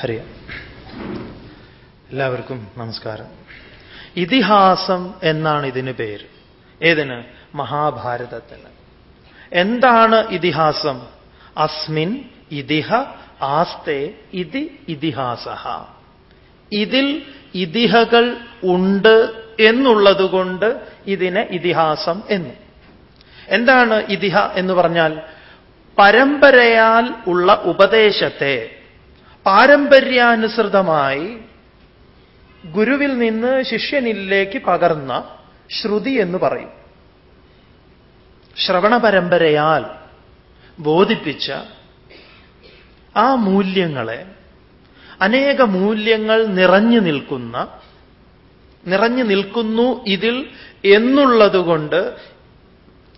ഹരിയ. എല്ലാവർക്കും നമസ്കാരം. ഇതിഹാസം എന്നാണ് ഇതിന് പേര്. ഏതിന്? മഹാഭാരതത്തിന്. എന്താണ് ഇതിഹാസം? അസ്മിൻ ഇതിഹ ആസ്തേ ഇതി ഇതിഹാസ ഇതിൽ ഇതിഹകൾ ഉണ്ട് എന്നുള്ളതുകൊണ്ട് ഇതിനെ ഇതിഹാസം എന്നു. എന്താണ് ഇതിഹ എന്ന് പറഞ്ഞാൽ പരമ്പരയാൽ ഉള്ള ഉപദേശത്തെ പാരമ്പര്യാനുസൃതമായി ഗുരുവിൽ നിന്ന് ശിഷ്യനിലേക്ക് പകർന്ന ശ്രുതി എന്ന് പറയും. ശ്രവണ പരമ്പരയാൽ ബോധിപ്പിച്ച ആ മൂല്യങ്ങളെ അനേക മൂല്യങ്ങൾ നിറഞ്ഞു നിൽക്കുന്ന നിറഞ്ഞു നിൽക്കുന്നു ഇതിൽ എന്നുള്ളതുകൊണ്ട്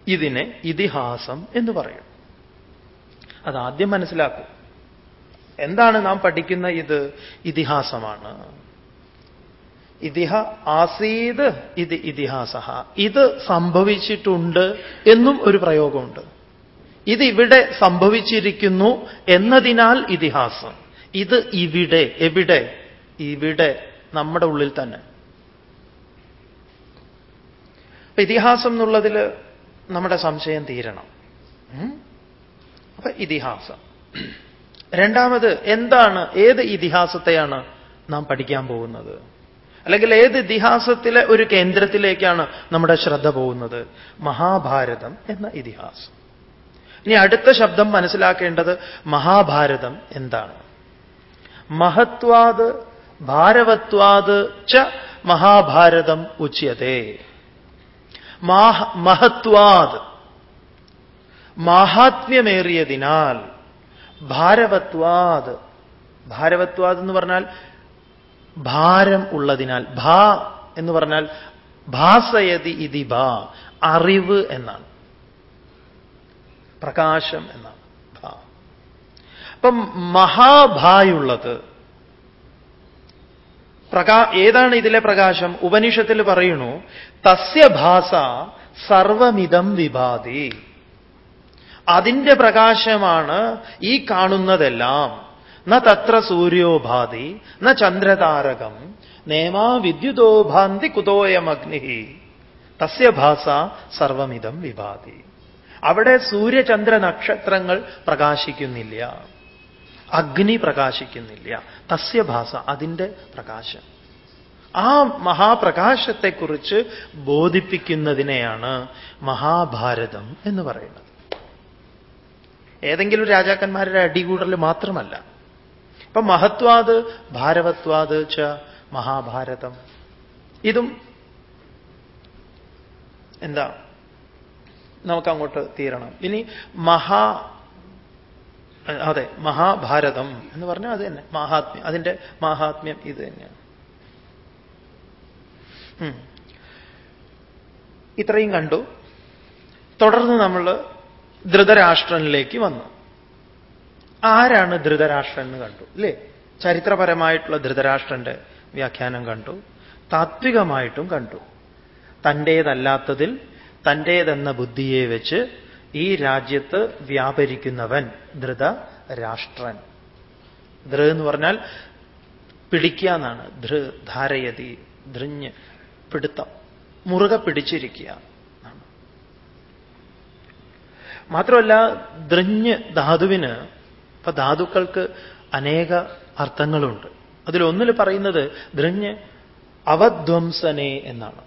ഇതിനെ ഇതിഹാസം എന്ന് പറയും. അതാദ്യം മനസ്സിലാക്കും. എന്താണ് നാം പഠിക്കുന്ന ഇത്? ഇതിഹാസമാണ്. ഇതിഹ ആസീത് ഇത് ഇതിഹാസ ഇത് സംഭവിച്ചിട്ടുണ്ട് എന്നും ഒരു പ്രയോഗമുണ്ട്. ഇത് ഇവിടെ സംഭവിച്ചിരിക്കുന്നു എന്നതിനാൽ ഇതിഹാസം. ഇത് ഇവിടെ എവിടെ? ഇവിടെ നമ്മുടെ ഉള്ളിൽ തന്നെ. ഇതിഹാസം എന്നുള്ളതിൽ നമ്മുടെ സംശയം തീരണം. അപ്പൊ ഇതിഹാസം. രണ്ടാമത് എന്താണ് ഏത് ഇതിഹാസത്തെയാണ് നാം പഠിക്കാൻ പോകുന്നത്? അല്ലെങ്കിൽ ഏത് ഇതിഹാസത്തിലെ ഒരു കേന്ദ്രത്തിലേക്കാണ് നമ്മുടെ ശ്രദ്ധ പോകുന്നത്? മഹാഭാരതം എന്ന ഇതിഹാസം. ഇനി അടുത്ത ശബ്ദം മനസ്സിലാക്കേണ്ടത് മഹാഭാരതം എന്താണ്? മഹത്വാത് ഭാരവത്വാത് ച മഹാഭാരതം ഉച്യതേ. മഹത്വാത് മാഹാത്മ്യമേറിയതിനാൽ ഭാരവത്വാത് ഭാരവത്വാത് എന്ന് പറഞ്ഞാൽ ഭാരം ഉള്ളതിനാൽ ഭാ എന്ന് പറഞ്ഞാൽ ഭാസയതി ഇതി ഭാ അറിവ് എന്നാണ്. പ്രകാശം എന്നാണ് ഭാ. അപ്പം മഹാഭായുള്ളത് പ്രകാ ഏതാണ് ഇതിലെ പ്രകാശം? ഉപനിഷത്തിൽ പറയുന്നു തസ്യ ഭാസ സർവമിതം വിഭാതി. അതിന്റെ പ്രകാശമാണ് ഈ കാണുന്നതെല്ലാം. ന തത്ര സൂര്യോഭാതി ന ചന്ദ്രതാരകം നേമാ വിദ്യുതോ ഭാന്തി കുതോയമഗ്നി തസ്യ ഭാസ സർവമിതം വിഭാതി. അവിടെ സൂര്യചന്ദ്ര നക്ഷത്രങ്ങൾ പ്രകാശിക്കുന്നില്ല. അഗ്നി പ്രകാശിക്കുന്നില്ല. തസ്യ ഭാസ അതിന്റെ പ്രകാശം. ആ മഹാപ്രകാശത്തെക്കുറിച്ച് ബോധിപ്പിക്കുന്നതിനെയാണ് മഹാഭാരതം എന്ന് പറയുന്നത്. ഏതെങ്കിലും രാജാക്കന്മാരുടെ അടികൂടൽ മാത്രമല്ല. ഇപ്പൊ മഹത്വാത് ഭാരവത്വാത് ച മഹാഭാരതം. ഇതും എന്താ? നമുക്കങ്ങോട്ട് തീരണം. ഇനി മഹാ അതെ മഹാഭാരതം എന്ന് പറഞ്ഞാൽ അത് തന്നെ. മഹാത്മ്യം അതിന്റെ മഹാത്മ്യം ഇത് തന്നെയാണ്. ഇത്രയും കണ്ടു. തുടർന്ന് നമ്മൾ ധൃതരാഷ്ട്രനിലേക്ക് വന്നു. ആരാണ് ധൃതരാഷ്ട്രൻ എന്ന് കണ്ടു അല്ലേ? ചരിത്രപരമായിട്ടുള്ള ധൃതരാഷ്ട്രന്റെ വ്യാഖ്യാനം കണ്ടു താത്വികമായിട്ടും കണ്ടു. തന്റേതല്ലാത്തതിൽ തന്റേതെന്ന ബുദ്ധിയെ വെച്ച് ഈ രാജ്യത്ത് വ്യാപരിക്കുന്നവൻ ധൃത രാഷ്ട്രൻ ധൃ എന്ന് പറഞ്ഞാൽ പിടിക്കുക എന്നാണ്. ധൃ ധാരയതി ധൃഞ്ഞ് പിടുത്തം മുറുകെ പിടിച്ചിരിക്കുക. മാത്രമല്ല ദ്രഞ്ഞ് ധാതുവിന് ഇപ്പൊ ധാതുക്കൾക്ക് അനേക അർത്ഥങ്ങളുണ്ട്. അതിലൊന്നിൽ പറയുന്നത് ദ്രഞ്ഞ് അവധ്വംസനെ എന്നാണ്.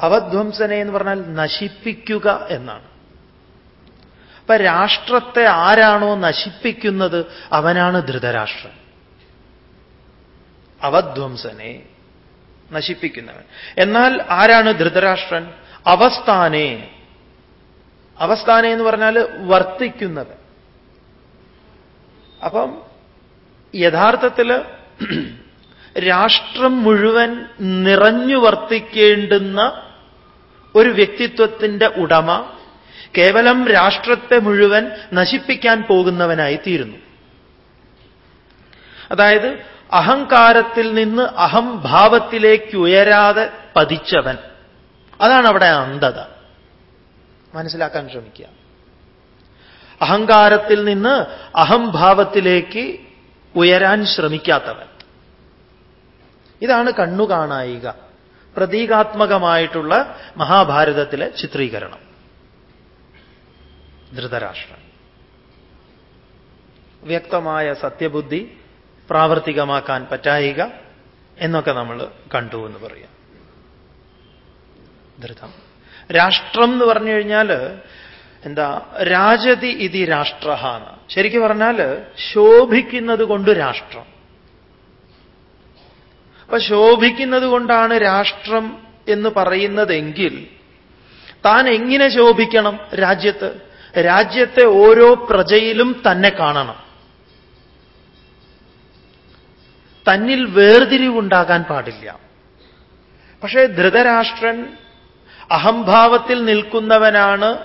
അവധ്വംസനെ എന്ന് പറഞ്ഞാൽ നശിപ്പിക്കുക എന്നാണ്. അപ്പൊ രാഷ്ട്രത്തെ ആരാണോ നശിപ്പിക്കുന്നത് അവനാണ് ധൃതരാഷ്ട്രൻ. അവധ്വംസനെ നശിപ്പിക്കുന്നവൻ. എന്നാൽ ആരാണ് ധൃതരാഷ്ട്രൻ? അവസ്ഥാനെ. അവസ്ഥാനെ എന്ന് പറഞ്ഞാൽ വർത്തിക്കുന്നത്. അപ്പം യഥാർത്ഥത്തിൽ രാഷ്ട്രം മുഴുവൻ നിറഞ്ഞു വർത്തിക്കേണ്ടുന്ന ഒരു വ്യക്തിത്വത്തിന്റെ ഉടമ കേവലം രാഷ്ട്രത്തെ മുഴുവൻ നശിപ്പിക്കാൻ പോകുന്നവനായി തീരുന്നു അതായത് അഹങ്കാരത്തിൽ നിന്ന് അഹംഭാവത്തിലേക്ക് ഉയരാതെ പതിച്ചവൻ. അതാണ് അവിടെ അന്ധത. മനസ്സിലാക്കാൻ ശ്രമിക്കുക. അഹങ്കാരത്തിൽ നിന്ന് അഹംഭാവത്തിലേക്ക് ഉയരാൻ ശ്രമിക്കാത്തവൻ. ഇതാണ് കണ്ണു കാണായിക പ്രതീകാത്മകമായിട്ടുള്ള മഹാഭാരതത്തിലെ ചിത്രീകരണം. ധൃതരാഷ്ട്രം വ്യക്തമായ സത്യബുദ്ധി പ്രാവർത്തികമാക്കാൻ പറ്റായിക എന്നൊക്കെ നമ്മൾ കണ്ടു എന്ന് പറയാം. ധൃതം. രാഷ്ട്രം എന്ന് പറഞ്ഞു കഴിഞ്ഞാൽ എന്താ രാജതി ഇതി രാഷ്ട്ര ശരിക്കും പറഞ്ഞാൽ ശോഭിക്കുന്നത് കൊണ്ട് രാഷ്ട്രം. അപ്പൊ ശോഭിക്കുന്നത് കൊണ്ടാണ് രാഷ്ട്രം എന്ന് പറയുന്നതെങ്കിൽ താൻ എങ്ങനെ ശോഭിക്കണം രാജ്യത്ത്? രാജ്യത്തെ ഓരോ പ്രജയിലും തന്നെ കാണണം. തന്നിൽ വേർതിരിവുണ്ടാകാൻ പാടില്ല. പക്ഷേ ധൃതരാഷ്ട്രൻ അഹംഭാവത്തിൽ നിൽക്കുന്നവനാണ്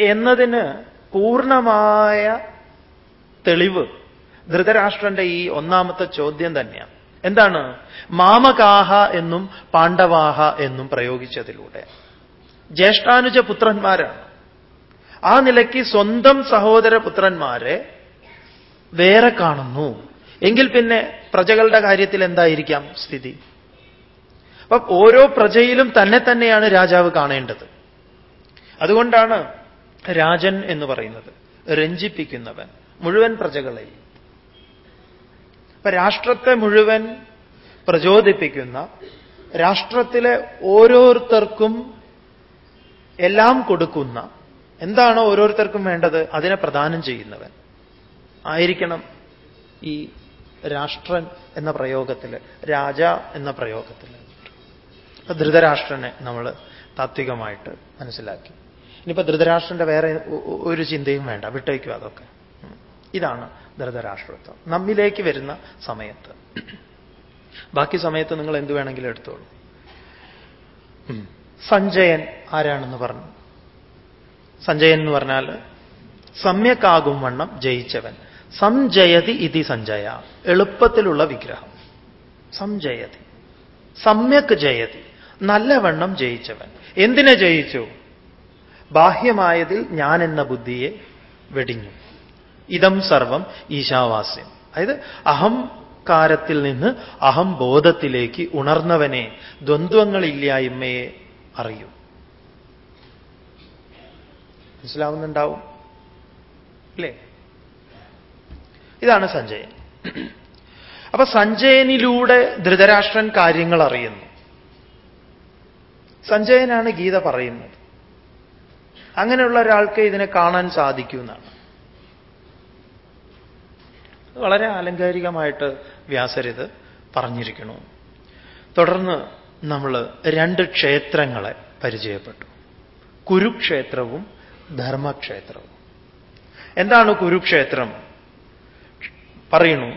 എന്നതിന് പൂർണമായ തെളിവ്. ധൃതരാഷ്ട്രന്റെ ഈ ഒന്നാമത്തെ ചോദ്യം തന്നെയാണ്. എന്താണ്? മാമകാഹ എന്നും പാണ്ഡവാഹ എന്നും പ്രയോഗിച്ചതിലൂടെ. ജ്യേഷ്ഠാനുജ പുത്രന്മാരാണ്. ആ നിലയ്ക്ക് സ്വന്തം സഹോദര പുത്രന്മാരെ വേറെ കാണുന്നു. എങ്കിൽ പിന്നെ പ്രജകളുടെ കാര്യത്തിൽ എന്തായിരിക്കാം സ്ഥിതി? അപ്പൊ ഓരോ പ്രജയിലും തന്നെ തന്നെയാണ് രാജാവ് കാണേണ്ടത്. അതുകൊണ്ടാണ് രാജൻ എന്ന് പറയുന്നത് രഞ്ജിപ്പിക്കുന്നവൻ മുഴുവൻ പ്രജകളെ അപ്പൊ രാഷ്ട്രത്തെ മുഴുവൻ പ്രചോദിപ്പിക്കുന്ന രാഷ്ട്രത്തിലെ ഓരോരുത്തർക്കും എല്ലാം കൊടുക്കുന്ന എന്താണോ ഓരോരുത്തർക്കും വേണ്ടത് അതിനെ പ്രദാനം ചെയ്യുന്നവൻ. ആയിരിക്കണം ഈ രാഷ്ട്രൻ എന്ന പ്രയോഗത്തിൽ രാജ എന്ന പ്രയോഗത്തിൽ ധൃതരാഷ്ട്രനെ നമ്മൾ താത്വികമായിട്ട് മനസ്സിലാക്കി. ഇനിയിപ്പോ ധൃതരാഷ്ട്രന്റെ വേറെ ഒരു ചിന്തയും വേണ്ട. വിട്ടേക്കുക അതൊക്കെ. ഇതാണ് ധൃതരാഷ്ട്രത്വം. നമ്മിലേക്ക് വരുന്ന സമയത്ത്. ബാക്കി സമയത്ത് നിങ്ങൾ എന്ത് വേണമെങ്കിലും എടുത്തോളൂ. സഞ്ജയൻ ആരാണെന്ന് പറഞ്ഞു. സഞ്ജയൻ എന്ന് പറഞ്ഞാൽ സമ്യക്കാകും വണ്ണം ജയിച്ചവൻ. സംജയതി ഇതി സഞ്ജയ. എളുപ്പത്തിലുള്ള വിഗ്രഹം. സംജയതി. സമ്യക് ജയതി. നല്ലവണ്ണം ജയിച്ചവൻ. എന്തിനെ ജയിച്ചു? ബാഹ്യമായതിൽ ഞാൻ എന്ന ബുദ്ധിയെ വെടിഞ്ഞു. ഇതം സർവം ഈശാവാസ്യം. അതായത് അഹംകാരത്തിൽ നിന്ന് അഹം അഹംബോധത്തിലേക്ക് ഉണർന്നവനെ ദ്വന്ദ്വങ്ങളില്ലായ്മയെ അറിയൂ. മനസ്സിലാവുന്നുണ്ടാവും? അല്ലേ ഇതാണ് സഞ്ജയൻ. അപ്പൊ സഞ്ജയനിലൂടെ ധൃതരാഷ്ട്രൻ കാര്യങ്ങൾ അറിയുന്നു. സഞ്ജയനാണ് ഗീത പറയുന്നത്. അങ്ങനെയുള്ള ഒരാൾക്ക് ഇതിനെ കാണാൻ സാധിക്കുമെന്നാണ്. വളരെ ആലങ്കാരികമായിട്ട് വ്യാസരിത് പറഞ്ഞിരിക്കണു തുടർന്ന് നമ്മൾ രണ്ട് ക്ഷേത്രങ്ങളെ പരിചയപ്പെട്ടു. കുരുക്ഷേത്രവും ധർമ്മക്ഷേത്രവും. എന്താണ് കുരുക്ഷേത്രം? പറയുന്നു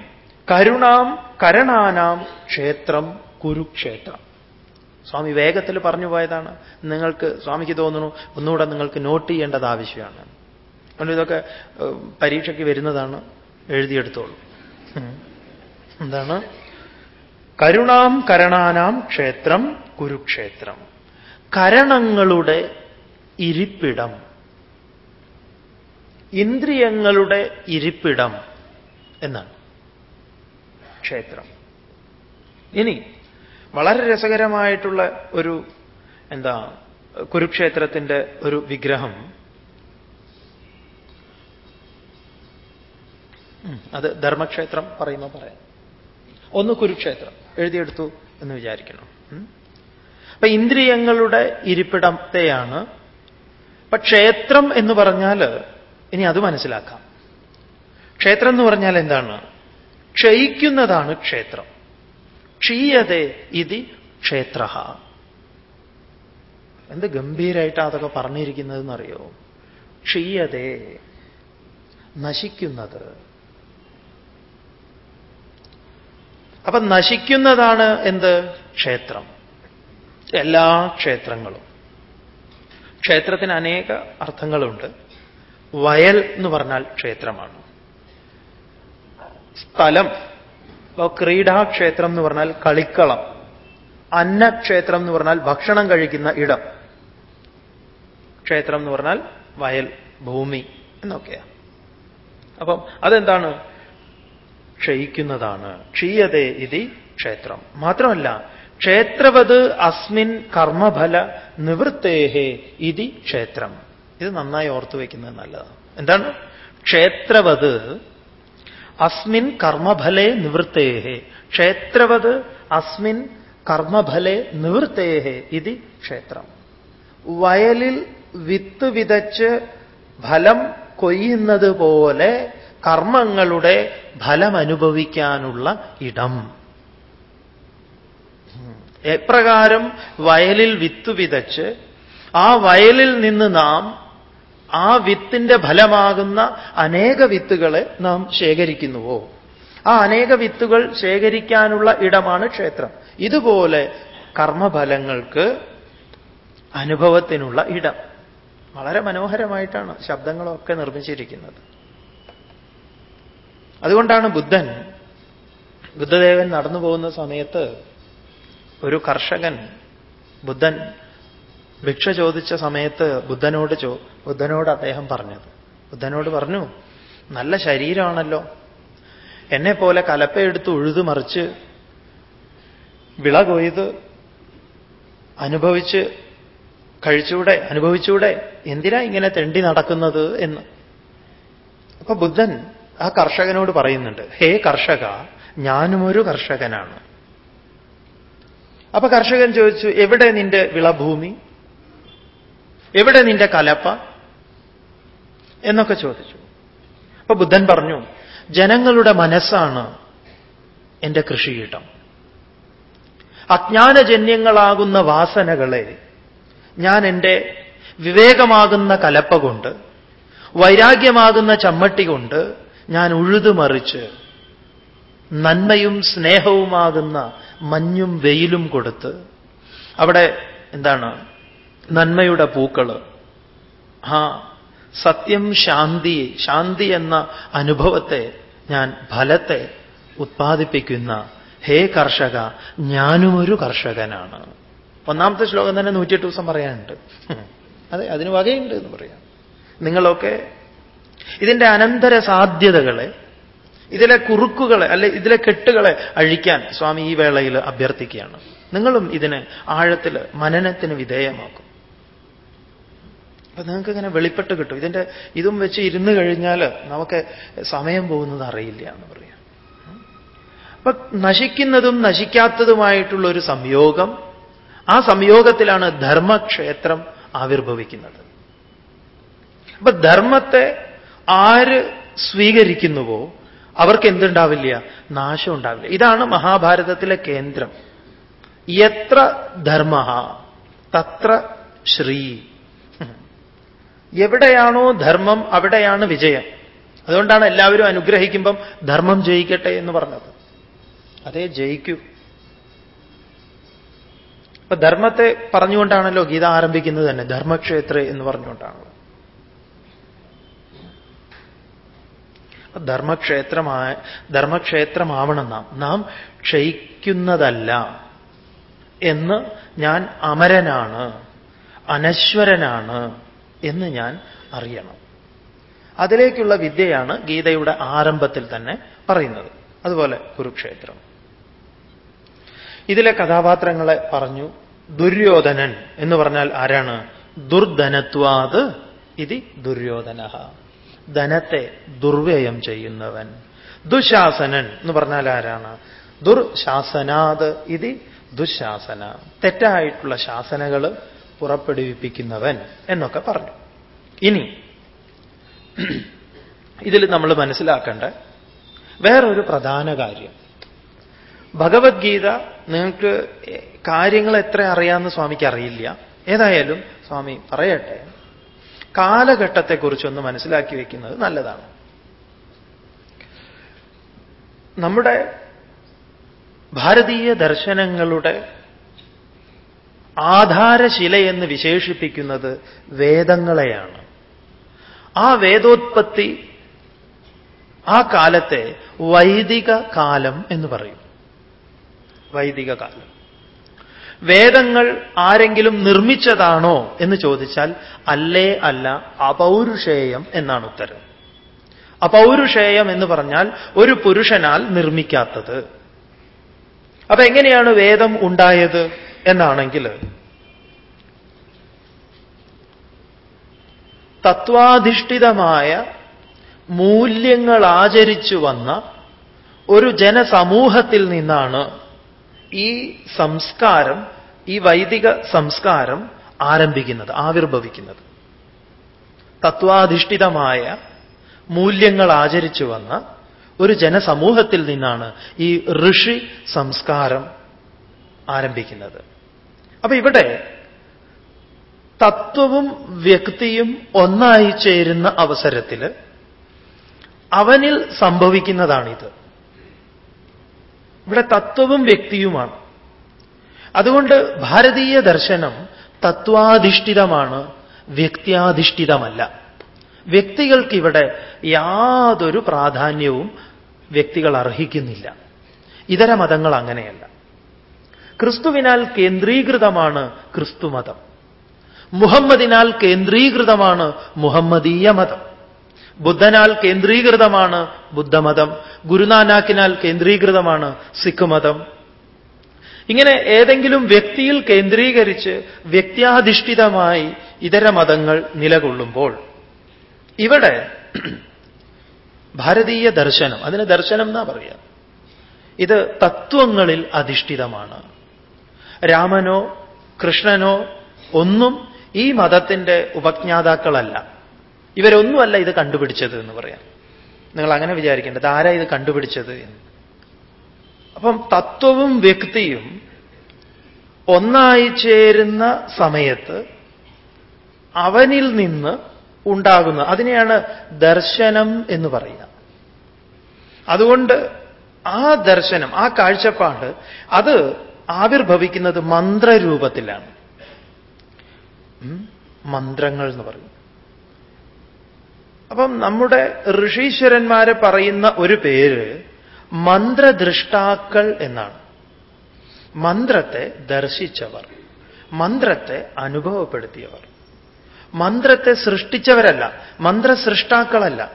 കരുണാം കരണാനാം ക്ഷേത്രം കുരുക്ഷേത്രം. സ്വാമി വേഗത്തിൽ പറഞ്ഞു പോയതാണ്. നിങ്ങൾക്ക് സ്വാമിക്ക് തോന്നുന്നു ഒന്നുകൂടെ നിങ്ങൾക്ക് നോട്ട് ചെയ്യേണ്ടത് ആവശ്യമാണ്. അതുകൊണ്ട് ഇതൊക്കെ പരീക്ഷയ്ക്ക് വരുന്നതാണ്. എഴുതിയെടുത്തോളൂ. എന്താണ്? കരുണാം കരണാനാം ക്ഷേത്രം കുരുക്ഷേത്രം. കരണങ്ങളുടെ ഇരിപ്പിടം. ഇന്ദ്രിയങ്ങളുടെ ഇരിപ്പിടം എന്നാണ്. ക്ഷേത്രം. ഇനി വളരെ രസകരമായിട്ടുള്ള ഒരു എന്താ കുരുക്ഷേത്രത്തിന്റെ ഒരു വിഗ്രഹം. അത് ധർമ്മക്ഷേത്രം പറയുമ്പോൾ പറയാം. ഒന്ന് കുരുക്ഷേത്രം എഴുതിയെടുത്തു എന്ന് വിചാരിക്കണം. അപ്പൊ ഇന്ദ്രിയങ്ങളുടെ ഇരിപ്പിടത്തെയാണ്. അപ്പൊ ക്ഷേത്രം എന്ന് പറഞ്ഞാൽ ഇനി അത് മനസ്സിലാക്കാം. ക്ഷേത്രം എന്ന് പറഞ്ഞാൽ എന്താണ്? ക്ഷയിക്കുന്നതാണ് ക്ഷേത്രം. ക്ഷീയതേ ഇതി ക്ഷേത്ര എന്ത് ഗംഭീരായിട്ടാണ് അതൊക്കെ പറഞ്ഞിരിക്കുന്നതെന്നറിയോ? ക്ഷീയതേ നശിക്കുന്നത്. അപ്പൊ നശിക്കുന്നതാണ് എന്ത്? ക്ഷേത്രം. എല്ലാ ക്ഷേത്രങ്ങളും. ക്ഷേത്രത്തിന് അനേക അർത്ഥങ്ങളുണ്ട്. വയൽ എന്ന് പറഞ്ഞാൽ ക്ഷേത്രമാണ്. സ്ഥലം ഇപ്പോൾ ക്രീഡാക്ഷേത്രം എന്ന് പറഞ്ഞാൽ കളിക്കളം. അന്നക്ഷേത്രം എന്ന് പറഞ്ഞാൽ ഭക്ഷണം കഴിക്കുന്ന ഇടം. ക്ഷേത്രം എന്ന് പറഞ്ഞാൽ വയൽ ഭൂമി എന്നൊക്കെയാണ് അപ്പം അതെന്താണ്? ക്ഷയിക്കുന്നതാണ്. ക്ഷീയതേ ഇതി ക്ഷേത്രം. മാത്രമല്ല ക്ഷേത്രവത് അസ്മിൻ കർമ്മഫല നിവൃത്തേഹേ ഇതി ക്ഷേത്രം. ഇത് നന്നായി ഓർത്തു വയ്ക്കുന്നത് നല്ലതാണ്. എന്താണ്? ക്ഷേത്രവത് അസ്മിൻ കർമ്മഫലേ നിവൃത്തേഹേ. ക്ഷേത്രവത് അസ്മിൻ കർമ്മഫലേ നിവൃത്തേഹേ ഇത് ക്ഷേത്രം. വയലിൽ വിത്ത് വിതച്ച് ഫലം കൊയ്യുന്നത് പോലെ കർമ്മങ്ങളുടെ ഫലം അനുഭവിക്കാനുള്ള ഇടം. എപ്രകാരം വയലിൽ വിത്ത് വിതച്ച് ആ വയലിൽ നിന്ന് നാം ആ വിത്തിന്റെ ഫലമാകുന്ന അനേക വിത്തുകളെ നാം ശേഖരിക്കുന്നുവോ? ആ അനേക വിത്തുകൾ ശേഖരിക്കാനുള്ള ഇടമാണ് ക്ഷേത്രം. ഇതുപോലെ കർമ്മഫലങ്ങൾക്ക് അനുഭവത്തിനുള്ള ഇടം. വളരെ മനോഹരമായിട്ടാണ് ശബ്ദങ്ങളൊക്കെ നിർമ്മിച്ചിരിക്കുന്നത്. അതുകൊണ്ടാണ് ബുദ്ധൻ ബുദ്ധദേവൻ നടന്നു പോകുന്ന സമയത്ത് ഒരു കർഷകൻ ബുദ്ധൻ ഭിക്ഷ ചോദിച്ച സമയത്ത് ബുദ്ധനോട് ചോ ബുദ്ധനോട് അദ്ദേഹം പറഞ്ഞത്. ബുദ്ധനോട് പറഞ്ഞു നല്ല ശരീരമാണല്ലോ എന്നെ പോലെ കലപ്പയെടുത്ത് ഉഴുതു മറിച്ച് വിള കൊയ്ത് അനുഭവിച്ച് കഴിച്ചൂടെ അനുഭവിച്ചൂടെ എന്തിനാ ഇങ്ങനെ തെണ്ടി നടക്കുന്നത് എന്ന്? അപ്പൊ ബുദ്ധൻ ആ കർഷകനോട് പറയുന്നുണ്ട് ഹേ കർഷക ഞാനും ഒരു കർഷകനാണ്. അപ്പൊ കർഷകൻ ചോദിച്ചു എവിടെ നിന്റെ വിളഭൂമി? എവിടെ നിന്റെ കലപ്പ? എന്നൊക്കെ ചോദിച്ചു. അപ്പൊ ബുദ്ധൻ പറഞ്ഞു ജനങ്ങളുടെ മനസ്സാണ് എന്റെ കൃഷിയിടം. അജ്ഞാനജന്യങ്ങളാകുന്ന വാസനകളെ ഞാൻ എന്റെ വിവേകമാകുന്ന കലപ്പ കൊണ്ട് വൈരാഗ്യമാകുന്ന ചമ്മട്ടി കൊണ്ട് ഞാൻ ഉഴുതുമറിച്ച് നന്മയും സ്നേഹവുമാകുന്ന മഞ്ഞും വെയിലും കൊടുത്ത് അവിടെ എന്താണ് നന്മയുടെ പൂക്കൾ ആ സത്യം ശാന്തി ശാന്തി എന്ന അനുഭവത്തെ ഞാൻ ഫലത്തെ ഉത്പാദിപ്പിക്കുന്ന ഹേ കർഷക ഞാനുമൊരു കർഷകനാണ്. ഒന്നാമത്തെ ശ്ലോകം തന്നെ നൂറ്റിയെട്ട് ദിവസം പറയാനുണ്ട്. അതെ അതിന് വകയുണ്ട് എന്ന് പറയാം. നിങ്ങളൊക്കെ ഇതിന്റെ അനന്തര സാധ്യതകളെ ഇതിലെ കുറുക്കുകളെ അല്ലെ ഇതിലെ കെട്ടുകളെ അഴിക്കാൻ സ്വാമി ഈ വേളയിൽ അഭ്യർത്ഥിക്കുകയാണ്. നിങ്ങളും ഇതിനെ ആഴത്തിൽ മനനത്തിന് വിധേയമാക്കും. അപ്പൊ നിങ്ങൾക്ക് ഇങ്ങനെ വെളിപ്പെട്ട് കിട്ടും. ഇതിന്റെ ഇതും വെച്ച് ഇരുന്ന് കഴിഞ്ഞാൽ നമുക്ക് സമയം പോകുന്നത് അറിയില്ല എന്ന് പറയാം. അപ്പൊ നശിക്കുന്നതും നശിക്കാത്തതുമായിട്ടുള്ള ഒരു സംയോഗം ആ സംയോഗത്തിലാണ് ധർമ്മക്ഷേത്രം ആവിർഭവിക്കുന്നത്. അപ്പൊ ധർമ്മത്തെ ആര് സ്വീകരിക്കുന്നുവോ അവർക്ക് എന്തുണ്ടാവില്ല? നാശം ഉണ്ടാവില്ല. ഇതാണ് മഹാഭാരതത്തിലെ കേന്ദ്രം. എത്ര ധർമ്മ തത്ര ശ്രീ. എവിടെയാണോ ധർമ്മം അവിടെയാണ് വിജയം. അതുകൊണ്ടാണ് എല്ലാവരും അനുഗ്രഹിക്കുമ്പം ധർമ്മം ജയിക്കട്ടെ എന്ന് പറഞ്ഞത്. അതേ ജയിക്കൂ. അപ്പൊ ധർമ്മത്തെ പറഞ്ഞുകൊണ്ടാണല്ലോ ഗീത ആരംഭിക്കുന്നത് തന്നെ ധർമ്മക്ഷേത്ര എന്ന് പറഞ്ഞുകൊണ്ടാണല്ലോ. ധർമ്മക്ഷേത്രമായ ധർമ്മക്ഷേത്രമാവണം നാം. നാം ക്ഷയിക്കുന്നതല്ല എന്ന് ഞാൻ അമരനാണ് അനശ്വരനാണ് എന്ന് ഞാൻ അറിയണം. അതിലേക്കുള്ള വിദ്യയാണ് ഗീതയുടെ ആരംഭത്തിൽ തന്നെ പറയുന്നത്. അതുപോലെ കുരുക്ഷേത്രം. ഇതിലെ കഥാപാത്രങ്ങളെ പറഞ്ഞു ദുര്യോധനൻ എന്ന് പറഞ്ഞാൽ ആരാണ്? ദുർധനത്വാത് ഇതി ദുര്യോധന ധനത്തെ ദുർവ്യയം ചെയ്യുന്നവൻ. ദുശാസനൻ എന്ന് പറഞ്ഞാൽ ആരാണ്? ദുർശാസനാത് ഇതി ദുശാസന. തെറ്റായിട്ടുള്ള ശാസനകൾ പുറപ്പെടുവിപ്പിക്കുന്നവൻ എന്നൊക്കെ പറഞ്ഞു. ഇനി ഇതിൽ നമ്മൾ മനസ്സിലാക്കേണ്ട വേറൊരു പ്രധാന കാര്യം. ഭഗവത്ഗീത നിങ്ങൾക്ക് കാര്യങ്ങൾ എത്ര അറിയാമെന്ന് സ്വാമിക്ക് അറിയില്ല. ഏതായാലും സ്വാമി പറയട്ടെ. കാലഘട്ടത്തെക്കുറിച്ചൊന്ന് മനസ്സിലാക്കി വയ്ക്കുന്നത് നല്ലതാണ്. നമ്മുടെ ഭാരതീയ ദർശനങ്ങളുടെ ആധാരശിലയെന്ന് വിശേഷിപ്പിക്കുന്നത് വേദങ്ങളെയാണ്. ആ വേദോത്പത്തി ആ കാലത്തെ വൈദിക കാലം എന്ന് പറയും. വൈദിക കാലം. വേദങ്ങൾ ആരെങ്കിലും നിർമ്മിച്ചതാണോ എന്ന് ചോദിച്ചാൽ അല്ലേ അല്ല അപൗരുഷേയം എന്നാണ് ഉത്തരം. അപൗരുഷേയം എന്ന് പറഞ്ഞാൽ ഒരു പുരുഷനാൽ നിർമ്മിക്കാത്തത്. അപ്പൊ എങ്ങനെയാണ് വേദം ഉണ്ടായത്? എന്നാണെങ്കിൽ തത്വാധിഷ്ഠിതമായ മൂല്യങ്ങൾ ആചരിച്ചു വന്ന ഒരു ജനസമൂഹത്തിൽ നിന്നാണ് ഈ സംസ്കാരം ഈ വൈദിക സംസ്കാരം ആരംഭിക്കുന്നത് ആവിർഭവിക്കുന്നത്. തത്വാധിഷ്ഠിതമായ മൂല്യങ്ങൾ ആചരിച്ചു വന്ന ഒരു ജനസമൂഹത്തിൽ നിന്നാണ് ഈ ഋഷി സംസ്കാരം ആരംഭിക്കുന്നത്. അപ്പൊ ഇവിടെ തത്വവും വ്യക്തിയും ഒന്നായി ചേരുന്ന അവസരത്തിൽ അവനിൽ സംഭവിക്കുന്നതാണിത്. ഇവിടെ തത്വവും വ്യക്തിയുമാണ്. അതുകൊണ്ട് ഭാരതീയ ദർശനം തത്വാധിഷ്ഠിതമാണ് വ്യക്തിയാധിഷ്ഠിതമല്ല. വ്യക്തികൾക്കിവിടെ യാതൊരു പ്രാധാന്യവും വ്യക്തികൾ അർഹിക്കുന്നില്ല. ഇതര മതങ്ങൾ അങ്ങനെയല്ല. ക്രിസ്തുവിനാൽ കേന്ദ്രീകൃതമാണ് ക്രിസ്തുമതം. മുഹമ്മദിനാൽ കേന്ദ്രീകൃതമാണ് മുഹമ്മദീയ മതം ബുദ്ധനാൽ കേന്ദ്രീകൃതമാണ് ബുദ്ധമതം. ഗുരുനാനാക്കിനാൽ കേന്ദ്രീകൃതമാണ് സിഖ് മതം ഇങ്ങനെ ഏതെങ്കിലും വ്യക്തിയിൽ കേന്ദ്രീകരിച്ച് വ്യക്തിയാധിഷ്ഠിതമായി ഇതര മതങ്ങൾ നിലകൊള്ളുമ്പോൾ ഇവിടെ ഭാരതീയ ദർശനം അതിന് ദർശനം എന്നാ പറയുക? ഇത് തത്വങ്ങളിൽ അധിഷ്ഠിതമാണ്. രാമനോ കൃഷ്ണനോ ഒന്നും ഈ മതത്തിന്റെ ഉപജ്ഞാതാക്കളല്ല. ഇവരൊന്നുമല്ല ഇത് കണ്ടുപിടിച്ചത് എന്ന് പറയാം. നിങ്ങൾ അങ്ങനെ വിചാരിക്കേണ്ടത് ആരാ ഇത് കണ്ടുപിടിച്ചത് എന്ന്. അപ്പം തത്വവും വ്യക്തിയും ഒന്നായി ചേരുന്ന സമയത്ത് അവനിൽ നിന്ന് ഉണ്ടാകുന്ന അതിനെയാണ് ദർശനം എന്ന് പറയുക. അതുകൊണ്ട് ആ ദർശനം ആ കാഴ്ചപ്പാട് അത് ആവിർഭവിക്കുന്നത് മന്ത്രരൂപത്തിലാണ്. മന്ത്രങ്ങൾ എന്ന് പറയും. അപ്പം നമ്മുടെ ഋഷീശ്വരന്മാര് പറയുന്ന ഒരു പേര് മന്ത്രദൃഷ്ടാക്കൾ എന്നാണ്. മന്ത്രത്തെ ദർശിച്ചവർ മന്ത്രത്തെ അനുഭവപ്പെടുത്തിയവർ. മന്ത്രത്തെ സൃഷ്ടിച്ചവരല്ല മന്ത്രസൃഷ്ടാക്കളല്ല.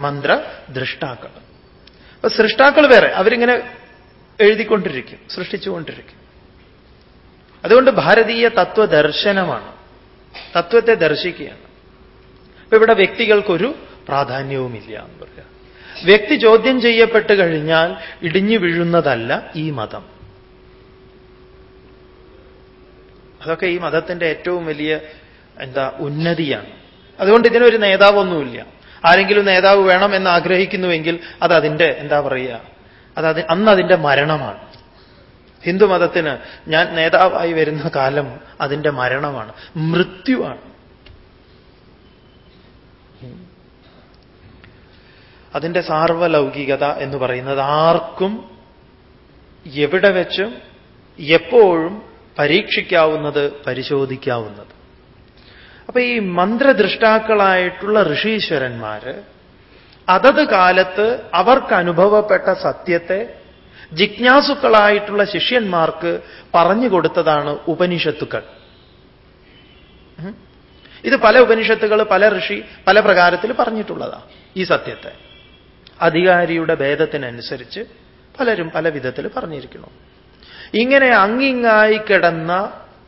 മന്ത്രദൃഷ്ടാക്കൾ. അപ്പൊ സൃഷ്ടാക്കൾ വേറെ. അവരിങ്ങനെ എഴുതിക്കൊണ്ടിരിക്കും സൃഷ്ടിച്ചുകൊണ്ടിരിക്കും. അതുകൊണ്ട് ഭാരതീയ തത്വദർശനമാണ്. തത്വത്തെ ദർശിക്കുകയാണ്. അപ്പൊ ഇവിടെ വ്യക്തികൾക്കൊരു പ്രാധാന്യവുമില്ല എന്ന് പറയുക വ്യക്തി ചോദ്യം ചെയ്യപ്പെട്ട് കഴിഞ്ഞാൽ ഇടിഞ്ഞു വീഴുന്നതല്ല ഈ മതം. അതൊക്കെ ഈ മതത്തിന്റെ ഏറ്റവും വലിയ എന്താ ഉന്നതിയാണ്. അതുകൊണ്ട് ഇതിനൊരു നേതാവൊന്നുമില്ല. ആരെങ്കിലും നേതാവ് വേണം എന്ന് ആഗ്രഹിക്കുന്നുവെങ്കിൽ അത് അതിന്റെ എന്താ പറയുക അത് അത് അന്ന് അതിന്റെ മരണമാണ് ഹിന്ദുമതത്തിന് ഞാൻ നേതാവായി വരുന്ന കാലം അതിന്റെ മരണമാണ്. മൃത്യുവാണ്. അതിന്റെ സാർവലൗകികത എന്ന് പറയുന്നത് ആർക്കും എവിടെ വെച്ചും എപ്പോഴും പരീക്ഷിക്കാവുന്നത് പരിശോധിക്കാവുന്നത്. അപ്പൊ ഈ മന്ത്രദൃഷ്ടാക്കളായിട്ടുള്ള ഋഷീശ്വരന്മാര് അതത് കാലത്ത് അവർക്ക് അനുഭവപ്പെട്ട സത്യത്തെ ജിജ്ഞാസുക്കളായിട്ടുള്ള ശിഷ്യന്മാർക്ക് പറഞ്ഞു കൊടുത്തതാണ് ഉപനിഷത്തുക്കൾ. ഇത് പല ഉപനിഷത്തുകൾ പല ഋഷി പല പ്രകാരത്തിൽ പറഞ്ഞിട്ടുള്ളതാ ഈ സത്യത്തെ. അധികാരിയുടെ ഭേദത്തിനനുസരിച്ച് പലരും പല വിധത്തിൽ പറഞ്ഞിരിക്കുന്നു. ഇങ്ങനെ അങ്ങിങ്ങായി കിടന്ന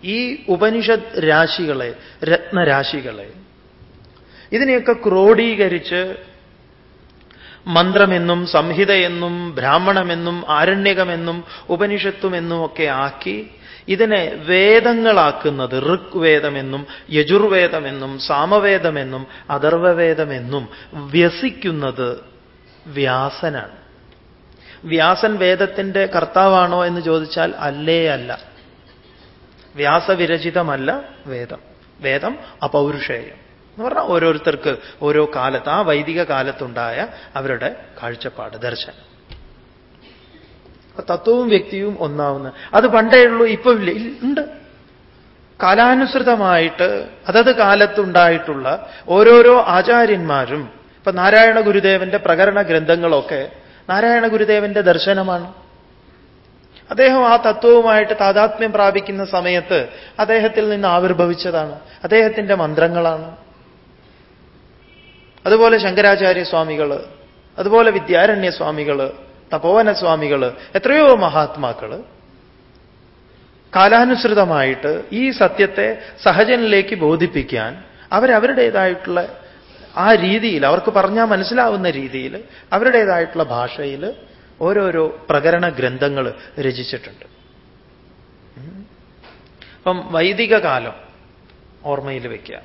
ഈ ഉപനിഷത് രാശികളെ രത്നരാശികളെ ഇതിനെയൊക്കെ ക്രോഡീകരിച്ച് മന്ത്രമെന്നും സംഹിതയെന്നും ബ്രാഹ്മണമെന്നും ആരണ്യകമെന്നും ഉപനിഷത്തുമെന്നും ഒക്കെ ആക്കി ഇതിനെ വേദങ്ങളാക്കുന്നത് ഋഗ്വേദമെന്നും യജുർവേദമെന്നും സാമവേദമെന്നും അഥർവവേദമെന്നും വ്യസിക്കുന്നത് വ്യാസനാണ്. വ്യാസൻ വേദത്തിന്റെ കർത്താവാണോ എന്ന് ചോദിച്ചാൽ അല്ലേ അല്ല. വ്യാസവിരചിതമല്ല വേദം. വേദം അപൗരുഷേയം. എന്ന് പറഞ്ഞാൽ ഓരോരുത്തർക്ക് ഓരോ കാലത്ത് ആ വൈദിക കാലത്തുണ്ടായ അവരുടെ കാഴ്ചപ്പാട് ദർശനം. തത്വവും വ്യക്തിയും ഒന്നാവുന്ന അത് പണ്ടേ ഉള്ളൂ ഇപ്പൊ ഇല്ല ഉണ്ട്. കാലാനുസൃതമായിട്ട് അതത് കാലത്തുണ്ടായിട്ടുള്ള ഓരോരോ ആചാര്യന്മാരും ഇപ്പൊ നാരായണ ഗുരുദേവന്റെ പ്രകരണ ഗ്രന്ഥങ്ങളൊക്കെ നാരായണ ഗുരുദേവന്റെ ദർശനമാണ്. അദ്ദേഹം ആ തത്വവുമായിട്ട് താതാത്മ്യം പ്രാപിക്കുന്ന സമയത്ത് അദ്ദേഹത്തിൽ നിന്ന് ആവിർഭവിച്ചതാണ്. അദ്ദേഹത്തിന്റെ മന്ത്രങ്ങളാണ്. അതുപോലെ ശങ്കരാചാര്യ സ്വാമികൾ അതുപോലെ വിദ്യാരണ്യ സ്വാമികൾ തപോവന സ്വാമികൾ എത്രയോ മഹാത്മാക്കൾ കാലാനുസൃതമായിട്ട് ഈ സത്യത്തെ സഹജനിലേക്ക് ബോധിപ്പിക്കാൻ അവരവരുടേതായിട്ടുള്ള ആ രീതിയിൽ അവർക്ക് പറഞ്ഞാൽ മനസ്സിലാവുന്ന രീതിയിൽ അവരുടേതായിട്ടുള്ള ഭാഷയിൽ ഓരോരോ പ്രകരണ ഗ്രന്ഥങ്ങൾ രചിച്ചിട്ടുണ്ട്. അപ്പം വൈദിക കാലം ഓർമ്മയിൽ വയ്ക്കുക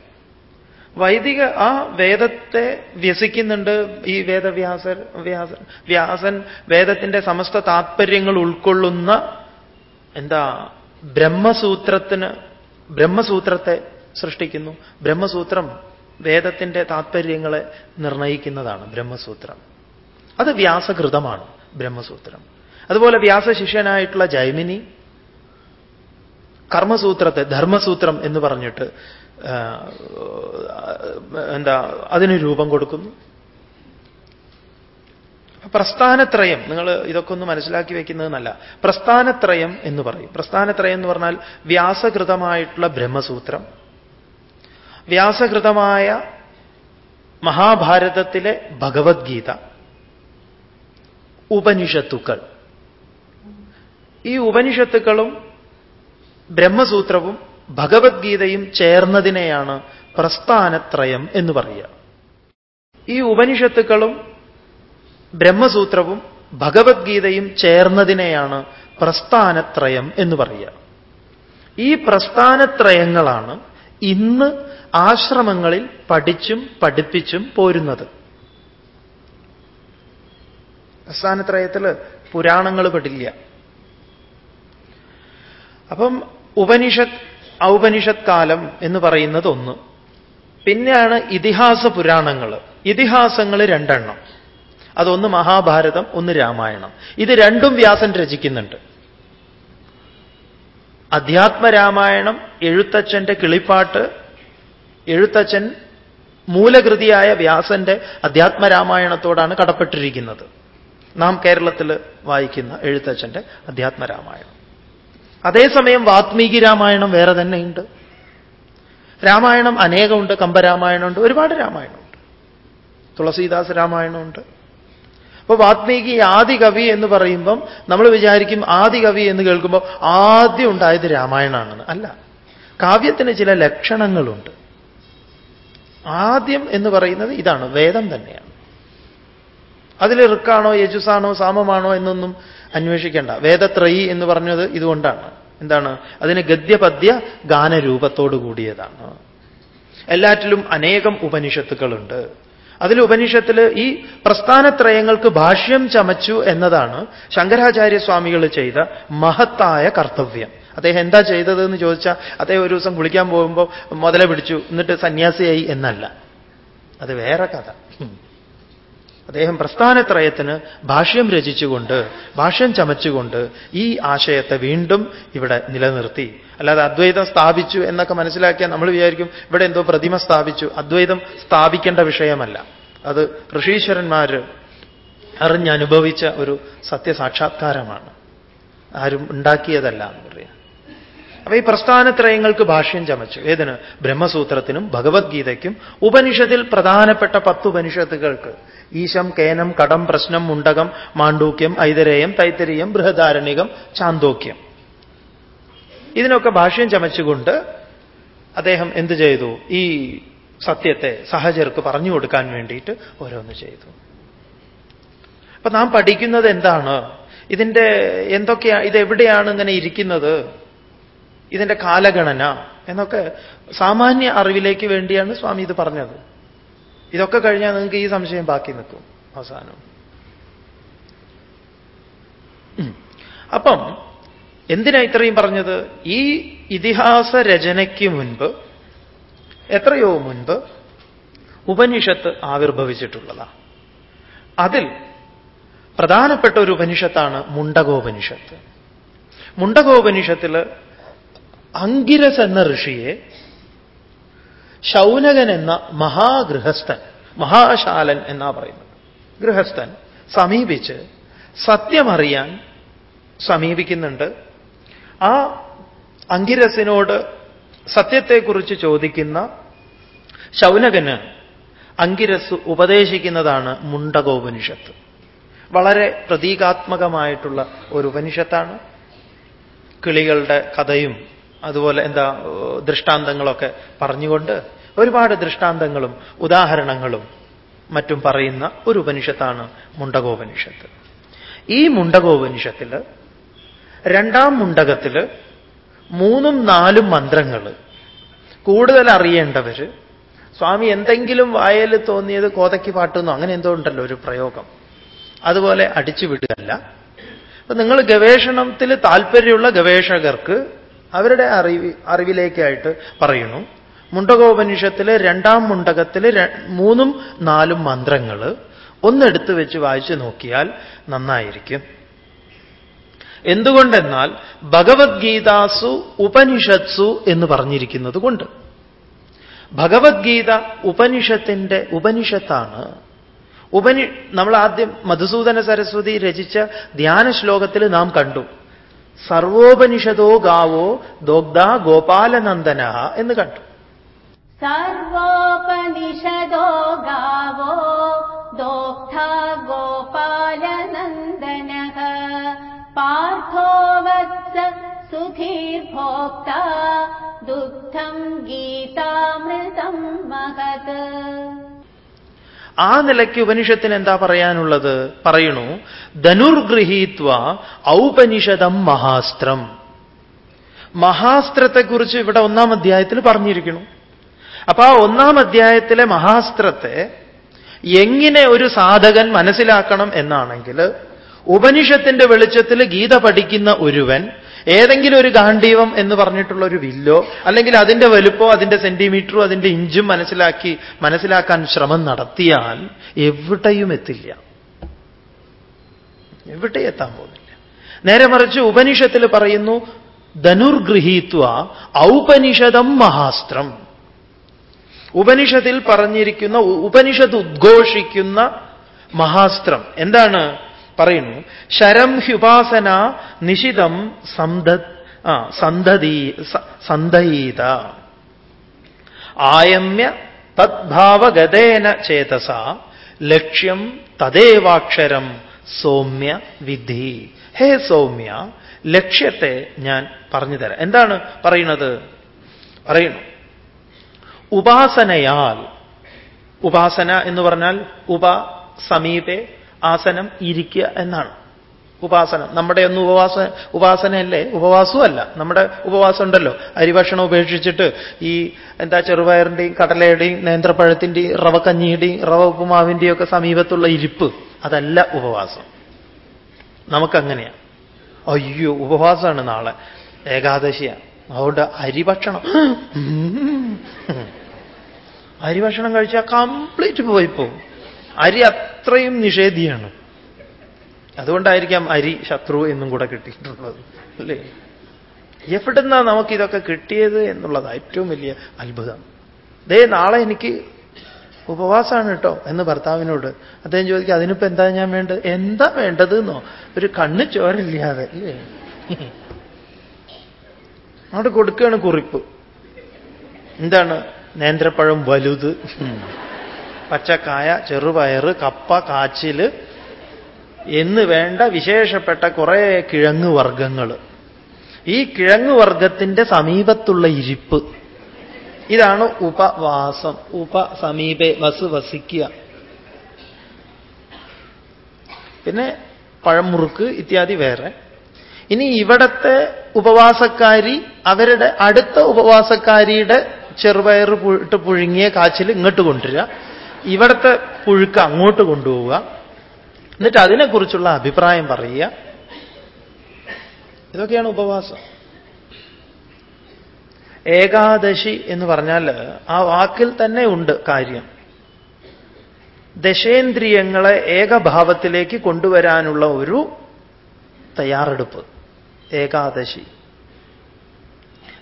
വൈദിക ആ വേദത്തെ വ്യസിക്കുന്നുണ്ട് ഈ വേദവ്യാസർ വ്യാസൻ വ്യാസൻ വേദത്തിന്റെ സമസ്ത താത്പര്യങ്ങൾ ഉൾക്കൊള്ളുന്ന എന്താ ബ്രഹ്മസൂത്രത്തിന് ബ്രഹ്മസൂത്രത്തെ സൃഷ്ടിക്കുന്നു. ബ്രഹ്മസൂത്രം വേദത്തിന്റെ താത്പര്യങ്ങളെ നിർണയിക്കുന്നതാണ് ബ്രഹ്മസൂത്രം. അത് വ്യാസകൃതമാണ് ബ്രഹ്മസൂത്രം. അതുപോലെ വ്യാസശിഷ്യനായിട്ടുള്ള ജൈമിനി കർമ്മസൂത്രത്തെ ധർമ്മസൂത്രം എന്ന് പറഞ്ഞിട്ട് എന്താ അതിന് രൂപം കൊടുക്കുന്നു. പ്രസ്ഥാനത്രയം നിങ്ങൾ ഇതൊക്കെ ഒന്ന് മനസ്സിലാക്കി വയ്ക്കുന്നത് നല്ല പ്രസ്ഥാനത്രയം എന്ന് പറയും. പ്രസ്ഥാനത്രയം എന്ന് പറഞ്ഞാൽ വ്യാസകൃതമായിട്ടുള്ള ബ്രഹ്മസൂത്രം. വ്യാസകൃതമായ മഹാഭാരതത്തിലെ ഭഗവത്ഗീത. ഉപനിഷത്തുക്കൾ. ഈ ഉപനിഷത്തുക്കളും ബ്രഹ്മസൂത്രവും ഭഗവത്ഗീതയും ചേർന്നതിനെയാണ് പ്രസ്ഥാനത്രയം എന്ന് പറയുക. ഈ ഉപനിഷത്തുക്കളും ബ്രഹ്മസൂത്രവും ഭഗവത്ഗീതയും ചേർന്നതിനെയാണ് പ്രസ്ഥാനത്രയം എന്ന് പറയുക. ഈ പ്രസ്ഥാനത്രയങ്ങളാണ് ഇന്ന് ആശ്രമങ്ങളിൽ പഠിച്ചും പഠിപ്പിച്ചും പോരുന്നത്. പ്രസ്ഥാനത്രയത്തിൽ പുരാണങ്ങൾ പെടില്ല. അപ്പം ഉപനിഷത്ത് ഔപനിഷത് കാലം എന്ന് പറയുന്നത് ഒന്ന് പിന്നെയാണ് ഇതിഹാസ പുരാണങ്ങൾ ഇതിഹാസങ്ങൾ രണ്ടെണ്ണം. അതൊന്ന് മഹാഭാരതം ഒന്ന് രാമായണം. ഇത് രണ്ടും വ്യാസൻ രചിക്കുന്നുണ്ട്. അധ്യാത്മരാമായണം എഴുത്തച്ഛന്റെ കിളിപ്പാട്ട് എഴുത്തച്ഛൻ മൂലകൃതിയായ വ്യാസന്റെ അധ്യാത്മരാമായണത്തോടാണ് കടപ്പെട്ടിരിക്കുന്നത്. നാം കേരളത്തിൽ വായിക്കുന്ന എഴുത്തച്ഛന്റെ അധ്യാത്മരാമായണം. അതേസമയം വാത്മീകി രാമായണം വേറെ തന്നെയുണ്ട്. രാമായണം അനേകമുണ്ട് കമ്പരാമായണമുണ്ട് ഒരുപാട് രാമായണമുണ്ട്. തുളസീദാസ് രാമായണമുണ്ട്. അപ്പോൾ വാത്മീകി ആദി കവി എന്ന് പറയുമ്പം നമ്മൾ വിചാരിക്കും ആദി കവി എന്ന് കേൾക്കുമ്പോൾ ആദ്യം ഉണ്ടായത് രാമായണമാണെന്ന് അല്ല കാവ്യത്തിന് ചില ലക്ഷണങ്ങളുണ്ട്. ആദ്യം എന്ന് പറയുന്നത് ഇതാണ് വേദം തന്നെയാണ്. അതിൽ ഋക്കാണോ യജുസാണോ സാമമാണോ എന്നൊന്നും അന്വേഷിക്കേണ്ട. വേദത്രയി എന്ന് പറഞ്ഞത് ഇതുകൊണ്ടാണ്. എന്താണ്? അതിന് ഗദ്യപദ്യ ഗാനരൂപത്തോടു കൂടിയതാണ്. എല്ലാറ്റിലും അനേകം ഉപനിഷത്തുക്കളുണ്ട് അതിൽ ഉപനിഷത്തിൽ ഈ പ്രസ്ഥാനത്രയങ്ങൾക്ക് ഭാഷ്യം ചമച്ചു എന്നതാണ് ശങ്കരാചാര്യ സ്വാമികൾ ചെയ്ത മഹത്തായ കർത്തവ്യം. അദ്ദേഹം എന്താ ചെയ്തതെന്ന് ചോദിച്ചാൽ അദ്ദേഹം ഒരു ദിവസം കുളിക്കാൻ പോകുമ്പോൾ മുതല പിടിച്ചു എന്നിട്ട് സന്യാസിയായി എന്നല്ല. അത് വേറെ കഥ. അദ്ദേഹം പ്രസ്ഥാനത്രയത്തിന് ഭാഷ്യം രചിച്ചുകൊണ്ട് ഭാഷ്യം ചമച്ചുകൊണ്ട് ഈ ആശയത്തെ വീണ്ടും ഇവിടെ നിലനിർത്തി. അല്ലാതെ അദ്വൈതം സ്ഥാപിച്ചു എന്നൊക്കെ മനസ്സിലാക്കിയാൽ നമ്മൾ വിചാരിക്കും ഇവിടെ എന്തോ പ്രതിമ സ്ഥാപിച്ചു. അദ്വൈതം സ്ഥാപിക്കേണ്ട വിഷയമല്ല. അത് ഋഷീശ്വരന്മാർ അറിഞ്ഞനുഭവിച്ച ഒരു സത്യസാക്ഷാത്കാരമാണ്. ആരും ഉണ്ടാക്കിയതല്ല എന്ന് പറയാം. അപ്പൊ ഈ പ്രസ്ഥാനത്രയങ്ങൾക്ക് ഭാഷ്യം ചമച്ചു. ഏതിന്? ബ്രഹ്മസൂത്രത്തിനും ഭഗവത്ഗീതയ്ക്കും ഉപനിഷത്തിൽ പ്രധാനപ്പെട്ട പത്ത് ഉപനിഷത്തുകൾക്ക് ഈശം കേനം കടം പ്രശ്നം മുണ്ടകം മാണ്ഡൂക്യം ഐതരേയം തൈത്തരീയം ബൃഹദാരണികം ചാന്തോക്യം. ഇതിനൊക്കെ ഭാഷ്യം ചമച്ചുകൊണ്ട് അദ്ദേഹം എന്ത് ചെയ്തു? ഈ സത്യത്തെ സഹചർക്ക് പറഞ്ഞു കൊടുക്കാൻ വേണ്ടിയിട്ട് ഓരോന്ന് ചെയ്തു. അപ്പൊ നാം പഠിക്കുന്നത് എന്താണ്? ഇതിന്റെ എന്തൊക്കെയാണ് ഇതെവിടെയാണ് ഇങ്ങനെ ഇരിക്കുന്നത്? ഇതിന്റെ കാലഗണന എന്നൊക്കെ സാമാന്യ അറിവിലേക്ക് വേണ്ടിയാണ് സ്വാമി ഇത് പറഞ്ഞത്. ഇതൊക്കെ കഴിഞ്ഞാൽ നിങ്ങൾക്ക് ഈ സംശയം ബാക്കി നിൽക്കും അവസാനം. അപ്പം എന്തിനാ ഇത്രയും പറഞ്ഞത്? ഈ ഇതിഹാസ രചനയ്ക്ക് മുൻപ് എത്രയോ മുൻപ് ഉപനിഷത്ത് ആവിർഭവിച്ചിട്ടുള്ളതാണ് അതിൽ പ്രധാനപ്പെട്ട ഒരു ഉപനിഷത്താണ് മുണ്ടകോപനിഷത്ത്. മുണ്ടകോപനിഷത്തിൽ അങ്കിരസ് എന്ന ഋഷിയെ ശൗനകൻ എന്ന മഹാഗൃഹസ്ഥൻ മഹാശാലൻ എന്നാ പറയുന്നത്. ഗൃഹസ്ഥൻ സമീപിച്ച് സത്യമറിയാൻ സമീപിക്കുന്നുണ്ട്. ആ അങ്കിരസിനോട് സത്യത്തെക്കുറിച്ച് ചോദിക്കുന്ന ശൗനകന് അങ്കിരസ് ഉപദേശിക്കുന്നതാണ് മുണ്ടകോപനിഷത്ത്. വളരെ പ്രതീകാത്മകമായിട്ടുള്ള ഒരു ഉപനിഷത്താണ്. കിളികളുടെ കഥയും അതുപോലെ എന്താ ദൃഷ്ടാന്തങ്ങളൊക്കെ പറഞ്ഞുകൊണ്ട് ഒരുപാട് ദൃഷ്ടാന്തങ്ങളും ഉദാഹരണങ്ങളും മറ്റും പറയുന്ന ഒരു ഉപനിഷത്താണ് മുണ്ടകോപനിഷത്ത്. ഈ മുണ്ടകോപനിഷത്തിൽ രണ്ടാം മുണ്ടകത്തിൽ മൂന്നും നാലും മന്ത്രങ്ങൾ കൂടുതൽ അറിയേണ്ടവർ സ്വാമി എന്തെങ്കിലും വായൽ തോന്നിയത് കോതയ്ക്ക് പാട്ടുന്നോ അങ്ങനെ എന്തോ ഉണ്ടല്ലോ ഒരു പ്രയോഗം. അതുപോലെ അടിച്ചു വിടുകയല്ല. അപ്പൊ നിങ്ങൾ ഗവേഷണത്തിൽ താല്പര്യമുള്ള ഗവേഷകർക്ക് അവരുടെ അറിവി അറിവിലേക്കായിട്ട് പറയുന്നു. മുണ്ടകോപനിഷത്തിലെ രണ്ടാം മുണ്ടകത്തിലെ മൂന്നും നാലും മന്ത്രങ്ങൾ ഒന്നെടുത്ത് വെച്ച് വായിച്ചു നോക്കിയാൽ നന്നായിരിക്കും. എന്തുകൊണ്ടെന്നാൽ ഭഗവത്ഗീതാസു ഉപനിഷത്സു എന്ന് പറഞ്ഞിരിക്കുന്നത് കൊണ്ട്. ഭഗവത്ഗീത ഉപനിഷത്തിന്റെ ഉപനിഷത്താണ്. ഉപനി നമ്മൾ ആദ്യം മധുസൂദന സരസ്വതി രചിച്ച ധ്യാന ശ്ലോകത്തിൽ നാം കണ്ടു. സർവോപനിഷതോ ഗാവോ ദോഗ്ധ ഗോപാലനന്ദന എന്ന് കണ്ടു സർവോപനിഷദോ ഗാവോ ദോഗ്ധ ഗോപാലനന്ദന പാർത്ഥോ വത്സ സുധീർഭോക്ത ദുഗ്ധം ഗീതാമൃതം മഹത് ആ നിലയ്ക്ക് ഉപനിഷത്തിന് എന്താ പറയാനുള്ളത്? പറയണു ധനുർഗൃഹീത്വ ഔപനിഷദം മഹാസ്ത്രം. മഹാസ്ത്രത്തെക്കുറിച്ച് ഇവിടെ ഒന്നാം അധ്യായത്തിൽ പറഞ്ഞിരിക്കുന്നു. അപ്പൊ ആ ഒന്നാം അധ്യായത്തിലെ മഹാസ്ത്രത്തെ എങ്ങനെ ഒരു സാധകൻ മനസ്സിലാക്കണം എന്നാണെങ്കിൽ ഉപനിഷത്തിന്റെ വെളിച്ചത്തിൽ ഗീത പഠിക്കുന്ന ഒരുവൻ ഏതെങ്കിലും ഒരു ഗാന്ധീവം എന്ന് പറഞ്ഞിട്ടുള്ള ഒരു വില്ലോ അല്ലെങ്കിൽ അതിന്റെ വലുപ്പോ അതിന്റെ സെന്റിമീറ്ററോ അതിന്റെ ഇഞ്ചും മനസ്സിലാക്കി മനസ്സിലാക്കാൻ ശ്രമം നടത്തിയാൽ എവിടെയും എത്തില്ല. എവിടെ എത്താൻ പോകുന്നില്ല. നേരെ മറിച്ച് ഉപനിഷത്തിൽ പറയുന്നു ധനുർഗൃഹീത്വ ഔപനിഷതം മഹാസ്ത്രം. ഉപനിഷത്തിൽ പറഞ്ഞിരിക്കുന്ന ഉപനിഷത്ത് ഉദ്ഘോഷിക്കുന്ന മഹാസ്ത്രം. എന്താണ്? പറയുന്നു ശരം ഹ്യുപാസന നിഷിതം സന്ത സന്തതി സന്തയീത. ആയമ്യ തദ്ഭാവഗതേന ചേതസ ലക്ഷ്യം തദേവാക്ഷരം സൗമ്യ വിധി. ഹേ സൗമ്യ ലക്ഷ്യത്തെ ഞാൻ പറഞ്ഞു തരാം. എന്താണ് പറയുന്നത്? പറയുന്നു ഉപാസനയാൽ ഉപാസന എന്ന് പറഞ്ഞാൽ ഉപ സമീപെ ആസനം ഇരിക്കുക എന്നാണ്. ഉപാസനം. നമ്മുടെ ഒന്നും ഉപവാസ ഉപാസനയല്ലേ? ഉപവാസമല്ല നമ്മുടെ ഉപവാസം ഉണ്ടല്ലോ അരിഭക്ഷണം ഉപേക്ഷിച്ചിട്ട് ഈ എന്താ ചെറുപയറിന്റെയും കടലയുടെയും നേന്ത്രപ്പഴത്തിന്റെയും റവക്കഞ്ഞിയുടെയും റവ ഉപ്പുമാവിന്റെയും ഒക്കെ സമീപത്തുള്ള ഇരിപ്പ് അതല്ല ഉപവാസം. നമുക്കങ്ങനെയാണ് അയ്യോ ഉപവാസമാണ് നാളെ. ഏകാദശിയാണ്. അതുകൊണ്ട് അരിഭക്ഷണം. അരിഭക്ഷണം കഴിച്ചാൽ കംപ്ലീറ്റ് പോയിപ്പോവും. അരി അത്രയും നിഷേധിയാണ്. അതുകൊണ്ടായിരിക്കാം അരി ശത്രു എന്നും കൂടെ കിട്ടിയിട്ടുള്ളത്. അല്ലേ? എവിടുന്നാ നമുക്കിതൊക്കെ കിട്ടിയത് എന്നുള്ളത് ഏറ്റവും വലിയ അത്ഭുതം. ദേ നാളെ എനിക്ക് ഉപവാസമാണ് കേട്ടോ എന്ന് ഭർത്താവിനോട് അദ്ദേഹം ചോദിക്കുക അതിനിപ്പോ എന്താ ഞാൻ വേണ്ടത്? എന്താ വേണ്ടത് എന്നോ ഒരു കണ്ണ് ചോരല്ലാതെ അല്ലേ? അവിടെ കൊടുക്കുകയാണ് കുറിപ്പ്. എന്താണ്? നേന്ത്രപ്പഴം വലുത്. പച്ചക്കായ ചെറുപയറ് കപ്പ കാച്ചിൽ എന്ന് വേണ്ട വിശേഷപ്പെട്ട കുറെ കിഴങ്ങ് വർഗങ്ങൾ ഈ കിഴങ്ങ് വർഗത്തിന്റെ സമീപത്തുള്ള ഇരിപ്പ്. ഇതാണ് ഉപവാസം. ഉപ സമീപെ വസ് വസിക്കുക. പിന്നെ പഴമുറുക്ക് ഇത്യാദി വേറെ. ഇനി ഇവിടത്തെ ഉപവാസക്കാരി അവരുടെ അടുത്ത ഉപവാസക്കാരിയുടെ ചെറുപയർ ഇട്ട് പുഴുങ്ങിയ കാച്ചിൽ ഇങ്ങോട്ട് കൊണ്ടുവരിക. ഇവിടുത്തെ പുഴുക്ക് അങ്ങോട്ട് കൊണ്ടുപോവുക. എന്നിട്ട് അതിനെക്കുറിച്ചുള്ള അഭിപ്രായം പറയുക. ഇതൊക്കെയാണ് ഉപവാസം. ഏകാദശി എന്ന് പറഞ്ഞാൽ ആ വാക്കിൽ തന്നെ ഉണ്ട് കാര്യം. ദശേന്ദ്രിയങ്ങളെ ഏകഭാവത്തിലേക്ക് കൊണ്ടുവരാനുള്ള ഒരു തയ്യാറെടുപ്പ്. ഏകാദശി.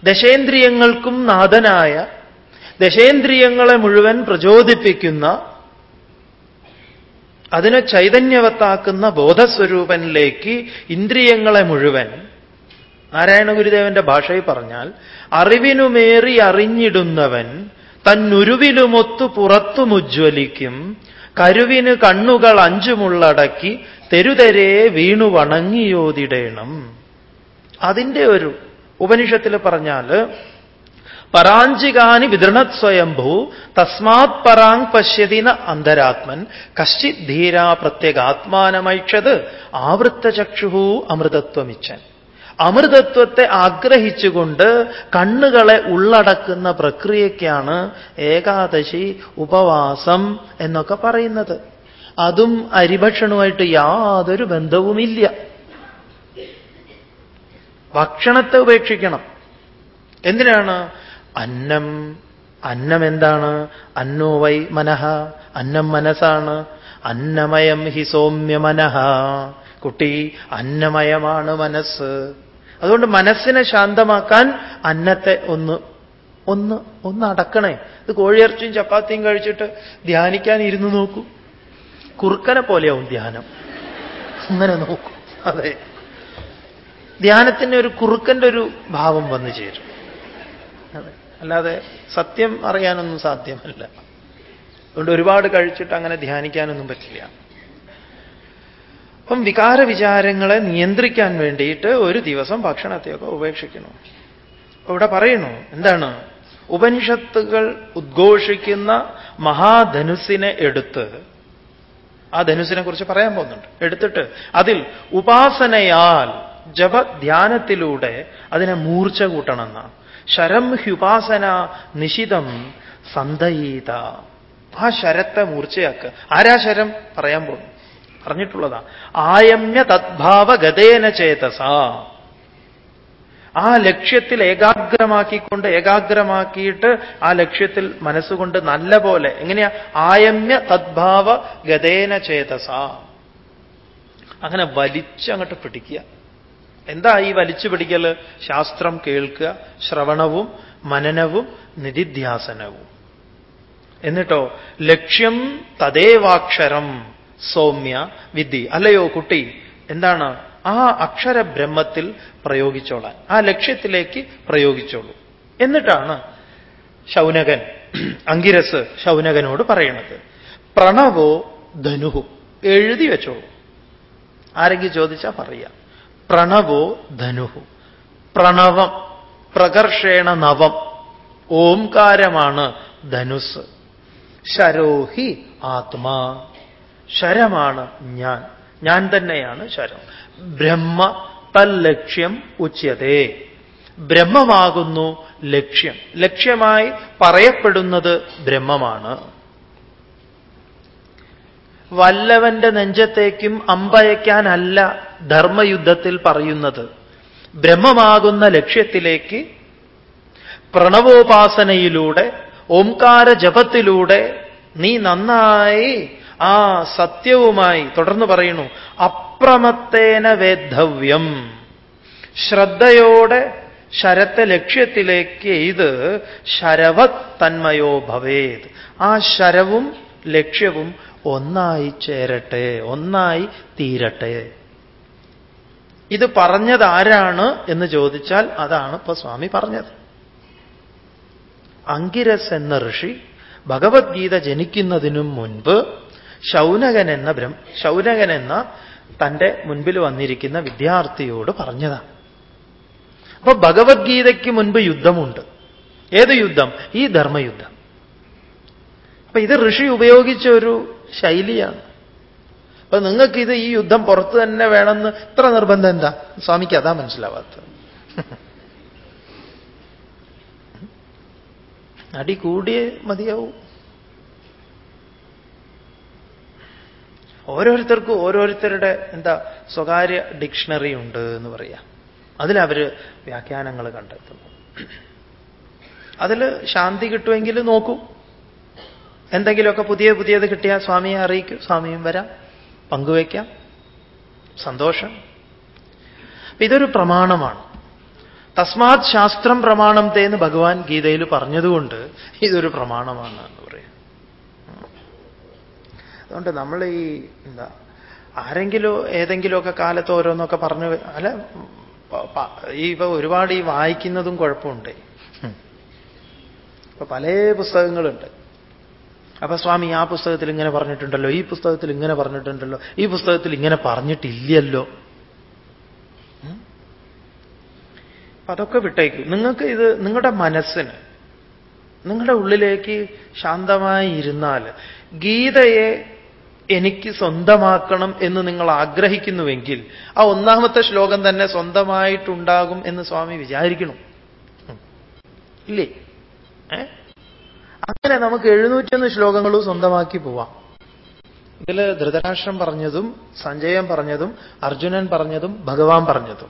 ദശേന്ദ്രിയങ്ങൾക്കും നാഥനായ ദശേന്ദ്രിയങ്ങളെ മുഴുവൻ പ്രചോദിപ്പിക്കുന്ന അതിനെ ചൈതന്യവത്താക്കുന്ന ബോധസ്വരൂപനിലേക്ക് ഇന്ദ്രിയങ്ങളെ മുഴുവൻ നാരായണ ഗുരുദേവന്റെ ഭാഷയിൽ പറഞ്ഞാൽ അറിവിനുമേറി അറിഞ്ഞിടുന്നവൻ തന്നുരുവിലുമൊത്തു പുറത്തുമുജ്വലിക്കും കരുവിന് കണ്ണുകൾ അഞ്ചുമുള്ളടക്കി തെരുതെരെ വീണു വണങ്ങിയോതിടേണം. അതിന്റെ ഒരു ഉപനിഷത്തിൽ പറഞ്ഞാൽ പരാഞ്ചികാനി വിതൃണത് സ്വയംഭൂ തസ്മാത് പരാങ് പശ്യതിന അന്തരാത്മൻ കശ്ചിത് ധീര പ്രത്യേകാത്മാനമൈക്ഷത് ആവൃത്തചക്ഷുഹു അമൃതത്വമിച്ചൻ അമൃതത്വത്തെ ആഗ്രഹിച്ചുകൊണ്ട് കണ്ണുകളെ ഉള്ളടക്കുന്ന പ്രക്രിയയ്ക്കാണ് ഏകാദശി ഉപവാസം എന്നൊക്കെ പറയുന്നത്. അതും അരിഭക്ഷണവുമായിട്ട് യാതൊരു ബന്ധവുമില്ല. ഭക്ഷണത്തെ ഉപേക്ഷിക്കണം. എന്തിനാണ്? അന്നം അന്നം എന്താണ് അന്നോ വൈ മനഃ അന്നം മനസ്സാണ്. അന്നമയം ഹി സൗമ്യ മനഃ. കുട്ടി അന്നമയമാണ് മനസ്സ്. അതുകൊണ്ട് മനസ്സിനെ ശാന്തമാക്കാൻ അന്നത്തെ ഒന്ന് ഒന്ന് ഒന്ന് അടക്കണേ. ഇത് കോഴിയിറച്ചിയും ചപ്പാത്തിയും കഴിച്ചിട്ട് ധ്യാനിക്കാൻ ഇരുന്ന് നോക്കൂ. കുറുക്കനെ പോലെയാവും ധ്യാനം. അങ്ങനെ നോക്കൂ. അതെ. ധ്യാനത്തിന് ഒരു കുറുക്കന്റെ ഒരു ഭാവം വന്നു ചേരും. അതെ. അല്ലാതെ സത്യം അറിയാനൊന്നും സാധ്യമല്ല. അതുകൊണ്ട് ഒരുപാട് കഴിച്ചിട്ട് അങ്ങനെ ധ്യാനിക്കാനൊന്നും പറ്റില്ല. അപ്പം വികാര വിചാരങ്ങളെ നിയന്ത്രിക്കാൻ വേണ്ടിയിട്ട് ഒരു ദിവസം ഭക്ഷണത്തെയൊക്കെ ഉപേക്ഷിക്കണം ഇവിടെ പറയണു എന്താണ്? ഉപനിഷത്തുകൾ ഉദ്ഘോഷിക്കുന്ന മഹാധനുസിനെ എടുത്ത് ആ ധനുസിനെ കുറിച്ച് പറയാൻ പോകുന്നുണ്ട്. എടുത്തിട്ട് അതിൽ ഉപാസനയാൽ ജപധ്യാനത്തിലൂടെ അതിനെ മൂർച്ച കൂട്ടണമെന്ന ശരം ഹ്യുപാസന നിശിതം സന്തയിത. ആ ശരത്തെ മൂർച്ചയാക്കുക ആരാ ശരം? പറയാൻ പോകുന്നു. പറഞ്ഞിട്ടുള്ളതാ. ആയമ്യ തദ്ഭാവ ഗതേന ചേതസ. ആ ലക്ഷ്യത്തിൽ ഏകാഗ്രമാക്കിക്കൊണ്ട് ഏകാഗ്രമാക്കിയിട്ട് ആ ലക്ഷ്യത്തിൽ മനസ്സുകൊണ്ട് നല്ല പോലെ എങ്ങനെയാ? ആയമ്യ തദ്ഭാവ ഗതേന ചേതസ. അങ്ങനെ വലിച്ചങ്ങോട്ട് പിടിക്കുക. എന്താ ഈ വലിച്ചു പിടിക്കൽ ശാസ്ത്രം കേൾക്കുക ശ്രവണവും മനനവും നിധിധ്യാസനവും. എന്നിട്ടോ ലക്ഷ്യം തദേവാക്ഷരം സൗമ്യ വിദ്ധി അല്ലയോ കുട്ടി എന്താണ്? ആ അക്ഷര ബ്രഹ്മത്തിൽ പ്രയോഗിച്ചോളാൻ. ആ ലക്ഷ്യത്തിലേക്ക് പ്രയോഗിച്ചോളൂ. എന്നിട്ടാണ് ശൗനകൻ അങ്കിരസ് ശൗനകനോട് പറയണത്. പ്രണവോ ധനുഹു എഴുതി വെച്ചോളൂ. ആരെങ്കിലും ചോദിച്ചാൽ പറയാം. പ്രണവോ ധനുഹു പ്രണവം പ്രകർഷേണ നവം. ഓംകാരമാണ് ധനുസ്. ശരോഹി ആത്മാ. ശരമാണ് ഞാൻ. ഞാൻ തന്നെയാണ് ശരം. ബ്രഹ്മ തല്ലക്ഷ്യം ഉച്യതേ. ബ്രഹ്മമാകുന്നു ലക്ഷ്യം. ലക്ഷ്യമായി പറയപ്പെടുന്നത് ബ്രഹ്മമാണ്. വല്ലവന്റെ നെഞ്ചത്തേക്കും അമ്പയക്കാനല്ല ധർമ്മയുദ്ധത്തിൽ പറയുന്നത്. ബ്രഹ്മമാകുന്ന ലക്ഷ്യത്തിലേക്ക് പ്രണവോപാസനയിലൂടെ ഓംകാര ജപത്തിലൂടെ നീ നന്നായി ആ സത്യവുമായി തുടർന്ന് പറയുന്നു അപ്രമത്തേന വേദ്ധവ്യം ശ്രദ്ധയോടെ ശരത്തെ ലക്ഷ്യത്തിലേക്ക് ഇത് ശരവത്തന്മയോ ഭവേത്. ആ ശരവും ലക്ഷ്യവും ഒന്നായി ചേരട്ടെ ഒന്നായി തീരട്ടെ. ഇത് പറഞ്ഞത് ആരാണ് എന്ന് ചോദിച്ചാൽ അതാണ് ഇപ്പൊ സ്വാമി പറഞ്ഞത്. അങ്കിരസ് എന്ന ഋഷി ഭഗവത്ഗീത ജനിക്കുന്നതിനും മുൻപ് ശൗനകൻ എന്ന ബ്രഹ്മ ശൗനകൻ എന്ന തന്റെ മുൻപിൽ വന്നിരിക്കുന്ന വിദ്യാർത്ഥിയോട് പറഞ്ഞതാണ് അപ്പൊ ഭഗവത്ഗീതയ്ക്ക് മുൻപ് യുദ്ധമുണ്ട്. ഏത് യുദ്ധം? ഈ ധർമ്മയുദ്ധം. അപ്പൊ ഇത് ഋഷി ഉപയോഗിച്ച ഒരു ശൈലിയാണ്. അപ്പൊ നിങ്ങൾക്കിത് ഈ യുദ്ധം പുറത്ത് തന്നെ വേണമെന്ന് ഇത്ര നിർബന്ധം എന്താ? സ്വാമിക്ക് അതാ മനസ്സിലാവാത്തത്. അടി കൂടിയേ മതിയാവൂ. ഓരോരുത്തർക്കും ഓരോരുത്തരുടെ എന്താ സ്വകാര്യ ഡിക്ഷണറി ഉണ്ട് എന്ന് പറയാം. അതിലവർ വ്യാഖ്യാനങ്ങൾ കണ്ടെത്തുന്നു. അതിൽ ശാന്തി കിട്ടുമെങ്കിൽ നോക്കൂ. എന്തെങ്കിലുമൊക്കെ പുതിയ പുതിയത് കിട്ടിയാൽ സ്വാമിയെ അറിയിക്കും സ്വാമിയും വരാം പങ്കുവയ്ക്കാം. സന്തോഷം. ഇതൊരു പ്രമാണമാണ്. തസ്മാത് ശാസ്ത്രം പ്രമാണം തേന്ന് ഭഗവാൻ ഗീതയിൽ പറഞ്ഞതുകൊണ്ട് ഇതൊരു പ്രമാണമാണ് എന്ന് പറയാം. അതുകൊണ്ട് നമ്മൾ ഈ എന്താ ആരെങ്കിലും ഏതെങ്കിലുമൊക്കെ കാലത്ത് ഓരോന്നൊക്കെ പറഞ്ഞു അല്ല ഈ ഇപ്പൊ ഒരുപാട് ഈ വായിക്കുന്നതും കുഴപ്പമുണ്ട്. ഇപ്പൊ പല പുസ്തകങ്ങളുണ്ട്. അപ്പൊ സ്വാമി ആ പുസ്തകത്തിൽ ഇങ്ങനെ പറഞ്ഞിട്ടുണ്ടല്ലോ ഈ പുസ്തകത്തിൽ ഇങ്ങനെ പറഞ്ഞിട്ടുണ്ടല്ലോ ഈ പുസ്തകത്തിൽ ഇങ്ങനെ പറഞ്ഞിട്ടില്ലല്ലോ. അതൊക്കെ വിട്ടേക്ക്. നിങ്ങൾക്ക് ഇത് നിങ്ങളുടെ മനസ്സിന് നിങ്ങളുടെ ഉള്ളിലേക്ക് ശാന്തമായി ഇരുന്നാൽ ഗീതയെ എനിക്ക് സ്വന്തമാക്കണം എന്ന് നിങ്ങൾ ആഗ്രഹിക്കുന്നുവെങ്കിൽ ആ ഒന്നാമത്തെ ശ്ലോകം തന്നെ സ്വന്തമായിട്ടുണ്ടാകും എന്ന് സ്വാമി വിചാരിക്കണം. ഇല്ലേ? ഏ? അങ്ങനെ നമുക്ക് എഴുന്നൂറ്റൊന്ന് ശ്ലോകങ്ങളും സ്വന്തമാക്കി പോവാം. ഇതിൽ ധൃതരാഷ്ട്രം പറഞ്ഞതും സഞ്ജയൻ പറഞ്ഞതും അർജുനൻ പറഞ്ഞതും ഭഗവാൻ പറഞ്ഞതും.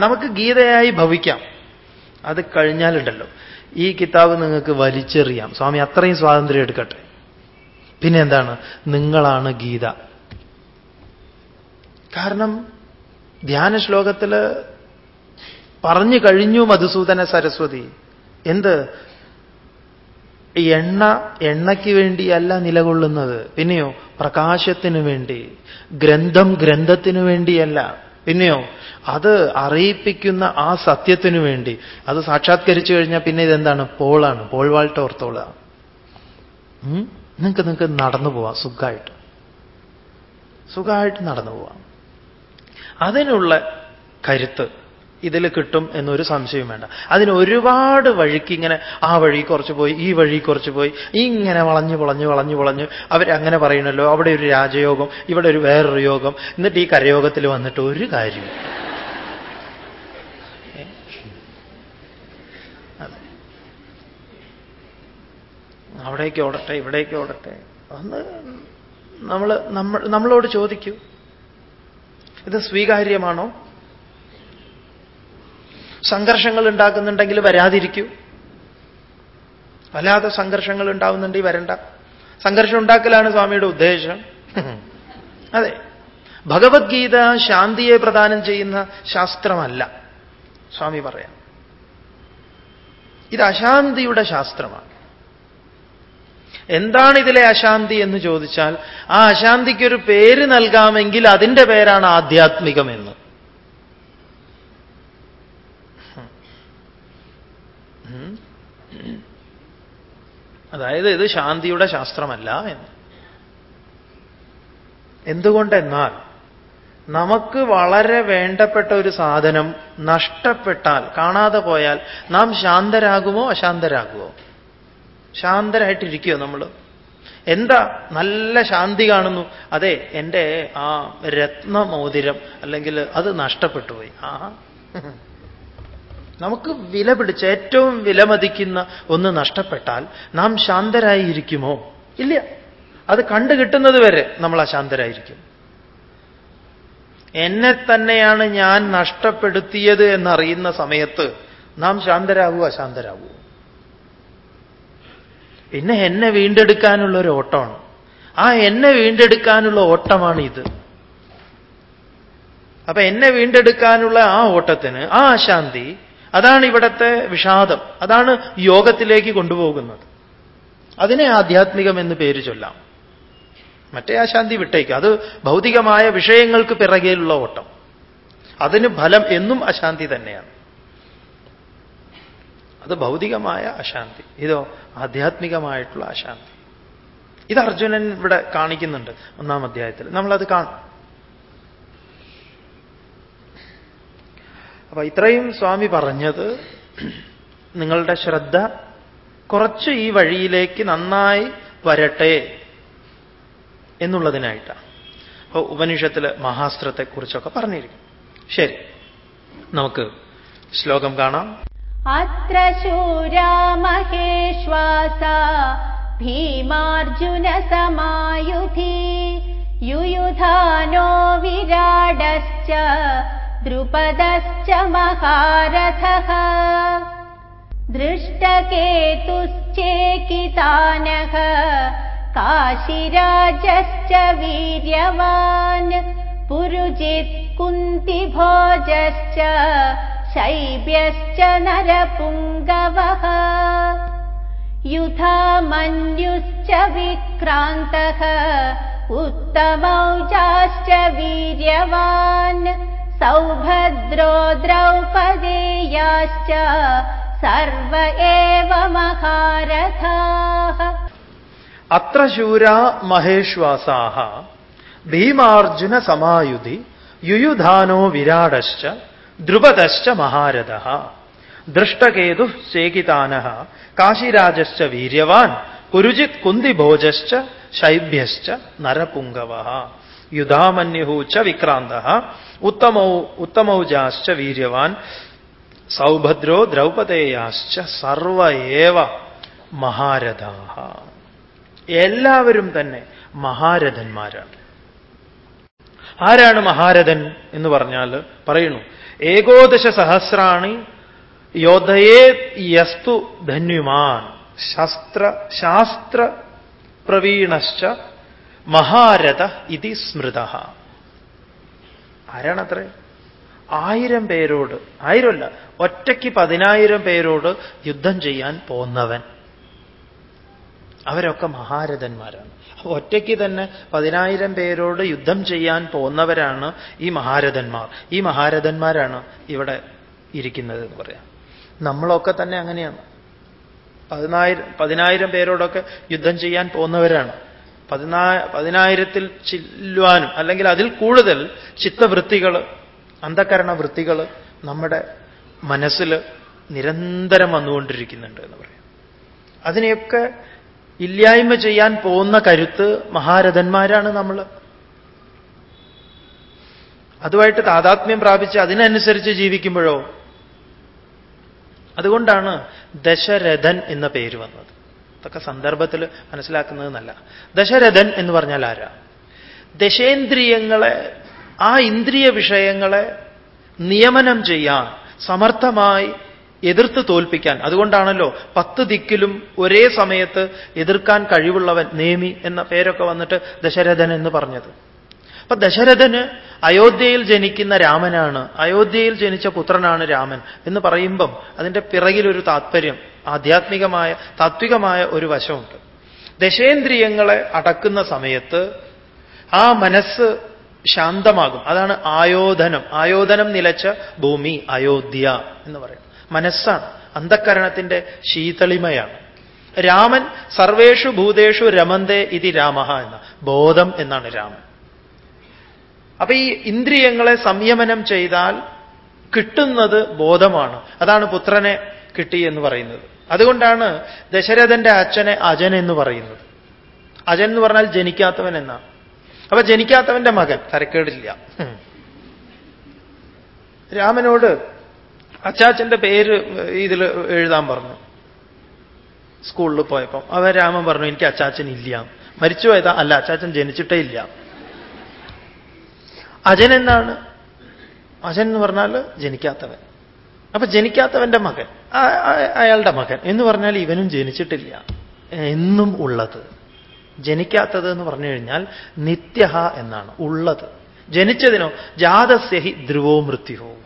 നമുക്ക് ഗീതയായി ഭവിക്കാം. അത് കഴിഞ്ഞാലുണ്ടല്ലോ. ഈ കിതാബ് നിങ്ങൾക്ക് വലിച്ചെറിയാം. സ്വാമി അത്രയും സ്വാതന്ത്ര്യം എടുക്കട്ടെ. പിന്നെ എന്താണ്? നിങ്ങളാണ് ഗീത. കാരണം ധ്യാന ശ്ലോകത്തിൽ പറഞ്ഞു കഴിഞ്ഞു മധുസൂദന സരസ്വതി. എന്ത്? എണ്ണ എണ്ണയ്ക്ക് വേണ്ടിയല്ല നിലകൊള്ളുന്നത്. പിന്നെയോ പ്രകാശത്തിന് വേണ്ടി. ഗ്രന്ഥം ഗ്രന്ഥത്തിനു വേണ്ടിയല്ല. പിന്നെയോ അത് അറിയിപ്പിക്കുന്ന ആ സത്യത്തിനു വേണ്ടി. അത് സാക്ഷാത്കരിച്ചു കഴിഞ്ഞാൽ പിന്നെ ഇതെന്താണ്? പോളാണ്. പോൾ വാൾട്ട് ഓർത്തോളാണ് നിങ്ങൾക്ക് നിങ്ങൾക്ക് നടന്നു പോവാം. സുഖമായിട്ട് സുഖമായിട്ട് നടന്നു പോവാം. അതിനുള്ള കരുത്ത് ഇതിൽ കിട്ടും എന്നൊരു സംശയം വേണ്ട. അതിന് ഒരുപാട് വഴിക്ക് ഇങ്ങനെ ആ വഴി കുറച്ച് പോയി ഈ വഴി കുറച്ച് പോയി ഇങ്ങനെ വളഞ്ഞു വളഞ്ഞു വളഞ്ഞു വളഞ്ഞു അവരങ്ങനെ പറയണല്ലോ. അവിടെ ഒരു രാജയോഗം ഇവിടെ ഒരു വേറൊരു യോഗം. എന്നിട്ട് ഈ കരയോഗത്തിൽ വന്നിട്ട് ഒരു കാര്യം അവിടേക്ക് ഓടട്ടെ ഇവിടേക്ക് ഓടട്ടെ. ഒന്ന് നമ്മൾ നമ്മൾ നമ്മളോട് ചോദിക്കൂ. ഇത് സ്വീകാര്യമാണോ? സംഘർഷങ്ങൾ ഉണ്ടാക്കുന്നുണ്ടെങ്കിൽ വരാതിരിക്കൂ. വല്ലാതെ സംഘർഷങ്ങൾ ഉണ്ടാവുന്നുണ്ടെങ്കിൽ വരണ്ട. സംഘർഷം ഉണ്ടാക്കലാണ് സ്വാമിയുടെ ഉദ്ദേശം. അതെ. ഭഗവത്ഗീത ശാന്തിയെ പ്രദാനം ചെയ്യുന്ന ശാസ്ത്രമല്ല സ്വാമി പറയാം. ഇത് അശാന്തിയുടെ ശാസ്ത്രമാണ്. എന്താണ് ഇതിലെ അശാന്തി എന്ന് ചോദിച്ചാൽ ആ അശാന്തിക്കൊരു പേര് നൽകാമെങ്കിൽ അതിന്റെ പേരാണ് ആധ്യാത്മികമെന്ന്. അതായത് ഇത് ശാന്തിയുടെ ശാസ്ത്രമല്ല എന്ന്. എന്തുകൊണ്ടെന്നാൽ നമുക്ക് വളരെ വേണ്ടപ്പെട്ട ഒരു സാധനം നഷ്ടപ്പെട്ടാൽ കാണാതെ പോയാൽ നാം ശാന്തരാകുമോ അശാന്തരാകുമോ? ശാന്തരായിട്ടിരിക്കുമോ നമ്മൾ എന്താ നല്ല ശാന്തി കാണുന്നു? അതെ എന്റെ ആ രത്നമോതിരം അല്ലെങ്കിൽ അത് നഷ്ടപ്പെട്ടുപോയി ആ നമുക്ക് വില പിടിച്ച ഏറ്റവും വിലമതിക്കുന്ന ഒന്ന് നഷ്ടപ്പെട്ടാൽ നാം ശാന്തരായിരിക്കുമോ? ഇല്ല. അത് കണ്ടു കിട്ടുന്നത് വരെ നമ്മൾ അശാന്തരായിരിക്കും. എന്നെ തന്നെയാണ് ഞാൻ നഷ്ടപ്പെടുത്തിയത് എന്നറിയുന്ന സമയത്ത് നാം ശാന്തരാകൂ അശാന്തരാകൂ പിന്നെ എന്നെ വീണ്ടെടുക്കാനുള്ള ഒരു ഓട്ടമാണ്. ആ എന്നെ വീണ്ടെടുക്കാനുള്ള ഓട്ടമാണ് ഇത്. അപ്പൊ എന്നെ വീണ്ടെടുക്കാനുള്ള ആ ഓട്ടത്തിന് ആ അശാന്തി അതാണ് ഇവിടത്തെ വിഷാദം. അതാണ് യോഗത്തിലേക്ക് കൊണ്ടുപോകുന്നത്. അതിനെ ആധ്യാത്മികം എന്ന് പേര് ചൊല്ലാം. മറ്റേ അശാന്തി വിട്ടേക്ക്. അത് ഭൗതികമായ വിഷയങ്ങൾക്ക് പിറകെയുള്ള ഓട്ടം. അതിന് ഫലം എന്നും അശാന്തി തന്നെയാണ്. അത് ഭൗതികമായ അശാന്തി. ഇതോ ആധ്യാത്മികമായിട്ടുള്ള അശാന്തി. ഇത് അർജുനൻ ഇവിടെ കാണിക്കുന്നുണ്ട് ഒന്നാം അധ്യായത്തിൽ. നമ്മളത് കാണും. അപ്പൊ ഇത്രയും സ്വാമി പറഞ്ഞത് നിങ്ങളുടെ ശ്രദ്ധ കുറച്ച് ഈ വഴിയിലേക്ക് നന്നായി വരട്ടെ എന്നുള്ളതിനായിട്ടാണ് അപ്പോൾ ഉപനിഷത്തിലെ മഹാസ്ത്രത്തെക്കുറിച്ചൊക്കെ പറഞ്ഞിരിക്കും ശരി നമുക്ക് ശ്ലോകം കാണാം. അത്ര ശൂരാമഹേശ്വാസ ഭീമാർജുന സമായുധി യുയുധാനോ വിരാടശ്ച द्रुपदश्च महारथः। दृष्टकेतुश्चेकितानः काशिराजश्च वीर्यवान्। पुरुजित् कुन्तिभोजश्च। शैब्यश्च नरपुङ्गवः। युधामन्युश्च विक्रान्तः। उत्तमौजाश्च वीर्यवान् सौभद्रो द्रौपदेयाश्च सर्व एव महारथाः അത്ര ശൂരാ മഹേശ്വാസാഹ ഭീമാർജുന സമായുധി യുയുധാനോ വിരാടശ്ച ദ്രുപദശ്ച മഹാരഥ ദൃഷ്ടകേതു ചേകിതാന കാശിരാജശ്ച വീര്യവാൻ കുരുജിത് കുന്തിഭോജശ്ച ശൈഭ്യശ്ച നരപുങ്കവ യുധാമന്യു ച വിക്രാന്ത ഉത്തമൗ ഉത്തമൗജാശ്ച വീര്യവാൻ സൗഭദ്രോ ദ്രൗപദേയാശ്ച സർവ ഏവ മഹാരഥാ എല്ലാവരും തന്നെ മഹാരഥന്മാരാണ്. ആരാണ് മഹാരഥൻ എന്ന് പറഞ്ഞാൽ പറയുന്നു ഏകോദശ സഹസ്രാണി യോധയേ യസ്തു ധന്യുമാൻ. ശാസ്ത്ര ശാസ്ത്ര പ്രവീണശ്ച മഹാരഥ ഇതി സ്മൃത. ആരാണത്രേ? ആയിരം പേരോട് ആയിരമല്ല ഒറ്റയ്ക്ക് പതിനായിരം പേരോട് യുദ്ധം ചെയ്യാൻ പോന്നവൻ അവരൊക്കെ മഹാരഥന്മാരാണ്. അപ്പൊ ഒറ്റയ്ക്ക് തന്നെ പതിനായിരം പേരോട് യുദ്ധം ചെയ്യാൻ പോന്നവരാണ് ഈ മഹാരഥന്മാർ. ഈ മഹാരഥന്മാരാണ് ഇവിടെ ഇരിക്കുന്നത് എന്ന് പറയാം. നമ്മളൊക്കെ തന്നെ അങ്ങനെയാണ്. പതിനായിരം പതിനായിരം പേരോടൊക്കെ യുദ്ധം ചെയ്യാൻ പോകുന്നവരാണ്. പതിനാ പതിനായിരത്തിൽ ചില്ലുവാനും അല്ലെങ്കിൽ അതിൽ കൂടുതൽ ചിത്തവൃത്തികൾ അന്ധകരണ വൃത്തികൾ നമ്മുടെ മനസ്സിൽ നിരന്തരം വന്നുകൊണ്ടിരിക്കുന്നുണ്ട് എന്ന് പറയും. അതിനെയൊക്കെ ഇല്ലായ്മ ചെയ്യാൻ പോകുന്ന കരുത്ത് മഹാരഥന്മാരാണ് നമ്മൾ. അതുമായിട്ട് താതാത്മ്യം പ്രാപിച്ച് അതിനനുസരിച്ച് ജീവിക്കുമ്പോഴോ? അതുകൊണ്ടാണ് ദശരഥൻ എന്ന പേര് വന്നത്. ഇതൊക്കെ സന്ദർഭത്തിൽ മനസ്സിലാക്കുന്നത് നല്ല ദശരഥൻ എന്ന് പറഞ്ഞാൽ ആരാ? ദശേന്ദ്രിയങ്ങളെ ആ ഇന്ദ്രിയ വിഷയങ്ങളെ നിയമനം ചെയ്യാൻ സമർത്ഥമായി എതിർത്ത് തോൽപ്പിക്കാൻ. അതുകൊണ്ടാണല്ലോ പത്ത് ദിക്കിലും ഒരേ സമയത്ത് എതിർക്കാൻ കഴിവുള്ളവൻ നേമി എന്ന പേരൊക്കെ വന്നിട്ട് ദശരഥൻ എന്ന് പറഞ്ഞത്. അപ്പൊ ദശരഥന് അയോധ്യയിൽ ജനിക്കുന്ന രാമനാണ് അയോധ്യയിൽ ജനിച്ച പുത്രനാണ് രാമൻ എന്ന് പറയുമ്പം അതിന്റെ പിറകിലൊരു താത്പര്യം ആധ്യാത്മികമായ താത്വികമായ ഒരു വശമുണ്ട്. ദശേന്ദ്രിയങ്ങളെ അടക്കുന്ന സമയത്ത് ആ മനസ്സ് ശാന്തമാകും. അതാണ് ആയോധനം. ആയോധനം നിലച്ച ഭൂമി അയോധ്യ എന്ന് പറയും മനസ്സാണ്. അന്ധക്കരണത്തിന്റെ ശീതളിമയാണ്. രാമൻ സർവേഷു ഭൂതേഷു രമന്തേ ഇതി രാമ എന്ന ബോധം എന്നാണ് രാമൻ. അപ്പൊ ഈ ഇന്ദ്രിയങ്ങളെ സംയമനം ചെയ്താൽ കിട്ടുന്നത് ബോധമാണ്. അതാണ് പുത്രനെ കിട്ടി എന്ന് പറയുന്നത്. അതുകൊണ്ടാണ് ദശരഥന്റെ അച്ഛനെ അജൻ എന്ന് പറയുന്നത്. അജൻ എന്ന് പറഞ്ഞാൽ ജനിക്കാത്തവൻ എന്നാണ് അപ്പൊ ജനിക്കാത്തവന്റെ മകൻ. തരക്കേടില്ല. രാമനോട് അച്ചാച്ചന്റെ പേര് ഇതിൽ എഴുതാൻ പറഞ്ഞു. സ്കൂളിൽ പോയപ്പം. അവ രാമൻ പറഞ്ഞു എനിക്ക് അച്ചാച്ചൻ ഇല്ല. മരിച്ചു പോയതാ. അല്ല അച്ചാച്ചൻ ജനിച്ചിട്ടേ ഇല്ല. അജൻ എന്നാണ്? അജൻ എന്ന് പറഞ്ഞാൽ ജനിക്കാത്തവൻ. അപ്പൊ ജനിക്കാത്തവന്റെ മകൻ അയാളുടെ മകൻ എന്ന് പറഞ്ഞാൽ ഇവനും ജനിച്ചിട്ടില്ല. എന്നും ഉള്ളത്. ജനിക്കാത്തത് എന്ന് പറഞ്ഞു കഴിഞ്ഞാൽ നിത്യഹ എന്നാണ് ഉള്ളത്. ജനിച്ചതിനോ ജാതസ്യഹി ധ്രുവോ മൃത്യുഹോ.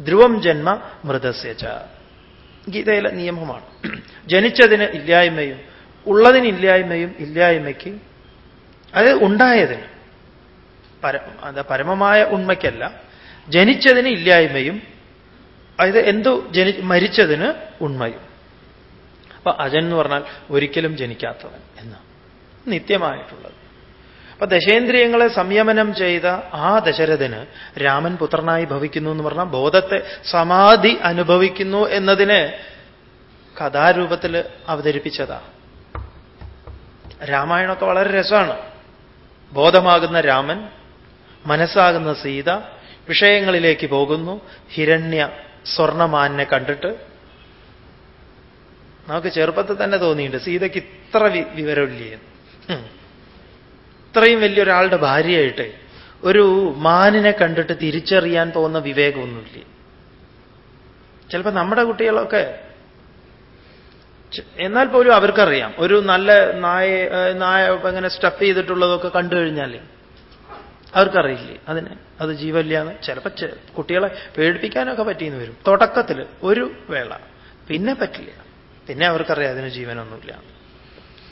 ധ്രുവം ജന്മ മൃതസ്യച ഗീതയിലെ നിയമമാണ്. ജനിച്ചതിന് ഇല്ലായ്മയും ഉള്ളതിന് ഇല്ലായ്മയും ഇല്ലായ്മയ്ക്ക് അത് ഉണ്ടായതിന്. പര പരമമായ ഉണ്മയ്ക്കല്ല. ജനിച്ചതിന് ഇല്ലായ്മയും അതായത് എന്തോ ജനി മരിച്ചതിന് ഉണ്മയും. അപ്പൊ അജൻ എന്ന് പറഞ്ഞാൽ ഒരിക്കലും ജനിക്കാത്തവൻ എന്ന് നിത്യമായിട്ടുള്ളത്. അപ്പൊ ദശേന്ദ്രിയങ്ങളെ സംയമനം ചെയ്ത ആ ദശരഥന് രാമൻ പുത്രനായി ഭവിക്കുന്നു എന്ന് പറഞ്ഞാൽ ബോധത്തെ സമാധി അനുഭവിക്കുന്നു എന്നതിന് കഥാരൂപത്തിൽ അവതരിപ്പിച്ചതാ. രാമായണമൊക്കെ വളരെ രസമാണ്. ബോധമാകുന്ന രാമൻ മനസ്സാകുന്ന സീത വിഷയങ്ങളിലേക്ക് പോകുന്നു ഹിരണ്യ സ്വർണമാനെ കണ്ടിട്ട് നമുക്ക് ചെറുപ്പത്തിൽ തന്നെ തോന്നിയിട്ടുണ്ട്. സീതയ്ക്ക് ഇത്ര വിവരമില്ലേ? ഇത്രയും വലിയൊരാളുടെ ഭാര്യയായിട്ട് ഒരു മാനിനെ കണ്ടിട്ട് തിരിച്ചറിയാൻ പോകുന്ന വിവേകമൊന്നുമില്ല? ചിലപ്പോൾ നമ്മുടെ കുട്ടികളൊക്കെ എന്നാൽ പോലും അവർക്കറിയാം. ഒരു നല്ല നായ നായ ഇങ്ങനെ സ്റ്റഫ് ചെയ്തിട്ടുള്ളതൊക്കെ കണ്ടു കഴിഞ്ഞാൽ അവർക്കറിയില്ലേ? അതിന് അത് ജീവല്ലാന്ന് ചിലപ്പോൾ കുട്ടികളെ പേടിപ്പിക്കാനൊക്കെ പറ്റിയെന്ന് വരും. തുടക്കത്തിൽ ഒരു വേള. പിന്നെ പറ്റില്ല. പിന്നെ അവർക്കറിയാം അതിന് ജീവനൊന്നുമില്ല.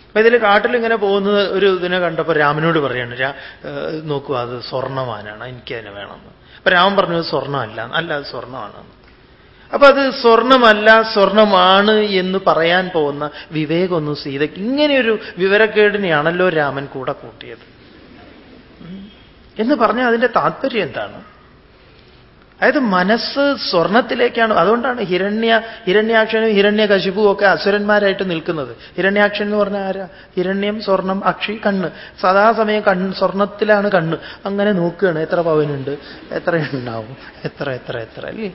അപ്പൊ ഇതിൽ കാട്ടിലിങ്ങനെ പോകുന്നത് ഒരു ഇതിനെ കണ്ടപ്പോൾ രാമനോട് പറയാണ് രാ നോക്കൂ അത് സ്വർണമാനാണ് എനിക്ക് അതിനെ വേണമെന്ന്. അപ്പൊ രാമൻ പറഞ്ഞു സ്വർണമല്ല അല്ല അത് സ്വർണമാണ് അപ്പൊ അത് സ്വർണമല്ല സ്വർണമാണ് എന്ന് പറയാൻ പോകുന്ന വിവേകൊന്നും സീതയ്ക്ക് ഇങ്ങനെയൊരു വിവരക്കേടിനെയാണല്ലോ രാമൻ കൂടെ കൂട്ടിയത്. എന്ന് പറഞ്ഞാൽ അതിന്റെ താല്പര്യം എന്താണ്? അതായത് മനസ്സ് സ്വർണത്തിലേക്കാണ്. അതുകൊണ്ടാണ് ഹിരണ്യ ഹിരണ്യാക്ഷനും ഹിരണ്യകശിപുവും ഒക്കെ അസുരന്മാരായിട്ട് നിൽക്കുന്നത്. ഹിരണ്യാക്ഷൻ എന്ന് പറഞ്ഞാൽ ആരാ? ഹിരണ്യം സ്വർണം അക്ഷി കണ്ണ്. സദാസമയം കണ്ണ് സ്വർണത്തിലാണ് കണ്ണ്. അങ്ങനെ നോക്കുകയാണ്. എത്ര പവനുണ്ട്? എത്ര ഉണ്ടാവും എത്ര എത്ര എത്ര അല്ലേ?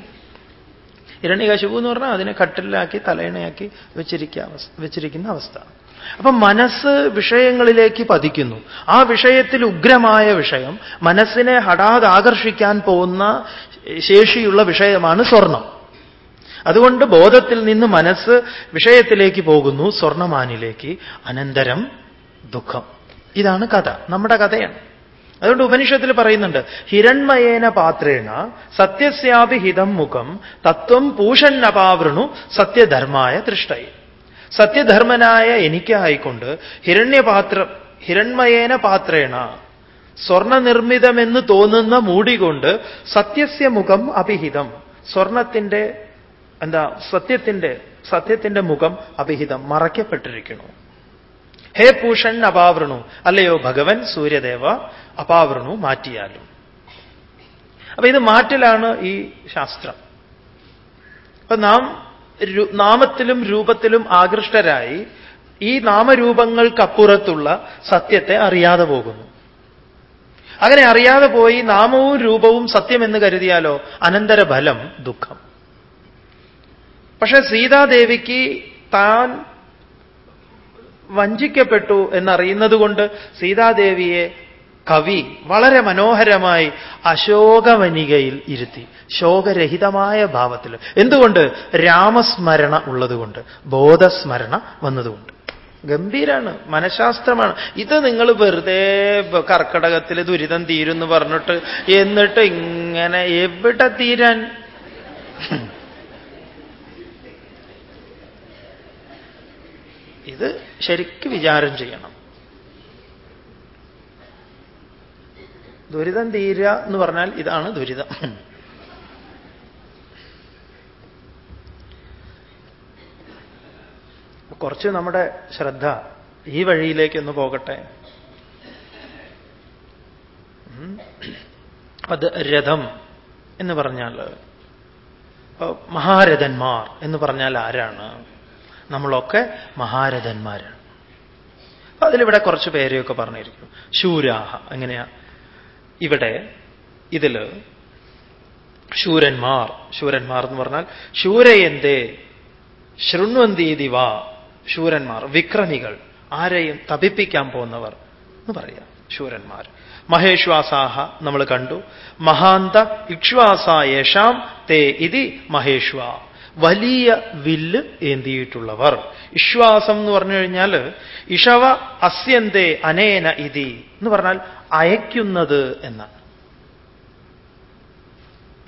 ഹിരണ്യകശിപു എന്ന് പറഞ്ഞാൽ അതിനെ കട്ടിലാക്കി തലയിണയാക്കി വെച്ചിരിക്കുക വെച്ചിരിക്കുന്ന അവസ്ഥ. അപ്പൊ മനസ്സ് വിഷയങ്ങളിലേക്ക് പതിക്കുന്നു. ആ വിഷയത്തിൽ ഉഗ്രമായ വിഷയം മനസ്സിനെ ഹഠാത് ആകർഷിക്കാൻ പോകുന്ന ശേഷിയുള്ള വിഷയമാണ് സ്വർണം. അതുകൊണ്ട് ബോധത്തിൽ നിന്ന് മനസ്സ് വിഷയത്തിലേക്ക് പോകുന്നു സ്വർണമാനിലേക്ക്. അനന്തരം ദുഃഖം. ഇതാണ് കഥ. നമ്മുടെ കഥയാണ്. അതുകൊണ്ട് ഉപനിഷത്തിൽ പറയുന്നുണ്ട് ഹിരൺമയേന പാത്രേണ സത്യസ്യാപി ഹിതം മുഖം തത്വം പൂഷന്നപാവൃണു സത്യധർമായ തൃഷ്ടയെ. സത്യധർമ്മനായ എനിക്കായിക്കൊണ്ട് ഹിരണ്യപാത്രം ഹിരൺമയേന പാത്രേണ സ്വർണനിർമ്മിതമെന്ന് തോന്നുന്ന മൂടികൊണ്ട് സത്യസ്യ മുഖം അഭിഹിതം. സ്വർണത്തിന്റെ എന്താ സത്യത്തിന്റെ സത്യത്തിന്റെ മുഖം അഭിഹിതം മറയ്ക്കപ്പെട്ടിരിക്കുന്നു. ഹേ പൂഷൻ അപാവൃണു അല്ലയോ ഭഗവൻ സൂര്യദേവ അപാവൃണു മാറ്റിയാലും. അപ്പൊ ഇത് മാറ്റലാണ് ഈ ശാസ്ത്രം. അപ്പൊ നാം നാമത്തിലും രൂപത്തിലും ആകൃഷ്ടരായി ഈ നാമരൂപങ്ങൾക്കപ്പുറത്തുള്ള സത്യത്തെ അറിയാതെ പോകുന്നു. അങ്ങനെ അറിയാതെ പോയി നാമവും രൂപവും സത്യമെന്ന് കരുതിയാലോ അനന്തരഫലം ദുഃഖം. പക്ഷെ സീതാദേവിക്ക് താൻ വഞ്ചിക്കപ്പെട്ടു എന്നറിയുന്നത് കൊണ്ട് സീതാദേവിയെ കവി വളരെ മനോഹരമായി അശോകവനികയിൽ ഇരുത്തി ശോകരഹിതമായ ഭാവത്തിൽ. എന്തുകൊണ്ട്? രാമസ്മരണ ഉള്ളതുകൊണ്ട് ബോധസ്മരണ വന്നതുകൊണ്ട്. ഗംഭീരാണ് മനഃശാസ്ത്രമാണ്. ഇത് നിങ്ങൾ വെറുതെ കർക്കടകത്തിൽ ദുരിതം തീരുന്നു പറഞ്ഞിട്ട് എന്നിട്ട് ഇങ്ങനെ എവിടെ തീരാൻ? ഇത് ശരിക്ക് വിചാരം ചെയ്യണം. ദുരിതം തീരുക എന്ന് പറഞ്ഞാൽ ഇതാണ് ദുരിതം. കുറച്ച് നമ്മുടെ ശ്രദ്ധ ഈ വഴിയിലേക്ക് വഴിയിലേക്കൊന്ന് പോകട്ടെ. അത് രഥം എന്ന് പറഞ്ഞാൽ മഹാരഥന്മാർ എന്ന് പറഞ്ഞാൽ ആരാണ്? നമ്മളൊക്കെ മഹാരഥന്മാരാണ്. അതിലിവിടെ കുറച്ച് പേരെയൊക്കെ പറഞ്ഞിരിക്കും. ശൂരാഹ എങ്ങനെയാ? ഇവിടെ ഇതിൽ ശൂരന്മാർ ശൂരന്മാർ എന്ന് പറഞ്ഞാൽ ശൂരയന്തേ ശൃണ്വന്തീതി വാ ശൂരന്മാർ വിക്രമികൾ ആരെയും തപിപ്പിക്കാൻ പോകുന്നവർ എന്ന് പറയാം ശൂരന്മാർ. മഹേശ്വാസാഹ നമ്മൾ കണ്ടു. മഹാന്ത ഇക്ഷ്വാസ യേഷാം തേ ഇതി മഹേശ്വ. വലിയ വില്ല് ഏന്തിയിട്ടുള്ളവർ. വിശ്വാസം എന്ന് പറഞ്ഞു കഴിഞ്ഞാൽ ഇഷവ അസ്യന്തേ അനേന ഇതി എന്ന് പറഞ്ഞാൽ അയക്കുന്നത് എന്നാണ്.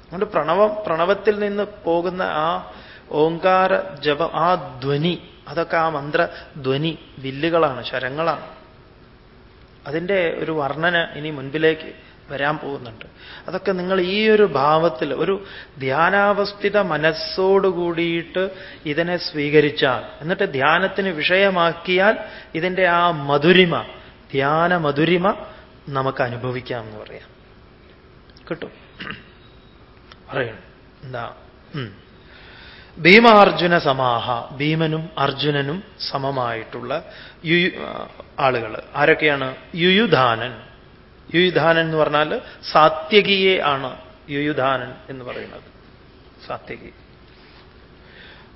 അതുകൊണ്ട് പ്രണവം പ്രണവത്തിൽ നിന്ന് പോകുന്ന ആ ഓങ്കാര ജപം ആ ധ്വനി അതൊക്കെ ആ മന്ത്ര ധ്വനി വില്ലുകളാണ് ശരങ്ങളാണ്. അതിന്റെ ഒരു വർണന ഇനി മുൻപിലേക്ക് വരാൻ പോകുന്നുണ്ട്. അതൊക്കെ നിങ്ങൾ ഈ ഒരു ഭാവത്തിൽ ഒരു ധ്യാനാവസ്ഥിത മനസ്സോടുകൂടിയിട്ട് ഇതിനെ സ്വീകരിച്ചാൽ എന്നിട്ട് ധ്യാനത്തിന് വിഷയമാക്കിയാൽ ഇതിന്റെ ആ മധുരിമ ധ്യാന മധുരിമ നമുക്ക് അനുഭവിക്കാം എന്ന് പറയാം. കിട്ടും. പറയണം എന്താ? ഭീമാർജുന സമാഹ ഭീമനും അർജുനനും സമമായിട്ടുള്ള യു ആളുകൾ ആരൊക്കെയാണ്? യുയുധാനൻ. യുയുധാനൻ എന്ന് പറഞ്ഞാൽ സാത്യകിയെ ആണ് യുയുധാനൻ എന്ന് പറയുന്നത്. സാത്യകി.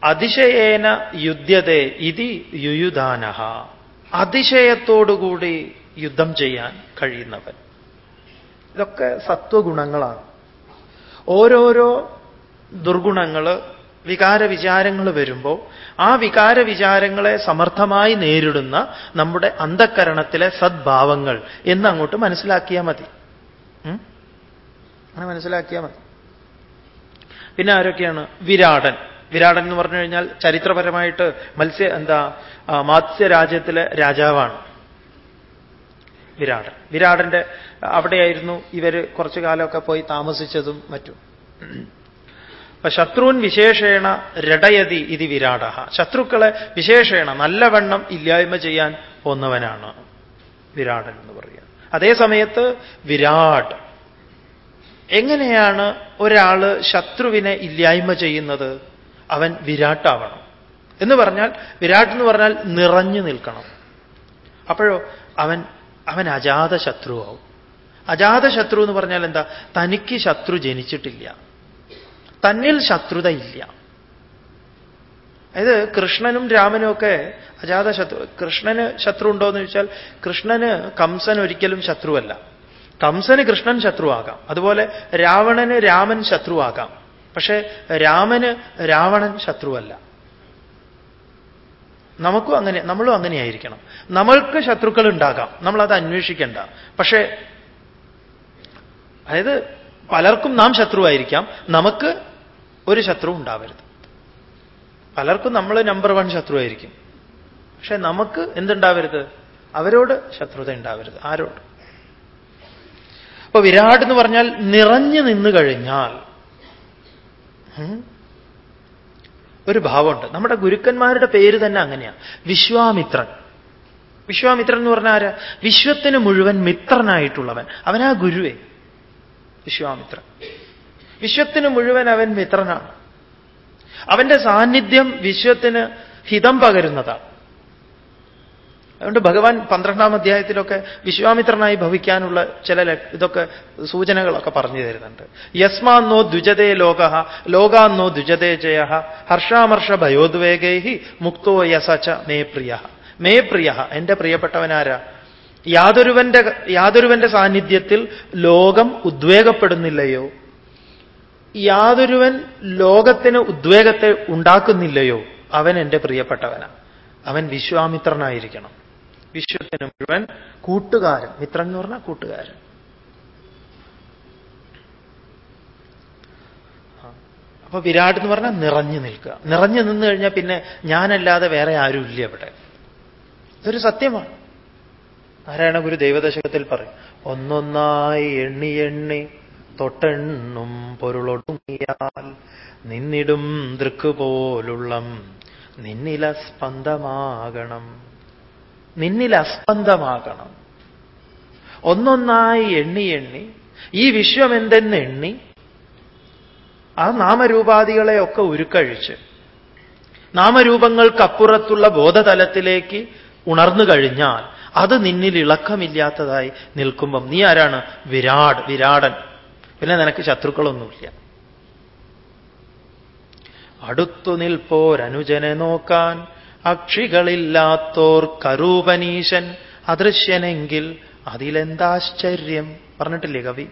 അതിശയേന യുദ്ധ്യതേ ഇതി യുയുധാന അതിശയത്തോടുകൂടി യുദ്ധം ചെയ്യാൻ കഴിയുന്നവൻ. ഇതൊക്കെ സത്വഗുണങ്ങളാണ്. ഓരോരോ ദുർഗുണങ്ങൾ വികാര വിചാരങ്ങൾ വരുമ്പോൾ ആ വികാര വിചാരങ്ങളെ സമർത്ഥമായി നേരിടുന്ന നമ്മുടെ അന്ധക്കരണത്തിലെ സദ്ഭാവങ്ങൾ എന്ന് അങ്ങോട്ട് മനസ്സിലാക്കിയാൽ മതി അങ്ങനെ മനസ്സിലാക്കിയാൽ മതി. പിന്നെ ആരൊക്കെയാണ്? വിരാടൻ. വിരാടൻ എന്ന് പറഞ്ഞു കഴിഞ്ഞാൽ ചരിത്രപരമായിട്ട് മത്സ്യ എന്താ മാത്സ്യരാജ്യത്തിലെ രാജാവാണ്. വിരാടൻ വിരാടന്റെ അവിടെയായിരുന്നു ഇവർ കുറച്ചു കാലമൊക്കെ പോയി താമസിച്ചതും മറ്റും. അപ്പൊ ശത്രുൻ വിശേഷേണ രടയതി ഇത് വിരാട ശത്രുക്കളെ വിശേഷേണ നല്ലവണ്ണം ഇല്ലായ്മ ചെയ്യാൻ പോന്നവനാണ് വിരാടൻ എന്ന് പറയുക. അതേ സമയത്ത് വിരാട്. എങ്ങനെയാണ് ഒരാൾ ശത്രുവിനെ ഇല്ലായ്മ ചെയ്യുന്നത്? അവൻ വിരാട്ടാവണം. എന്ന് പറഞ്ഞാൽ വിരാട് എന്ന് പറഞ്ഞാൽ നിറഞ്ഞു നിൽക്കണം. അപ്പോഴോ അവൻ അവൻ അജാത ശത്രുവാവും. അജാത ശത്രു എന്ന് പറഞ്ഞാൽ എന്താ? തനിക്ക് ശത്രു ജനിച്ചിട്ടില്ല. തന്നിൽ ശത്രുത ഇല്ല. അതായത് കൃഷ്ണനും രാമനും ഒക്കെ അജാത ശത്രു കൃഷ്ണന് ശത്രു ഉണ്ടോ എന്ന് ചോദിച്ചാൽ കൃഷ്ണന് കംസൻ ഒരിക്കലും ശത്രുവല്ല. കംസന് കൃഷ്ണൻ ശത്രുവാകാം. അതുപോലെ രാവണന് രാമൻ ശത്രുവാകാം. പക്ഷേ രാമന് രാവണൻ ശത്രുവല്ല. നമുക്കും അങ്ങനെ നമ്മളും അങ്ങനെയായിരിക്കണം. നമ്മൾക്ക് ശത്രുക്കൾ ഉണ്ടാകാം നമ്മളത് അന്വേഷിക്കേണ്ട. പക്ഷേ അതായത് പലർക്കും നാം ശത്രുവായിരിക്കാം. നമുക്ക് ഒരു ശത്രു ഉണ്ടാവരുത്. പലർക്കും നമ്മൾ നമ്പർ വൺ ശത്രുവായിരിക്കും. പക്ഷെ നമുക്ക് എന്തുണ്ടാവരുത്? അവരോട് ശത്രുത ഉണ്ടാവരുത്. ആരോട്? അപ്പൊ വിരാട് എന്ന് പറഞ്ഞാൽ നിറഞ്ഞു നിന്ന് കഴിഞ്ഞാൽ ഒരു ഭാവമുണ്ട്. നമ്മുടെ ഗുരുക്കന്മാരുടെ പേര് തന്നെ അങ്ങനെയാണ് വിശ്വാമിത്രൻ. വിശ്വാമിത്രൻ എന്ന് പറഞ്ഞാൽ ആരാ? വിശ്വത്തിന് മുഴുവൻ മിത്രനായിട്ടുള്ളവൻ. അവനാ ഗുരുവേ. വിശ്വാമിത്രൻ. വിശ്വത്തിന് മുഴുവൻ അവൻ മിത്രനാണ്. അവന്റെ സാന്നിധ്യം വിശ്വത്തിന് ഹിതം പകരുന്നതാണ് അതുകൊണ്ട് ഭഗവാൻ പന്ത്രണ്ടാം അധ്യായത്തിലൊക്കെ വിശ്വാമിത്രനായി ഭവിക്കാനുള്ള ചില ഇതൊക്കെ സൂചനകളൊക്കെ പറഞ്ഞു തരുന്നുണ്ട്. യസ്മാന്നോ ദ്വിജതേ ലോക ലോകാന്നോ ദ്വിജതേ ജയ ഹർഷാമർഷ ഭയോദ്വേഗൈ മുക്തോ യസച്ച മേ പ്രിയ. മേ പ്രിയ എന്റെ പ്രിയപ്പെട്ടവനാരാ? യാതൊരുവന്റെ യാതൊരുവന്റെ സാന്നിധ്യത്തിൽ ലോകം ഉദ്വേഗപ്പെടുന്നില്ലയോ? യാതൊരുവൻ ലോകത്തിന് ഉദ്വേഗത്തെ ഉണ്ടാക്കുന്നില്ലയോ? അവൻ എന്റെ പ്രിയപ്പെട്ടവനാ. അവൻ വിശ്വാമിത്രനായിരിക്കണം. വിശ്വത്തിന് മുഴുവൻ കൂട്ടുകാരൻ. മിത്രൻ എന്ന് പറഞ്ഞാൽ കൂട്ടുകാരൻ. അപ്പൊ വിരാട് എന്ന് പറഞ്ഞാൽ നിറഞ്ഞു നിൽക്കുക. നിറഞ്ഞു നിന്ന് കഴിഞ്ഞാൽ പിന്നെ ഞാനല്ലാതെ വേറെ ആരും ഇല്ല അവിടെ ഇതൊരു സത്യമാണ്. നാരായണ ഗുരു ദൈവദശകത്തിൽ പറയും ഒന്നൊന്നായി എണ്ണി എണ്ണി തൊട്ടെണ്ണും പൊരുളൊടുങ്ങിയാൽ നിന്നിടും ദൃക്ക് പോലുള്ളം നിന്നില സ്പന്ദമാകണം. നിന്നിൽ അസ്പന്ദമാകണം ഒന്നൊന്നായി എണ്ണി എണ്ണി ഈ വിശ്വം എന്തെന്ന് എണ്ണി ആ നാമരൂപാദികളെയൊക്കെ ഉരുക്കഴിച്ച് നാമരൂപങ്ങൾക്കപ്പുറത്തുള്ള ബോധതലത്തിലേക്ക് ഉണർന്നു കഴിഞ്ഞാൽ അത് നിന്നിൽ ഇളക്കമില്ലാത്തതായി നിൽക്കുമ്പം നീ ആരാണ്? വിരാട് വിരാടൻ. പിന്നെ നിനക്ക് ശത്രുക്കളൊന്നുമില്ല. അടുത്തു നിൽപ്പോരനുജനെ നോക്കാൻ അക്ഷികളില്ലാത്തോർ കരൂപനീശൻ അദൃശ്യനെങ്കിൽ അതിലെന്താശ്ചര്യം? പറഞ്ഞിട്ടില്ലേ കവി?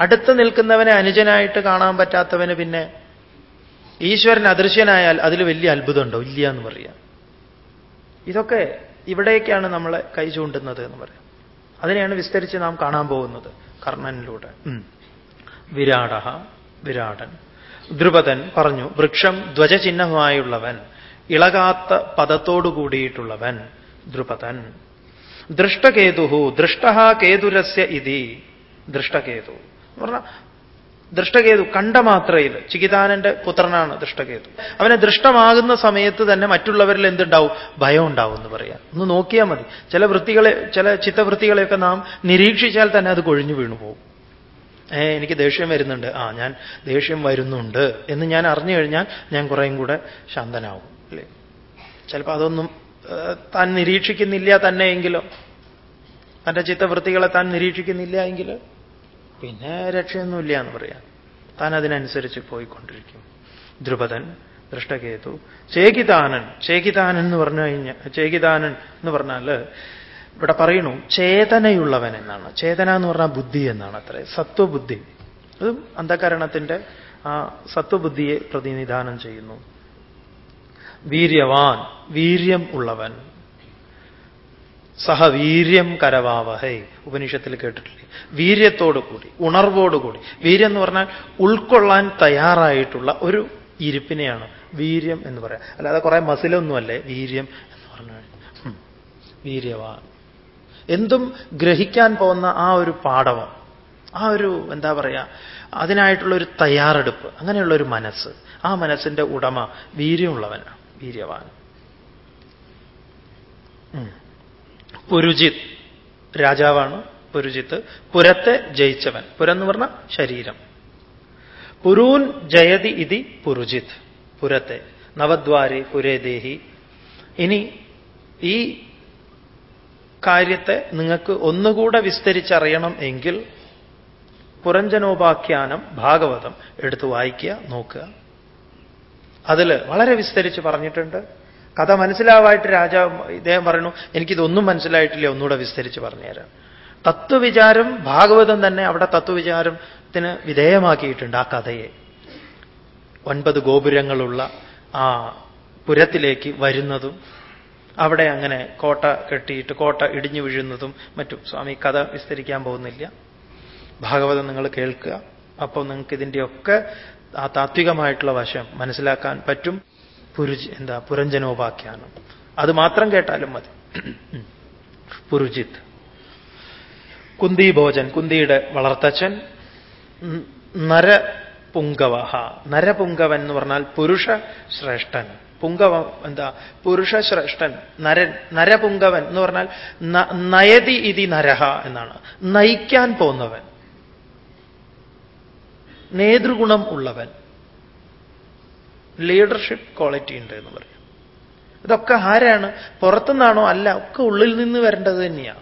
അടുത്ത് നിൽക്കുന്നവനെ അനുജനായിട്ട് കാണാൻ പറ്റാത്തവന് പിന്നെ ഈശ്വരൻ അദൃശ്യനായാൽ അതിൽ വലിയ അത്ഭുതമുണ്ടോ? ഇല്ല എന്ന് പറയാം. ഇതൊക്കെ ഇവിടേക്കാണ് നമ്മളെ കൈ ചൂണ്ടുന്നത് എന്ന് പറയാം. അതിനെയാണ് വിസ്തരിച്ച് നാം കാണാൻ പോകുന്നത് കർണനിലൂടെ. വിരാട വിരാടൻ. ദ്രുപദൻ പറഞ്ഞു വൃക്ഷം ധ്വജചിഹ്നമായുള്ളവൻ. ഇളകാത്ത പദത്തോടു കൂടിയിട്ടുള്ളവൻ ദ്രുപദൻ. ദൃഷ്ടകേതു ദൃഷ്ട കേതുരസ്യ ഇതി ദൃഷ്ടകേതു. എന്ന് പറഞ്ഞാൽ ദൃഷ്ടകേതു കണ്ട മാത്രയിൽ ചികിതാനന്റെ പുത്രനാണ് ദൃഷ്ടകേതു. അവനെ ദൃഷ്ടമാകുന്ന സമയത്ത് തന്നെ മറ്റുള്ളവരിൽ എന്തുണ്ടാവും? ഭയം ഉണ്ടാവും എന്ന് പറയാം. ഒന്ന് നോക്കിയാൽ മതി. ചില വൃത്തികളെ ചില ചിത്തവൃത്തികളെയൊക്കെ നാം നിരീക്ഷിച്ചാൽ തന്നെ അത് കൊഴിഞ്ഞു വീണു പോകും. ഏ എനിക്ക് ദേഷ്യം വരുന്നുണ്ട്. ആ ഞാൻ ദേഷ്യം വരുന്നുണ്ട് എന്ന് ഞാൻ അറിഞ്ഞു കഴിഞ്ഞാൽ ഞാൻ കുറേയും കൂടെ ശാന്തനാവും. അല്ലേ ചിലപ്പോൾ അതൊന്നും താൻ നിരീക്ഷിക്കുന്നില്ല തന്നെ എങ്കിലോ. തന്റെ ചിത്തവൃത്തികളെ താൻ നിരീക്ഷിക്കുന്നില്ല എങ്കിൽ പിന്നെ രക്ഷയൊന്നുമില്ല എന്ന് പറയാം. താൻ അതിനനുസരിച്ച് പോയിക്കൊണ്ടിരിക്കും. ധ്രുപദൻ ദൃഷ്ടകേതു ചേകിതാനൻ ചേകിതാനൻ എന്ന് പറഞ്ഞു കഴിഞ്ഞാൽ ചേകിതാനൻ എന്ന് പറഞ്ഞാൽ ഇവിടെ പറയണു ചേതനയുള്ളവൻ എന്നാണ്. ചേതന എന്ന് പറഞ്ഞാൽ ബുദ്ധി എന്നാണ് അത്ര. സത്വബുദ്ധി. അതും അന്ധകരണത്തിന്റെ ആ സത്വബുദ്ധിയെ പ്രതിനിധാനം ചെയ്യുന്നു. വീര്യവാൻ വീര്യം ഉള്ളവൻ. സഹ വീര്യം കരവാവഹൈ ഉപനിഷത്തിൽ കേട്ടിട്ടില്ലേ? വീര്യത്തോടു കൂടി ഉണർവോടുകൂടി വീര്യം എന്ന് പറഞ്ഞാൽ ഉൾക്കൊള്ളാൻ തയ്യാറായിട്ടുള്ള ഒരു ഇരിപ്പിനെയാണ് വീര്യം എന്ന് പറയാം. അല്ലാതെ കുറെ മസിലൊന്നുമല്ലേ? വീര്യം എന്ന് പറഞ്ഞാൽ. വീര്യവാൻ. എന്തും ഗ്രഹിക്കാൻ പോകുന്ന ആ ഒരു പാഠവം ആ ഒരു എന്താ പറയുക അതിനായിട്ടുള്ള ഒരു തയ്യാറെടുപ്പ് അങ്ങനെയുള്ള ഒരു മനസ്സ് ആ മനസ്സിന്റെ ഉടമ വീര്യമുള്ളവനാണ്. വീര്യവാൻ. പുരുജിത് രാജാവാണ് പുരുജിത്ത്. പുരത്തെ ജയിച്ചവൻ. പുരം എന്ന് പറഞ്ഞ ശരീരം. പുരൂൻ ജയതി ഇതി പുരുജിത് പുരത്തെ. നവദ്വാരി പുരേദേഹി. ഇനി ഈ കാര്യത്തെ നിങ്ങൾക്ക് ഒന്നുകൂടെ വിസ്തരിച്ചറിയണം എങ്കിൽ പുരഞ്ജനോപാഖ്യാനം ഭാഗവതം എടുത്തു വായിക്കുക നോക്കുക. അതിൽ വളരെ വിസ്തരിച്ച് പറഞ്ഞിട്ടുണ്ട്. കഥ മനസ്സിലാവായിട്ട് രാജാവ് ഇദ്ദേഹം പറയുന്നു എനിക്കിതൊന്നും മനസ്സിലായിട്ടില്ല ഒന്നുകൂടെ വിസ്തരിച്ച് പറഞ്ഞുതരാം. തത്വവിചാരം ഭാഗവതം തന്നെ അവിടെ തത്വവിചാരത്തിന് വിധേയമാക്കിയിട്ടുണ്ട് ആ കഥയെ. ഒൻപത് ഗോപുരങ്ങളുള്ള ആ പുരത്തിലേക്ക് വരുന്നതും അവിടെ അങ്ങനെ കോട്ട കെട്ടിയിട്ട് കോട്ട ഇടിഞ്ഞു വീഴുന്നതും മറ്റും. സ്വാമി കഥ വിസ്തരിക്കാൻ പോകുന്നില്ല. ഭാഗവതം നിങ്ങൾ കേൾക്കുക. അപ്പോൾ നിങ്ങൾക്ക് ഇതിന്റെയൊക്കെ ആ താത്വികമായിട്ടുള്ള വശം മനസ്സിലാക്കാൻ പറ്റും. പുരുജ് എന്താ പുരഞ്ജനോപാഖ്യാനം. അത് മാത്രം കേട്ടാലും മതി. പുരുജിത്ത്. കുന്തി ഭോജൻ കുന്തിയുടെ വളർത്തച്ഛൻ നരപുങ്കവഹ. നരപുങ്കവൻ എന്ന് പറഞ്ഞാൽ പുരുഷ ശ്രേഷ്ഠൻ പുങ്കവ എന്താ പുരുഷ ശ്രേഷ്ഠൻ നര നരപുങ്കവൻ എന്ന് പറഞ്ഞാൽ നയതി ഇതി നരഹ എന്നാണ്. നയിക്കാൻ പോന്നവൻ നേതൃഗുണം ഉള്ളവൻ. ലീഡർഷിപ്പ് ക്വാളിറ്റി ഉണ്ട് എന്ന് പറയും. ഇതൊക്കെ ആരാണ്? പുറത്തുനിന്നാണോ? അല്ല ഒക്കെ ഉള്ളിൽ നിന്ന് വരേണ്ടത് തന്നെയാണ്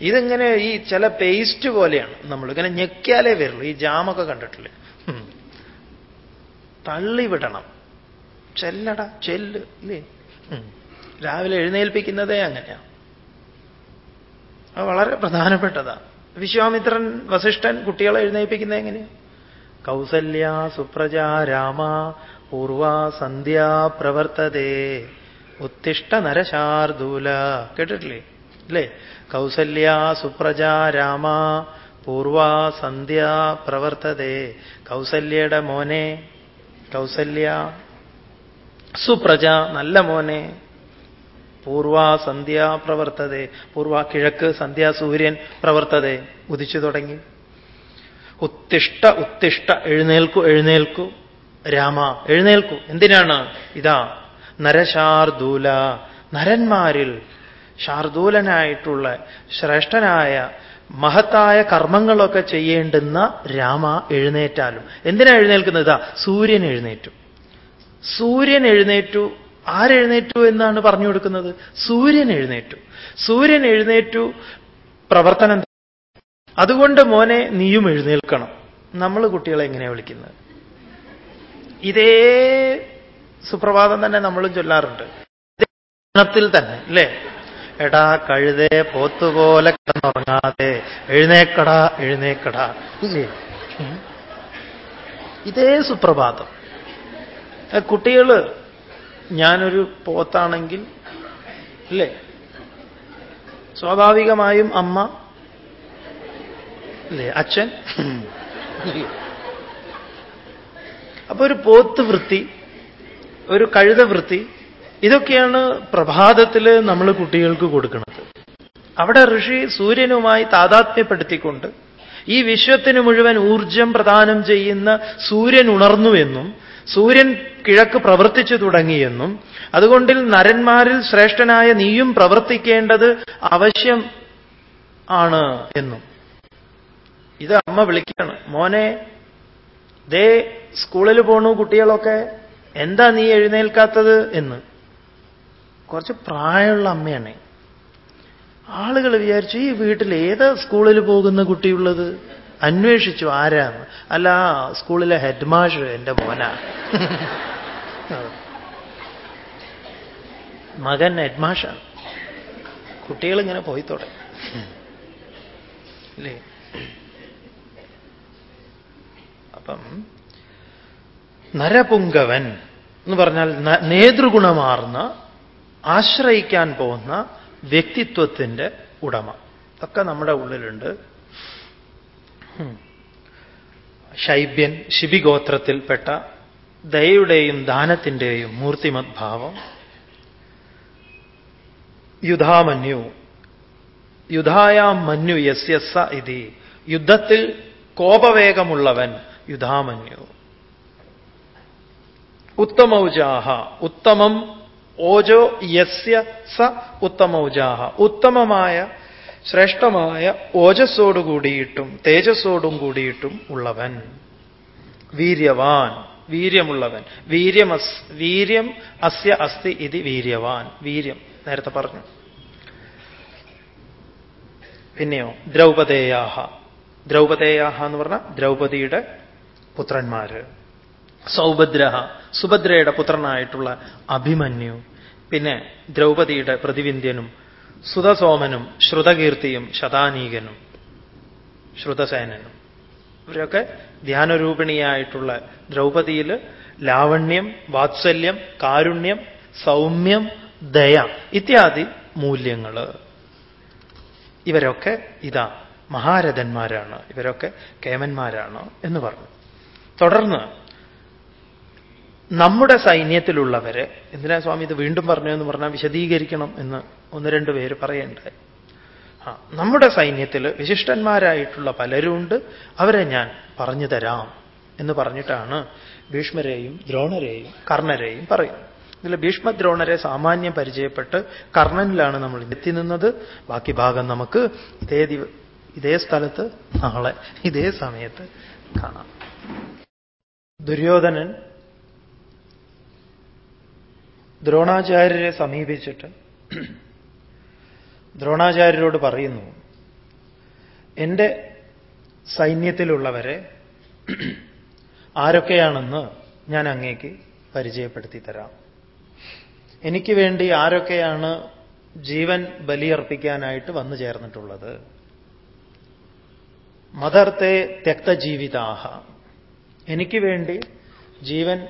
ഇതെങ്ങനെ ഈ ചില പേസ്റ്റ് പോലെയാണ്. നമ്മൾ ഇങ്ങനെ ഞെക്കിയാലേ വരുള്ളൂ. ഈ ജാമൊക്കെ കണ്ടിട്ടില്ലേ? തള്ളിവിടണം. ചെല്ലട ചെല്ല് ഇല്ലേ? രാവിലെ എഴുന്നേൽപ്പിക്കുന്നതേ അങ്ങനെയാണ് അത് വളരെ പ്രധാനപ്പെട്ടതാണ് വിശ്വാമിത്രൻ വസിഷ്ഠൻ കുട്ടികളെ എഴുന്നേൽപ്പിക്കുന്നത് എങ്ങനെയാണ് കൗസല്യ സുപ്രജ രാമ പൂർവ സന്ധ്യ പ്രവർത്തതേ. ഉത്തിഷ്ട നരശാർദൂല. കേട്ടിട്ടില്ലേ? അല്ലേ കൗസല്യ സുപ്രജ രാമ പൂർവ സന്ധ്യ പ്രവർത്തതേ. കൗസല്യയുടെ മോനെ. കൗസല്യ സുപ്രജ നല്ല മോനെ. പൂർവാ സന്ധ്യ പ്രവർത്തതേ. പൂർവ കിഴക്ക് സന്ധ്യ സൂര്യൻ പ്രവർത്തതേ. ഉദിച്ചു തുടങ്ങി. ഉത്തിഷ്ട ഉത്തിഷ്ട എഴുന്നേൽക്കൂ എഴുന്നേൽക്കൂ. രാമ എഴുന്നേൽക്കൂ. എന്തിനാണ്? ഇതാ നരശാർദൂല. നരന്മാരിൽ ശാർദൂലനായിട്ടുള്ള ശ്രേഷ്ഠനായ മഹത്തായ കർമ്മങ്ങളൊക്കെ ചെയ്യേണ്ടുന്ന രാമ എഴുന്നേറ്റാലും. എന്തിനാ എഴുന്നേൽക്കുന്നത്? ഇതാ സൂര്യൻ എഴുന്നേറ്റു. സൂര്യൻ എഴുന്നേറ്റു. ആരെഴുന്നേറ്റു എന്നാണ് പറഞ്ഞു കൊടുക്കുന്നത്? സൂര്യൻ എഴുന്നേറ്റു. സൂര്യൻ എഴുന്നേറ്റു. പ്രവർത്തനം അതുകൊണ്ട് മോനെ നീയും എഴുന്നേൽക്കണം. നമ്മൾ കുട്ടികളെ എങ്ങനെയാണ് വിളിക്കുന്നത്? ഇതേ സുപ്രഭാതം തന്നെ നമ്മളും ചൊല്ലാറുണ്ട്. ത്തിൽ തന്നെ അല്ലേ? എടാ കഴുതേ പോത്തുപോലെ കിടന്നുറങ്ങാതെ എഴുന്നേക്കടാ എഴുന്നേക്കടാ. ഇല്ലേ. ഇതേ സുപ്രഭാതം. കുട്ടികൾ ഞാനൊരു പോത്താണെങ്കിൽ അല്ലേ? സ്വാഭാവികമായും അമ്മ അല്ലേ? അച്ഛൻ? അപ്പൊ ഒരു പോത്ത് വൃത്തി ഒരു കഴുത വൃത്തി ഇതൊക്കെയാണ് പ്രഭാതത്തിൽ നമ്മൾ കുട്ടികൾക്ക് കൊടുക്കുന്നത്. അവിടെ ഋഷി സൂര്യനുമായി താതാത്മ്യപ്പെടുത്തിക്കൊണ്ട് ഈ വിശ്വത്തിന് മുഴുവൻ ഊർജം പ്രദാനം ചെയ്യുന്ന സൂര്യൻ ഉണർന്നുവെന്നും സൂര്യൻ കിഴക്ക് പ്രവർത്തിച്ചു തുടങ്ങിയെന്നും അതുകൊണ്ടിൽ നരന്മാരിൽ ശ്രേഷ്ഠനായ നീയും പ്രവർത്തിക്കേണ്ടത് ആവശ്യം ആണ് എന്നും. ഇത് അമ്മ വിളിക്കുകയാണ് മോനെ ദേ സ്കൂളിൽ പോണു കുട്ടികളൊക്കെ. എന്താ നീ എഴുന്നേൽക്കാത്തത് എന്ന്. കുറച്ച് പ്രായമുള്ള അമ്മയാണ്. ആളുകൾ വിചാരിച്ചു ഈ വീട്ടിൽ ഏതാ സ്കൂളിൽ പോകുന്ന കുട്ടിയുള്ളത് അന്വേഷിച്ചു ആരാന്ന്. അല്ല സ്കൂളിലെ ഹെഡ് മാഷ് എന്റെ മോനാ. മകൻ ഹെഡ് മാഷാണ് കുട്ടികളിങ്ങനെ പോയി തുടങ്ങി. അല്ലേ? അപ്പം നരപുങ്കവൻ എന്ന് പറഞ്ഞാൽ നേതൃഗുണമാർന്ന ആശ്രയിക്കാൻ പോകുന്ന വ്യക്തിത്വത്തിന്റെ ഉടമ. ഒക്കെ നമ്മുടെ ഉള്ളിലുണ്ട്. ശൈബ്യൻ ശിബിഗോത്രത്തിൽപ്പെട്ട ദയയുടെയും ദാനത്തിന്റെയും മൂർത്തിമദ്ഭാവം യുധാമന്യു. യുധായാം മന്യു യസ്യസ ഇതി. യുദ്ധത്തിൽ കോപവേഗമുള്ളവൻ യുധാമന്യു ഉത്തമൗജാഹ ഉത്തമം ഓജോ യസ്യ സ ഉത്തമൗജാഹ ഉത്തമമായ ശ്രേഷ്ഠമായ ഓജസ്സോടു കൂടിയിട്ടും തേജസ്സോടും കൂടിയിട്ടും ഉള്ളവൻ. വീര്യവാൻ. വീര്യമുള്ളവൻ. വീര്യമസ് വീര്യം അസ്യ അസ്തി ഇത് വീര്യവാൻ. വീര്യം. നേരത്തെ പറഞ്ഞു. പിന്നെയോ ദ്രൗപദേയാഹ ദ്രൗപദേയാഹ എന്ന് പറഞ്ഞാൽ ദ്രൗപദിയുടെ പുത്രന്മാര്. സൗഭദ്രഹ സുഭദ്രയുടെ പുത്രനായിട്ടുള്ള അഭിമന്യു പിന്നെ ദ്രൗപദിയുടെ പ്രതിവിന്ധ്യനും സുതസോമനും ശ്രുതകീർത്തിയും ശതാനീകനും ശ്രുതസേനനും. ഇവരൊക്കെ ധ്യാനരൂപിണിയായിട്ടുള്ള ദ്രൗപദിയിൽ ലാവണ്യം വാത്സല്യം കാരുണ്യം സൗമ്യം ദയ ഇത്യാദി മൂല്യങ്ങൾ ഇവരൊക്കെ ഇതാ മഹാരഥന്മാരാണ്. ഇവരൊക്കെ കേമന്മാരാണ് എന്ന് പറഞ്ഞു. തുടർന്ന് നമ്മുടെ സൈന്യത്തിലുള്ളവരെ എന്തിനാ സ്വാമി ഇത് വീണ്ടും പറഞ്ഞു എന്ന് പറഞ്ഞാൽ വിശദീകരിക്കണം എന്ന് ഒന്ന് രണ്ട് പേര് പറയണ്ടേ. ആ നമ്മുടെ സൈന്യത്തിൽ വിശിഷ്ടന്മാരായിട്ടുള്ള പലരുമുണ്ട് അവരെ ഞാൻ പറഞ്ഞു തരാം എന്ന് പറഞ്ഞിട്ടാണ് ഭീഷ്മരെയും ദ്രോണരെയും കർണരെയും പറയും ഇതിൽ ഭീഷ്മദ്രോണരെ സാമാന്യം പരിചയപ്പെട്ട് കർണനിലാണ് നമ്മൾ എത്തി നിന്നത്. ബാക്കി ഭാഗം നമുക്ക് ഇതേ ഇതേ സ്ഥലത്ത് നാളെ ഇതേ സമയത്ത് കാണാം. ദുര്യോധനൻ ദ്രോണാചാര്യരെ സമീപിച്ചിട്ട് ദ്രോണാചാര്യരോട് പറയുന്നു എന്റെ സൈന്യത്തിലുള്ളവരെ ആരൊക്കെയാണെന്ന് ഞാൻ അങ്ങേക്ക് പരിചയപ്പെടുത്തി തരാം. എനിക്ക് വേണ്ടി ആരൊക്കെയാണ് ജീവൻ ബലിയർപ്പിക്കാനായിട്ട് വന്നു ചേർന്നിട്ടുള്ളത്? മദർത്തെ തെക്തജീവിതാഹ എനിക്ക് വേണ്ടി ജീവൻ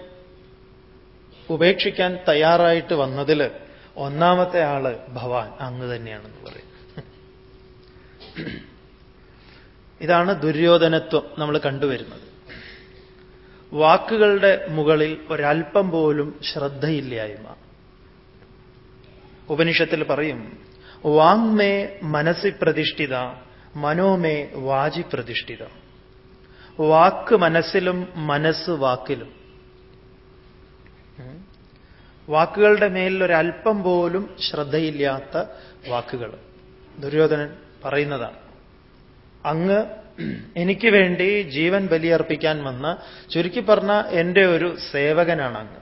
ഉപേക്ഷിക്കാൻ തയ്യാറായിട്ട് വന്നതിൽ ഒന്നാമത്തെ ആൾ ഭവാൻ അങ്ങ് തന്നെയാണെന്ന് പറയും. ഇതാണ് ദുര്യോധനത്വം നമ്മൾ കണ്ടുവരുന്നത്. വാക്കുകളുടെ മുകളിൽ ഒരൽപ്പം പോലും ശ്രദ്ധയില്ലായ്മ. ഉപനിഷത്തിൽ പറയും വാങ്മേ മനസ്സി പ്രതിഷ്ഠിത മനോമേ വാചി പ്രതിഷ്ഠിത. വാക്ക് മനസ്സിലും മനസ്സ് വാക്കിലും. വാക്കുകളുടെ മേലിൽ ഒരല്പം പോലും ശ്രദ്ധയില്ലാത്ത വാക്കുകൾ. ദുര്യോധനൻ പറയുന്നതാണ്. അങ്ങ് എനിക്ക് വേണ്ടി ജീവൻ ബലിയർപ്പിക്കാൻ വന്ന ചുരുക്കി പറഞ്ഞ എന്റെ ഒരു സേവകനാണ് അങ്ങ്.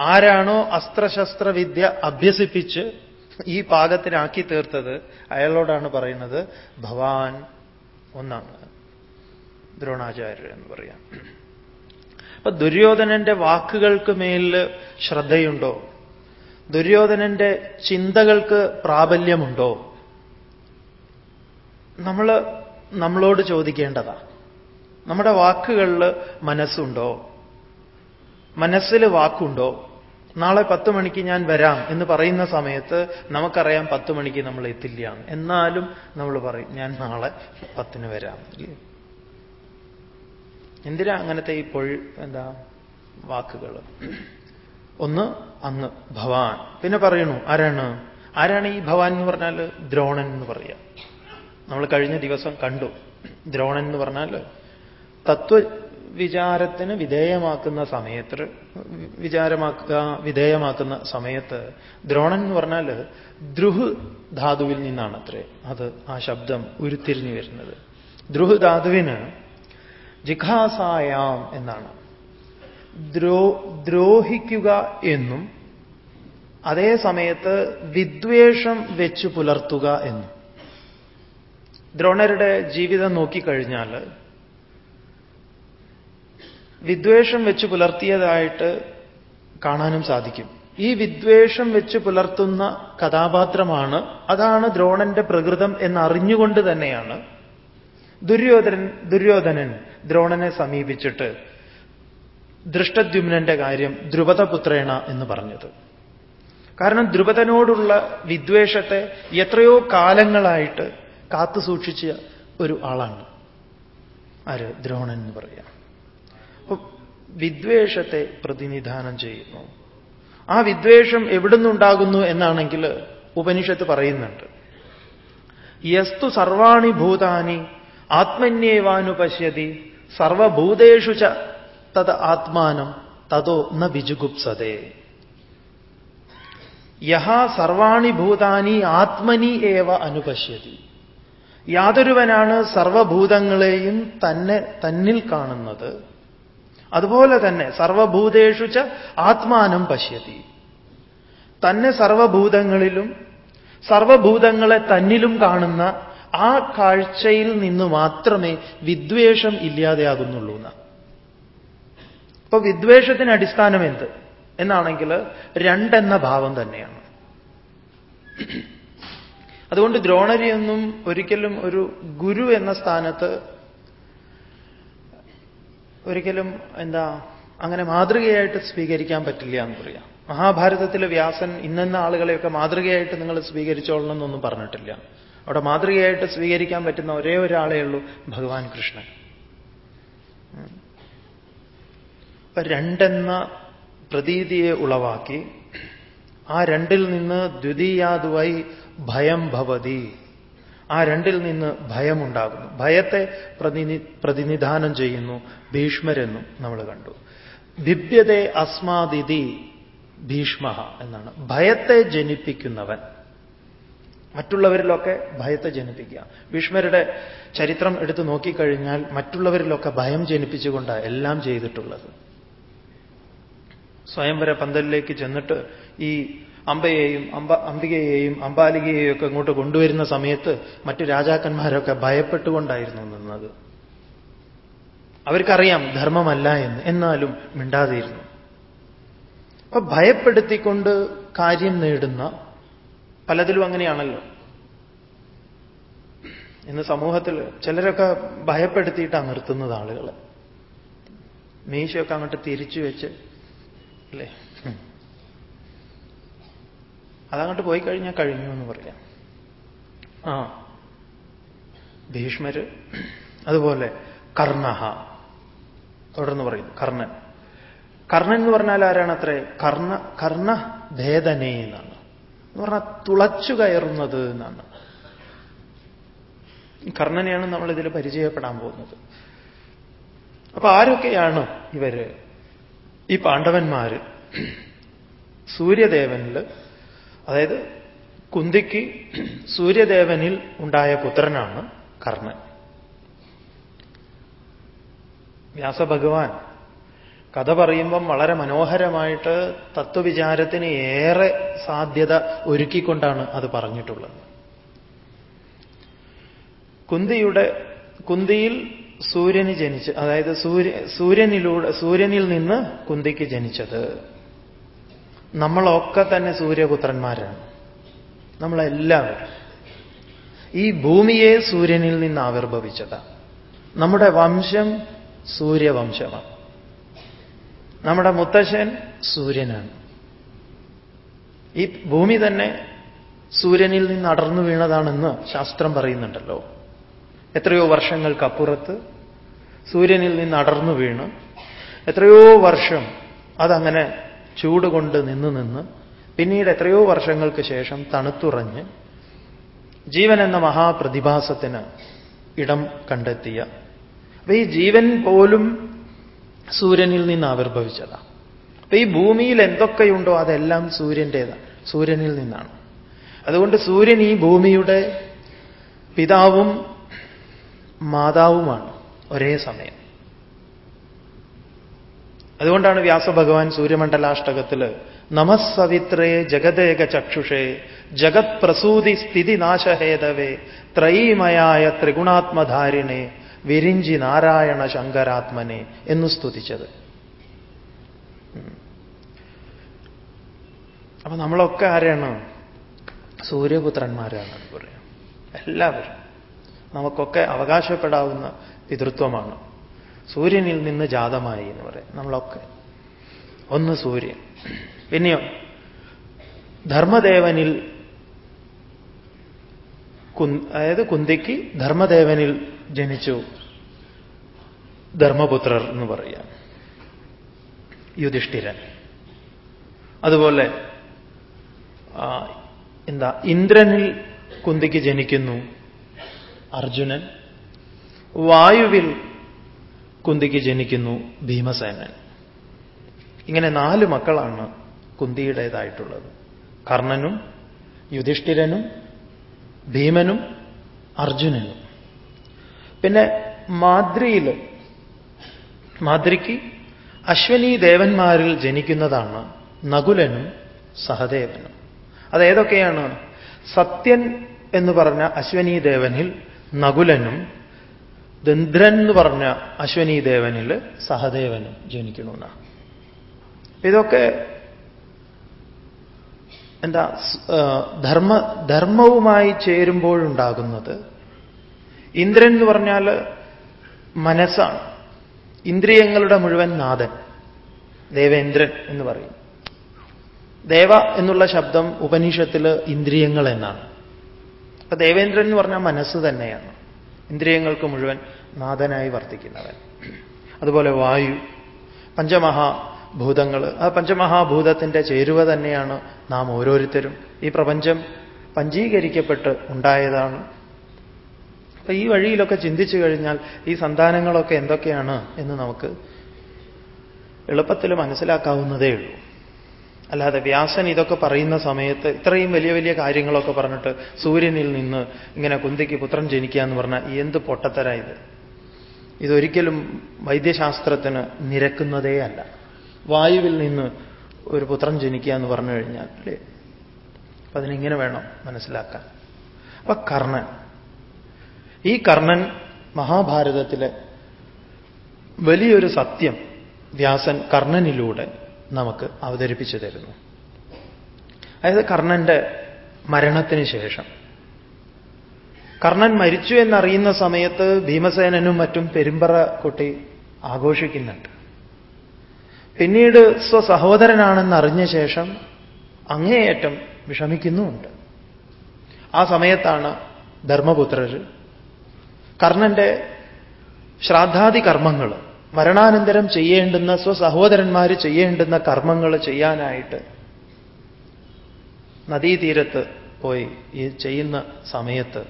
ആരാണോ അസ്ത്രശസ്ത്രവിദ്യ അഭ്യസിപ്പിച്ച് ഈ പാകത്തിനാക്കി തീർത്തത് അയാളോടാണ് പറയുന്നത് ഭവാൻ ഒന്നാണ്. ദ്രോണാചാര്യർ എന്ന് പറയാം. അപ്പൊ ദുര്യോധനന്റെ വാക്കുകൾക്ക് മേലിൽ ശ്രദ്ധയുണ്ടോ? ദുര്യോധനന്റെ ചിന്തകൾക്ക് പ്രാബല്യമുണ്ടോ? നമ്മൾ നമ്മളോട് ചോദിക്കേണ്ടതാ. നമ്മുടെ വാക്കുകളിൽ മനസ്സുണ്ടോ? മനസ്സിൽ വാക്കുണ്ടോ? നാളെ പത്ത് മണിക്ക് ഞാൻ വരാം എന്ന് പറയുന്ന സമയത്ത് നമുക്കറിയാം പത്ത് മണിക്ക് നമ്മൾ എത്തില്ല. എന്നാലും നമ്മൾ പറയും ഞാൻ നാളെ പത്തിന് വരാം. എന്തിനാ അങ്ങനത്തെ പൊഴി എന്താ വാക്കുകൾ? ഒന്ന് അങ്ങ് ഭവാൻ. പിന്നെ പറയണു ആരാണ്? ആരാണ് ഈ ഭവാൻ എന്ന് പറഞ്ഞാൽ ദ്രോണൻ എന്ന് പറയാം. നമ്മൾ കഴിഞ്ഞ ദിവസം കണ്ടു. ദ്രോണൻ എന്ന് പറഞ്ഞാൽ തത്വ വിചാരത്തിന് വിധേയമാക്കുന്ന സമയത്ത് വിചാരമാക്കുക വിധേയമാക്കുന്ന സമയത്ത് ദ്രോണൻ എന്ന് പറഞ്ഞാൽ ദ്രുഹ് ധാതുവിൽ നിന്നാണ് അത്രേ അത് ആ ശബ്ദം ഉരുത്തിരിഞ്ഞു വരുന്നത്. ദ്രുഹ് ധാതുവിന് ജിഖാസായാം എന്നാണ്. ദ്രോ ദ്രോഹിക്കുക എന്നും അതേ സമയത്ത് വിദ്വേഷം വെച്ച് പുലർത്തുക എന്നും. ദ്രോണരുടെ ജീവിതം നോക്കിക്കഴിഞ്ഞാൽ വിദ്വേഷം വെച്ച് പുലർത്തിയതായിട്ട് കാണാനും സാധിക്കും. ഈ വിദ്വേഷം വെച്ച് പുലർത്തുന്ന കഥാപാത്രമാണ് അതാണ് ദ്രോണന്റെ പ്രകൃതം എന്നറിഞ്ഞുകൊണ്ട് തന്നെയാണ് ദുര്യോധനൻ ദുര്യോധനൻ ദ്രോണനെ സമീപിച്ചിട്ട് ദൃഷ്ടദ്യുമ്നന്റെ കാര്യം ദ്രുപദപുത്രേണ എന്ന് പറഞ്ഞത്. കാരണം ദ്രുപദനോടുള്ള വിദ്വേഷത്തെ എത്രയോ കാലങ്ങളായിട്ട് കാത്തു സൂക്ഷിച്ച ഒരു ആളാണ്. ആര്? ദ്രോണൻ എന്ന് പറയാം. വിദ്വേഷത്തെ പ്രതിനിധാനം ചെയ്യുന്നു. ആ വിദ്വേഷം എവിടുന്നുണ്ടാകുന്നു എന്നാണെങ്കിൽ ഉപനിഷത്ത് പറയുന്നുണ്ട്. യസ്തു സർവാണി ഭൂതാനി ആത്മന്യേവാനുപശ്യതി സർവഭൂതേഷു ച തത് ആത്മാനം തതോ ന വിജുഗുപ്സതേ. യഹ സർവാണി ഭൂതാനി ആത്മനി ഏവ അനുപശ്യതി. യാതൊരുവനാണ് സർവഭൂതങ്ങളെയും തന്നെ തന്നിൽ കാണുന്നത്. അതുപോലെ തന്നെ സർവഭൂതേഷു ച ആത്മാനം പശ്യതി. തന്നെ സർവഭൂതങ്ങളിലും സർവഭൂതങ്ങളെ തന്നിലും കാണുന്ന ആ കാഴ്ചയിൽ നിന്ന് മാത്രമേ വിദ്വേഷം ഇല്ലാതെയാകുന്നുള്ളൂ എന്ന്. അപ്പൊ വിദ്വേഷത്തിന് അടിസ്ഥാനം എന്ത്? എന്നാണെങ്കിൽ രണ്ടെന്ന ഭാവം തന്നെയാണ്. അതുകൊണ്ട് ദ്രോണരിയൊന്നും ഒരിക്കലും ഒരു ഗുരു എന്ന സ്ഥാനത്ത് ഒരിക്കലും എന്താ അങ്ങനെ മാതൃകയായിട്ട് സ്വീകരിക്കാൻ പറ്റില്ല എന്ന് പറയാം. മഹാഭാരതത്തിലെ വ്യാസൻ ഇന്നെന്ന ആളുകളെയൊക്കെ മാതൃകയായിട്ട് നിങ്ങൾ സ്വീകരിച്ചോളണം എന്നൊന്നും പറഞ്ഞിട്ടില്ല. അവിടെ മാതൃകയായിട്ട് സ്വീകരിക്കാൻ പറ്റുന്ന ഒരേ ഒരാളേ ഉള്ളൂ ഭഗവാൻ കൃഷ്ണൻ. അപ്പൊ രണ്ടെന്ന പ്രതീതിയെ ഉളവാക്കി ആ രണ്ടിൽ നിന്ന് ദ്വിതീയാതുവായി ഭയം ഭവതി. ആ രണ്ടിൽ നിന്ന് ഭയമുണ്ടാകുന്നു. ഭയത്തെ പ്രതിനി പ്രതിനിധാനം ചെയ്യുന്നു ഭീഷ്മരെന്നും നമ്മൾ കണ്ടു. ബിഭ്യതേ അസ്മാദിതി ഭീഷ്മ എന്നാണ്. ഭയത്തെ ജനിപ്പിക്കുന്നവൻ. മറ്റുള്ളവരിലൊക്കെ ഭയത്തെ ജനിപ്പിക്കുക. ഭീഷ്മരുടെ ചരിത്രം എടുത്തു നോക്കിക്കഴിഞ്ഞാൽ മറ്റുള്ളവരിലൊക്കെ ഭയം ജനിപ്പിച്ചുകൊണ്ടാണ് എല്ലാം ചെയ്തിട്ടുള്ളത്. സ്വയംവര പന്തലിലേക്ക് ചെന്നിട്ട് ഈ അമ്പയെയും അമ്പ അംബികയെയും അമ്പാലികയെയും ഒക്കെ ഇങ്ങോട്ട് കൊണ്ടുവരുന്ന സമയത്ത് മറ്റു രാജാക്കന്മാരൊക്കെ ഭയപ്പെട്ടുകൊണ്ടായിരുന്നു നിന്നത്. അവർക്കറിയാം ധർമ്മമല്ല എന്ന്. എന്നാലും മിണ്ടാതിരുന്നു. അപ്പൊ ഭയപ്പെടുത്തിക്കൊണ്ട് കാര്യം നേടുന്ന പലതിലും അങ്ങനെയാണല്ലോ. ഇന്ന് സമൂഹത്തിൽ ചിലരൊക്കെ ഭയപ്പെടുത്തിയിട്ടാണ് നിർത്തുന്നത് ആളുകളെ. മീശയൊക്കെ അങ്ങോട്ട് തിരിച്ചു വെച്ച് അല്ലേ? അതങ്ങോട്ട് പോയി കഴിഞ്ഞാൽ കഴിഞ്ഞു എന്ന് പറയാം. ആ. ഭീഷ്മര് അതുപോലെ കർണഹ തുടർന്ന് പറയുന്നു കർണൻ. കർണൻ എന്ന് പറഞ്ഞാൽ ആരാണ് അത്രേ? കർണ കർണ ഭേദനേ എന്നാണ്. എന്ന് പറഞ്ഞാൽ തുളച്ചു കയറുന്നത് എന്നാണ്. കർണനെയാണ് നമ്മൾ ഇതിൽ പരിചയപ്പെടാൻ പോകുന്നത്. അപ്പൊ ആരൊക്കെയാണ് ഇവർ? ഈ പാണ്ഡവന്മാര്. സൂര്യദേവനിൽ അതായത് കുന്തിക്ക് സൂര്യദേവനിൽ ഉണ്ടായ പുത്രനാണ് കർണൻ. വ്യാസഭഗവാൻ. കഥ പറയുമ്പം വളരെ മനോഹരമായിട്ട് തത്വവിചാരത്തിന് ഏറെ സാധ്യത ഒരുക്കിക്കൊണ്ടാണ് അത് പറഞ്ഞിട്ടുള്ളത്. കുന്തിയുടെ കുന്തിയിൽ സൂര്യന് ജനിച്ച് അതായത് സൂര്യ സൂര്യനിലൂടെ സൂര്യനിൽ നിന്ന് കുന്തിക്ക് ജനിച്ചത്. നമ്മളൊക്കെ തന്നെ സൂര്യപുത്രന്മാരാണ്. നമ്മളെല്ലാവരും. ഈ ഭൂമിയെ സൂര്യനിൽ നിന്ന് ആവിർഭവിച്ചതാണ് നമ്മുടെ വംശം സൂര്യവംശമാണ്. നമ്മുടെ മുത്തശ്ശൻ സൂര്യനാണ്. ഈ ഭൂമി തന്നെ സൂര്യനിൽ നിന്ന് അടർന്നു വീണതാണെന്ന് ശാസ്ത്രം പറയുന്നുണ്ടല്ലോ. എത്രയോ വർഷങ്ങൾക്കപ്പുറത്ത് സൂര്യനിൽ നിന്ന് അടർന്നു വീണ് എത്രയോ വർഷം അതങ്ങനെ ചൂടുകൊണ്ട് നിന്ന് നിന്ന് പിന്നീട് എത്രയോ വർഷങ്ങൾക്ക് ശേഷം തണുത്തുറഞ്ഞ് ജീവൻ എന്ന മഹാപ്രതിഭാസത്തിന് ഇടം കണ്ടെത്തിയ. അപ്പൊ ഈ ജീവൻ പോലും സൂര്യനിൽ നിന്ന് ആവിർഭവിച്ചതാണ് അപ്പൊ ഈ ഭൂമിയിൽ എന്തൊക്കെയുണ്ടോ അതെല്ലാം സൂര്യന്റെതാണ് സൂര്യനിൽ നിന്നാണ്. അതുകൊണ്ട് സൂര്യൻ ഈ ഭൂമിയുടെ പിതാവും മാതാവുമാണ് ഒരേ സമയം. അതുകൊണ്ടാണ് വ്യാസഭഗവാൻ സൂര്യമണ്ഡലാഷ്ടകത്തിൽ നമസ്സവിത്രേ ജഗദേക ചക്ഷുഷേ ജഗത് പ്രസൂതി സ്ഥിതി നാശഹേതവേ ത്രയീമയായ ത്രിഗുണാത്മധാരിണേ വിരിഞ്ചി നാരായണ ശങ്കരാത്മനെ എന്ന് സ്തുതിച്ചത്. അപ്പൊ നമ്മളൊക്കെ ആരാണ്? സൂര്യപുത്രന്മാരാണ് പറയാം. എല്ലാവരും. നമുക്കൊക്കെ അവകാശപ്പെടാവുന്ന പിതൃത്വമാണ്. സൂര്യനിൽ നിന്ന് ജാതമായി എന്ന് പറയാം. നമ്മളൊക്കെ. ഒന്ന് സൂര്യൻ. പിന്നെയോ? ധർമ്മദേവനിൽ അതായത് കുന്തിക്ക് ധർമ്മദേവനിൽ ജനിച്ചു. ധർമ്മപുത്രർ എന്ന് പറയാം. യുധിഷ്ഠിരൻ. അതുപോലെ എന്താ ഇന്ദ്രനിൽ കുന്തിക്ക് ജനിക്കുന്നു അർജുനൻ. വായുവിൽ കുന്തിക്ക് ജനിക്കുന്നു ഭീമസേനൻ. ഇങ്ങനെ നാല് മക്കളാണ് കുന്തിയുടേതായിട്ടുള്ളത്. കർണനും യുധിഷ്ഠിരനും ഭീമനും അർജുനനും. പിന്നെ മാദ്രിയിൽ മാദ്രിക്ക് അശ്വനി ദേവന്മാരിൽ ജനിക്കുന്നതാണ് നകുലനും സഹദേവനും. അതേതൊക്കെയാണ് സത്യൻ എന്ന് പറഞ്ഞ അശ്വനി ദേവനിൽ നകുലനും ദന്ദ്രൻ എന്ന് പറഞ്ഞ അശ്വനി ദേവനിൽ സഹദേവനും ജനിക്കണമെന്നാണ് ഇതൊക്കെ എന്താ ധർമ്മ ധർമ്മവുമായി ചേരുമ്പോഴുണ്ടാകുന്നത് ഇന്ദ്രൻ എന്ന് പറഞ്ഞാൽ മനസ്സാണ്. ഇന്ദ്രിയങ്ങളുടെ മുഴുവൻ നാഥൻ. ദേവേന്ദ്രൻ എന്ന് പറയും. ദേവ എന്നുള്ള ശബ്ദം ഉപനിഷത്തിൽ ഇന്ദ്രിയങ്ങൾ എന്നാണ്. അപ്പൊ ദേവേന്ദ്രൻ എന്ന് പറഞ്ഞാൽ മനസ്സ് തന്നെയാണ്. ഇന്ദ്രിയങ്ങൾക്ക് മുഴുവൻ നാഥനായി വർത്തിക്കുന്നവൻ. അതുപോലെ വായു പഞ്ചമഹാഭൂതങ്ങൾ ആ പഞ്ചമഹാഭൂതത്തിന്റെ ചേരുവ തന്നെയാണ് നാം ഓരോരുത്തരും. ഈ പ്രപഞ്ചം പഞ്ചീകരിക്കപ്പെട്ട് ഉണ്ടായതാണ് അപ്പൊ ഈ വഴിയിലൊക്കെ ചിന്തിച്ചു കഴിഞ്ഞാൽ ഈ സന്താനങ്ങളൊക്കെ എന്തൊക്കെയാണ് എന്ന് നമുക്ക് എളുപ്പത്തിൽ മനസ്സിലാക്കാവുന്നതേ ഉള്ളൂ. അല്ലാതെ വ്യാസൻ ഇതൊക്കെ പറയുന്ന സമയത്ത് ഇത്രയും വലിയ വലിയ കാര്യങ്ങളൊക്കെ പറഞ്ഞിട്ട് സൂര്യനിൽ നിന്ന് ഇങ്ങനെ കുന്തിക്ക് പുത്രൻ ജനിക്കുക എന്ന് പറഞ്ഞാൽ എന്ത് പൊട്ടത്തര ഇത്? ഇതൊരിക്കലും വൈദ്യശാസ്ത്രത്തിന് നിരക്കുന്നതേ അല്ല. വായുവിൽ നിന്ന് ഒരു പുത്രൻ ജനിക്കുക എന്ന് പറഞ്ഞു കഴിഞ്ഞാൽ അല്ലേ? അപ്പൊ അതിനെങ്ങനെ വേണം മനസ്സിലാക്കാൻ? അപ്പൊ കർണൻ ഈ കർണൻ മഹാഭാരതത്തിലെ വലിയൊരു സത്യം വ്യാസൻ കർണനിലൂടെ നമുക്ക് അവതരിപ്പിച്ചു തരുന്നു. അതായത് കർണന്റെ മരണത്തിന് ശേഷം. കർണൻ മരിച്ചു എന്നറിയുന്ന സമയത്ത് ഭീമസേനനും മറ്റും പെരുമ്പറ കുട്ടി ആഘോഷിക്കുന്നുണ്ട്. പിന്നീട് സ്വസഹോദരനാണെന്ന് അറിഞ്ഞ ശേഷം അങ്ങേയറ്റം വിഷമിക്കുന്നുമുണ്ട്. ആ സമയത്താണ് ധർമ്മപുത്രർ കർണന്റെ ശ്രാദ്ധാദി കർമ്മങ്ങൾ മരണാനന്തരം ചെയ്യേണ്ടുന്ന സ്വസഹോദരന്മാർ ചെയ്യേണ്ടുന്ന കർമ്മങ്ങൾ ചെയ്യാനായിട്ട് നദീതീരത്ത് പോയി ഈ ചെയ്യുന്ന സമയത്ത്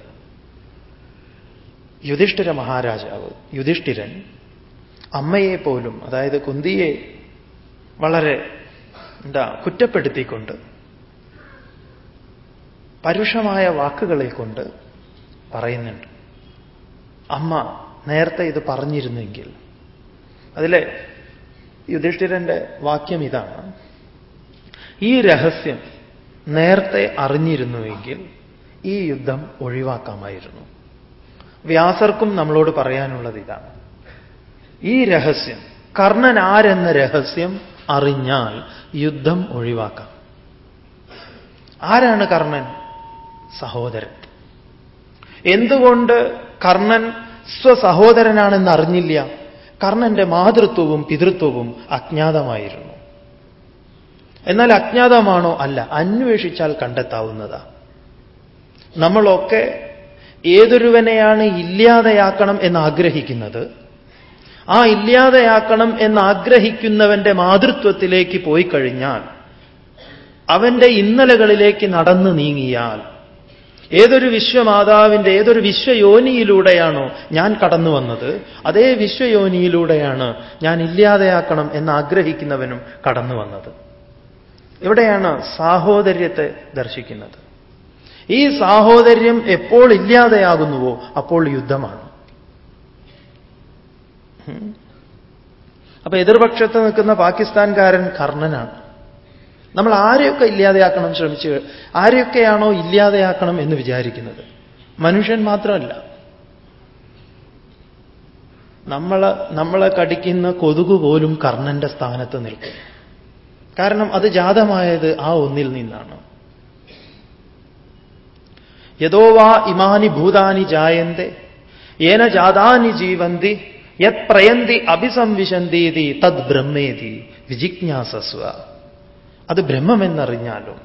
യുധിഷ്ഠിര മഹാരാജാവ് യുധിഷ്ഠിരൻ അമ്മയെ പോലും അതായത് കുന്തിയെ വളരെ എന്താ കുറ്റപ്പെടുത്തിക്കൊണ്ട് പരുഷമായ വാക്കുകളെ കൊണ്ട് പറയുന്നുണ്ട്. അമ്മ നേരത്തെ ഇത് പറഞ്ഞിരുന്നെങ്കിൽ. അതിലെ യുധിഷ്ഠിരന്റെ വാക്യം ഇതാണ്. ഈ രഹസ്യം നേരത്തെ അറിഞ്ഞിരുന്നുവെങ്കിൽ ഈ യുദ്ധം ഒഴിവാക്കാമായിരുന്നു. വ്യാസർക്കും നമ്മളോട് പറയാനുള്ളത് ഇതാണ്. ഈ രഹസ്യം കർണൻ ആരെന്ന രഹസ്യം അറിഞ്ഞാൽ യുദ്ധം ഒഴിവാക്കാം. ആരാണ് കർണൻ? സഹോദരൻ. എന്തുകൊണ്ട് കർണൻ സ്വസഹോദരനാണെന്ന് അറിഞ്ഞില്ല കർണന്റെ മാതൃത്വവും പിതൃത്വവും അജ്ഞാതമായിരുന്നു. എന്നാൽ അജ്ഞാതമാണോ അല്ല അന്വേഷിച്ചാൽ കണ്ടെത്താവുന്നതാ. നമ്മളൊക്കെ ഏതൊരുവനെയാണ് ഇല്ലാതെയാക്കണം എന്ന് ആഗ്രഹിക്കുന്നത് ആ ഇല്ലാതെയാക്കണം എന്ന് ആഗ്രഹിക്കുന്നവന്റെ മാതൃത്വത്തിലേക്ക് പോയി കഴിഞ്ഞാൽ അവന്റെ ഇന്നലകളിലേക്ക് നടന്നു നീങ്ങിയാൽ ഏതൊരു വിശ്വമാതാവിന്റെ ഏതൊരു വിശ്വയോനിയിലൂടെയാണോ ഞാൻ കടന്നു വന്നത് അതേ വിശ്വയോനിയിലൂടെയാണ് ഞാൻ ഇല്ലാതെയാക്കണം എന്ന് ആഗ്രഹിക്കുന്നവനും കടന്നു വന്നത്. ഇവിടെയാണ് സാഹോദര്യത്തെ ദർശിക്കുന്നത്. ഈ സാഹോദര്യം എപ്പോൾ ഇല്ലാതെയാകുന്നുവോ അപ്പോൾ യുദ്ധമാണ്. അപ്പൊ എതിർപക്ഷത്ത് നിൽക്കുന്ന പാകിസ്ഥാൻകാരൻ കർണനാണ്. നമ്മൾ ആരെയൊക്കെ ഇല്ലാതെയാക്കണം ശ്രമിച്ച് ആരെയൊക്കെയാണോ ഇല്ലാതെയാക്കണം എന്ന് വിചാരിക്കുന്നത്? മനുഷ്യൻ മാത്രമല്ല. നമ്മൾ നമ്മളെ കടിക്കുന്ന കൊതുക് പോലും കർണന്റെ സ്ഥാനത്ത് നിൽക്കും. കാരണം അത് ജാതമായത് ആ ഒന്നിൽ നിന്നാണ്. യഥോവാ ഇമാനി ഭൂതാനി ജായന്തെ ഏന ജാതാനി ജീവന്തി യത് പ്രയന്തി അഭിസംവിശന്തീതി തദ് ബ്രഹ്മേതി വിജിജ്ഞാസസ്വ. അത് ബ്രഹ്മമെന്നറിഞ്ഞാലോ?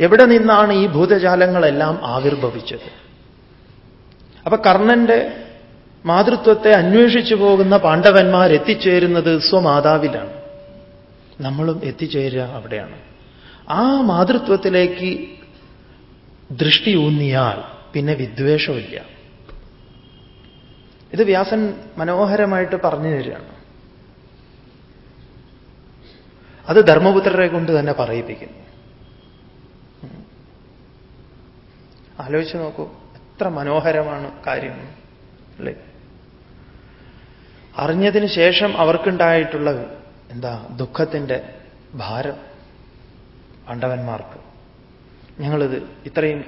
എവിടെ നിന്നാണ് ഈ ഭൂതജാലങ്ങളെല്ലാം ആവിർഭവിച്ചത്? അപ്പൊ കർണന്റെ മാതൃത്വത്തെ അന്വേഷിച്ചു പോകുന്ന പാണ്ഡവന്മാർ എത്തിച്ചേരുന്നത് സ്വമാതാവിലാണ്. നമ്മളും എത്തിച്ചേരുക അവിടെയാണ്. ആ മാതൃത്വത്തിലേക്ക് ദൃഷ്ടി ഊന്നിയാൽ പിന്നെ വിദ്വേഷമില്ല. ഇത് വ്യാസൻ മനോഹരമായിട്ട് പറഞ്ഞു തരികയാണ്. അത് ധർമ്മപുത്രരെ കൊണ്ട് തന്നെ പറയിപ്പിക്കുന്നു. ആലോചിച്ച് നോക്കൂ എത്ര മനോഹരമാണ് കാര്യം അല്ലേ? അറിഞ്ഞതിന് ശേഷം അവർക്കുണ്ടായിട്ടുള്ള എന്താ ദുഃഖത്തിന്റെ ഭാരം പാണ്ഡവന്മാർക്ക്. ഞങ്ങളിത് ഇത്രയും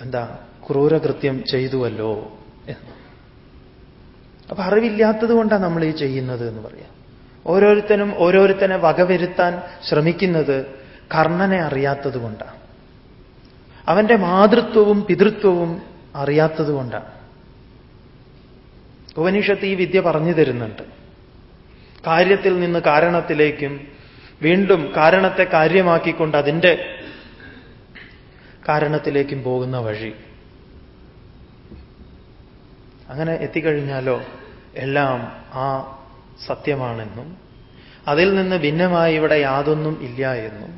എന്താ ക്രൂരകൃത്യം ചെയ്തുവല്ലോ എന്ന്. അപ്പൊ അറിവില്ലാത്തത് കൊണ്ടാണ് നമ്മൾ ഈ ചെയ്യുന്നത് എന്ന് പറയാം. ഓരോരുത്തനും ഓരോരുത്തനെ വകവരുത്താൻ ശ്രമിക്കുന്നത് കർണനെ അറിയാത്തതുകൊണ്ടാണ് അവന്റെ മാതൃത്വവും പിതൃത്വവും അറിയാത്തതുകൊണ്ടാണ് ഉപനിഷത്ത് ഈ വിദ്യ പറഞ്ഞു തരുന്നുണ്ട്. കാര്യത്തിൽ നിന്ന് കാരണത്തിലേക്കും വീണ്ടും കാരണത്തെ കാര്യമാക്കിക്കൊണ്ട് അതിന്റെ കാരണത്തിലേക്കും പോകുന്ന വഴി. അങ്ങനെ എത്തിക്കഴിഞ്ഞാലോ എല്ലാം ആ സത്യമാണെന്നും അതിൽ നിന്ന് ഭിന്നമായി ഇവിടെ യാതൊന്നും ഇല്ല എന്നും.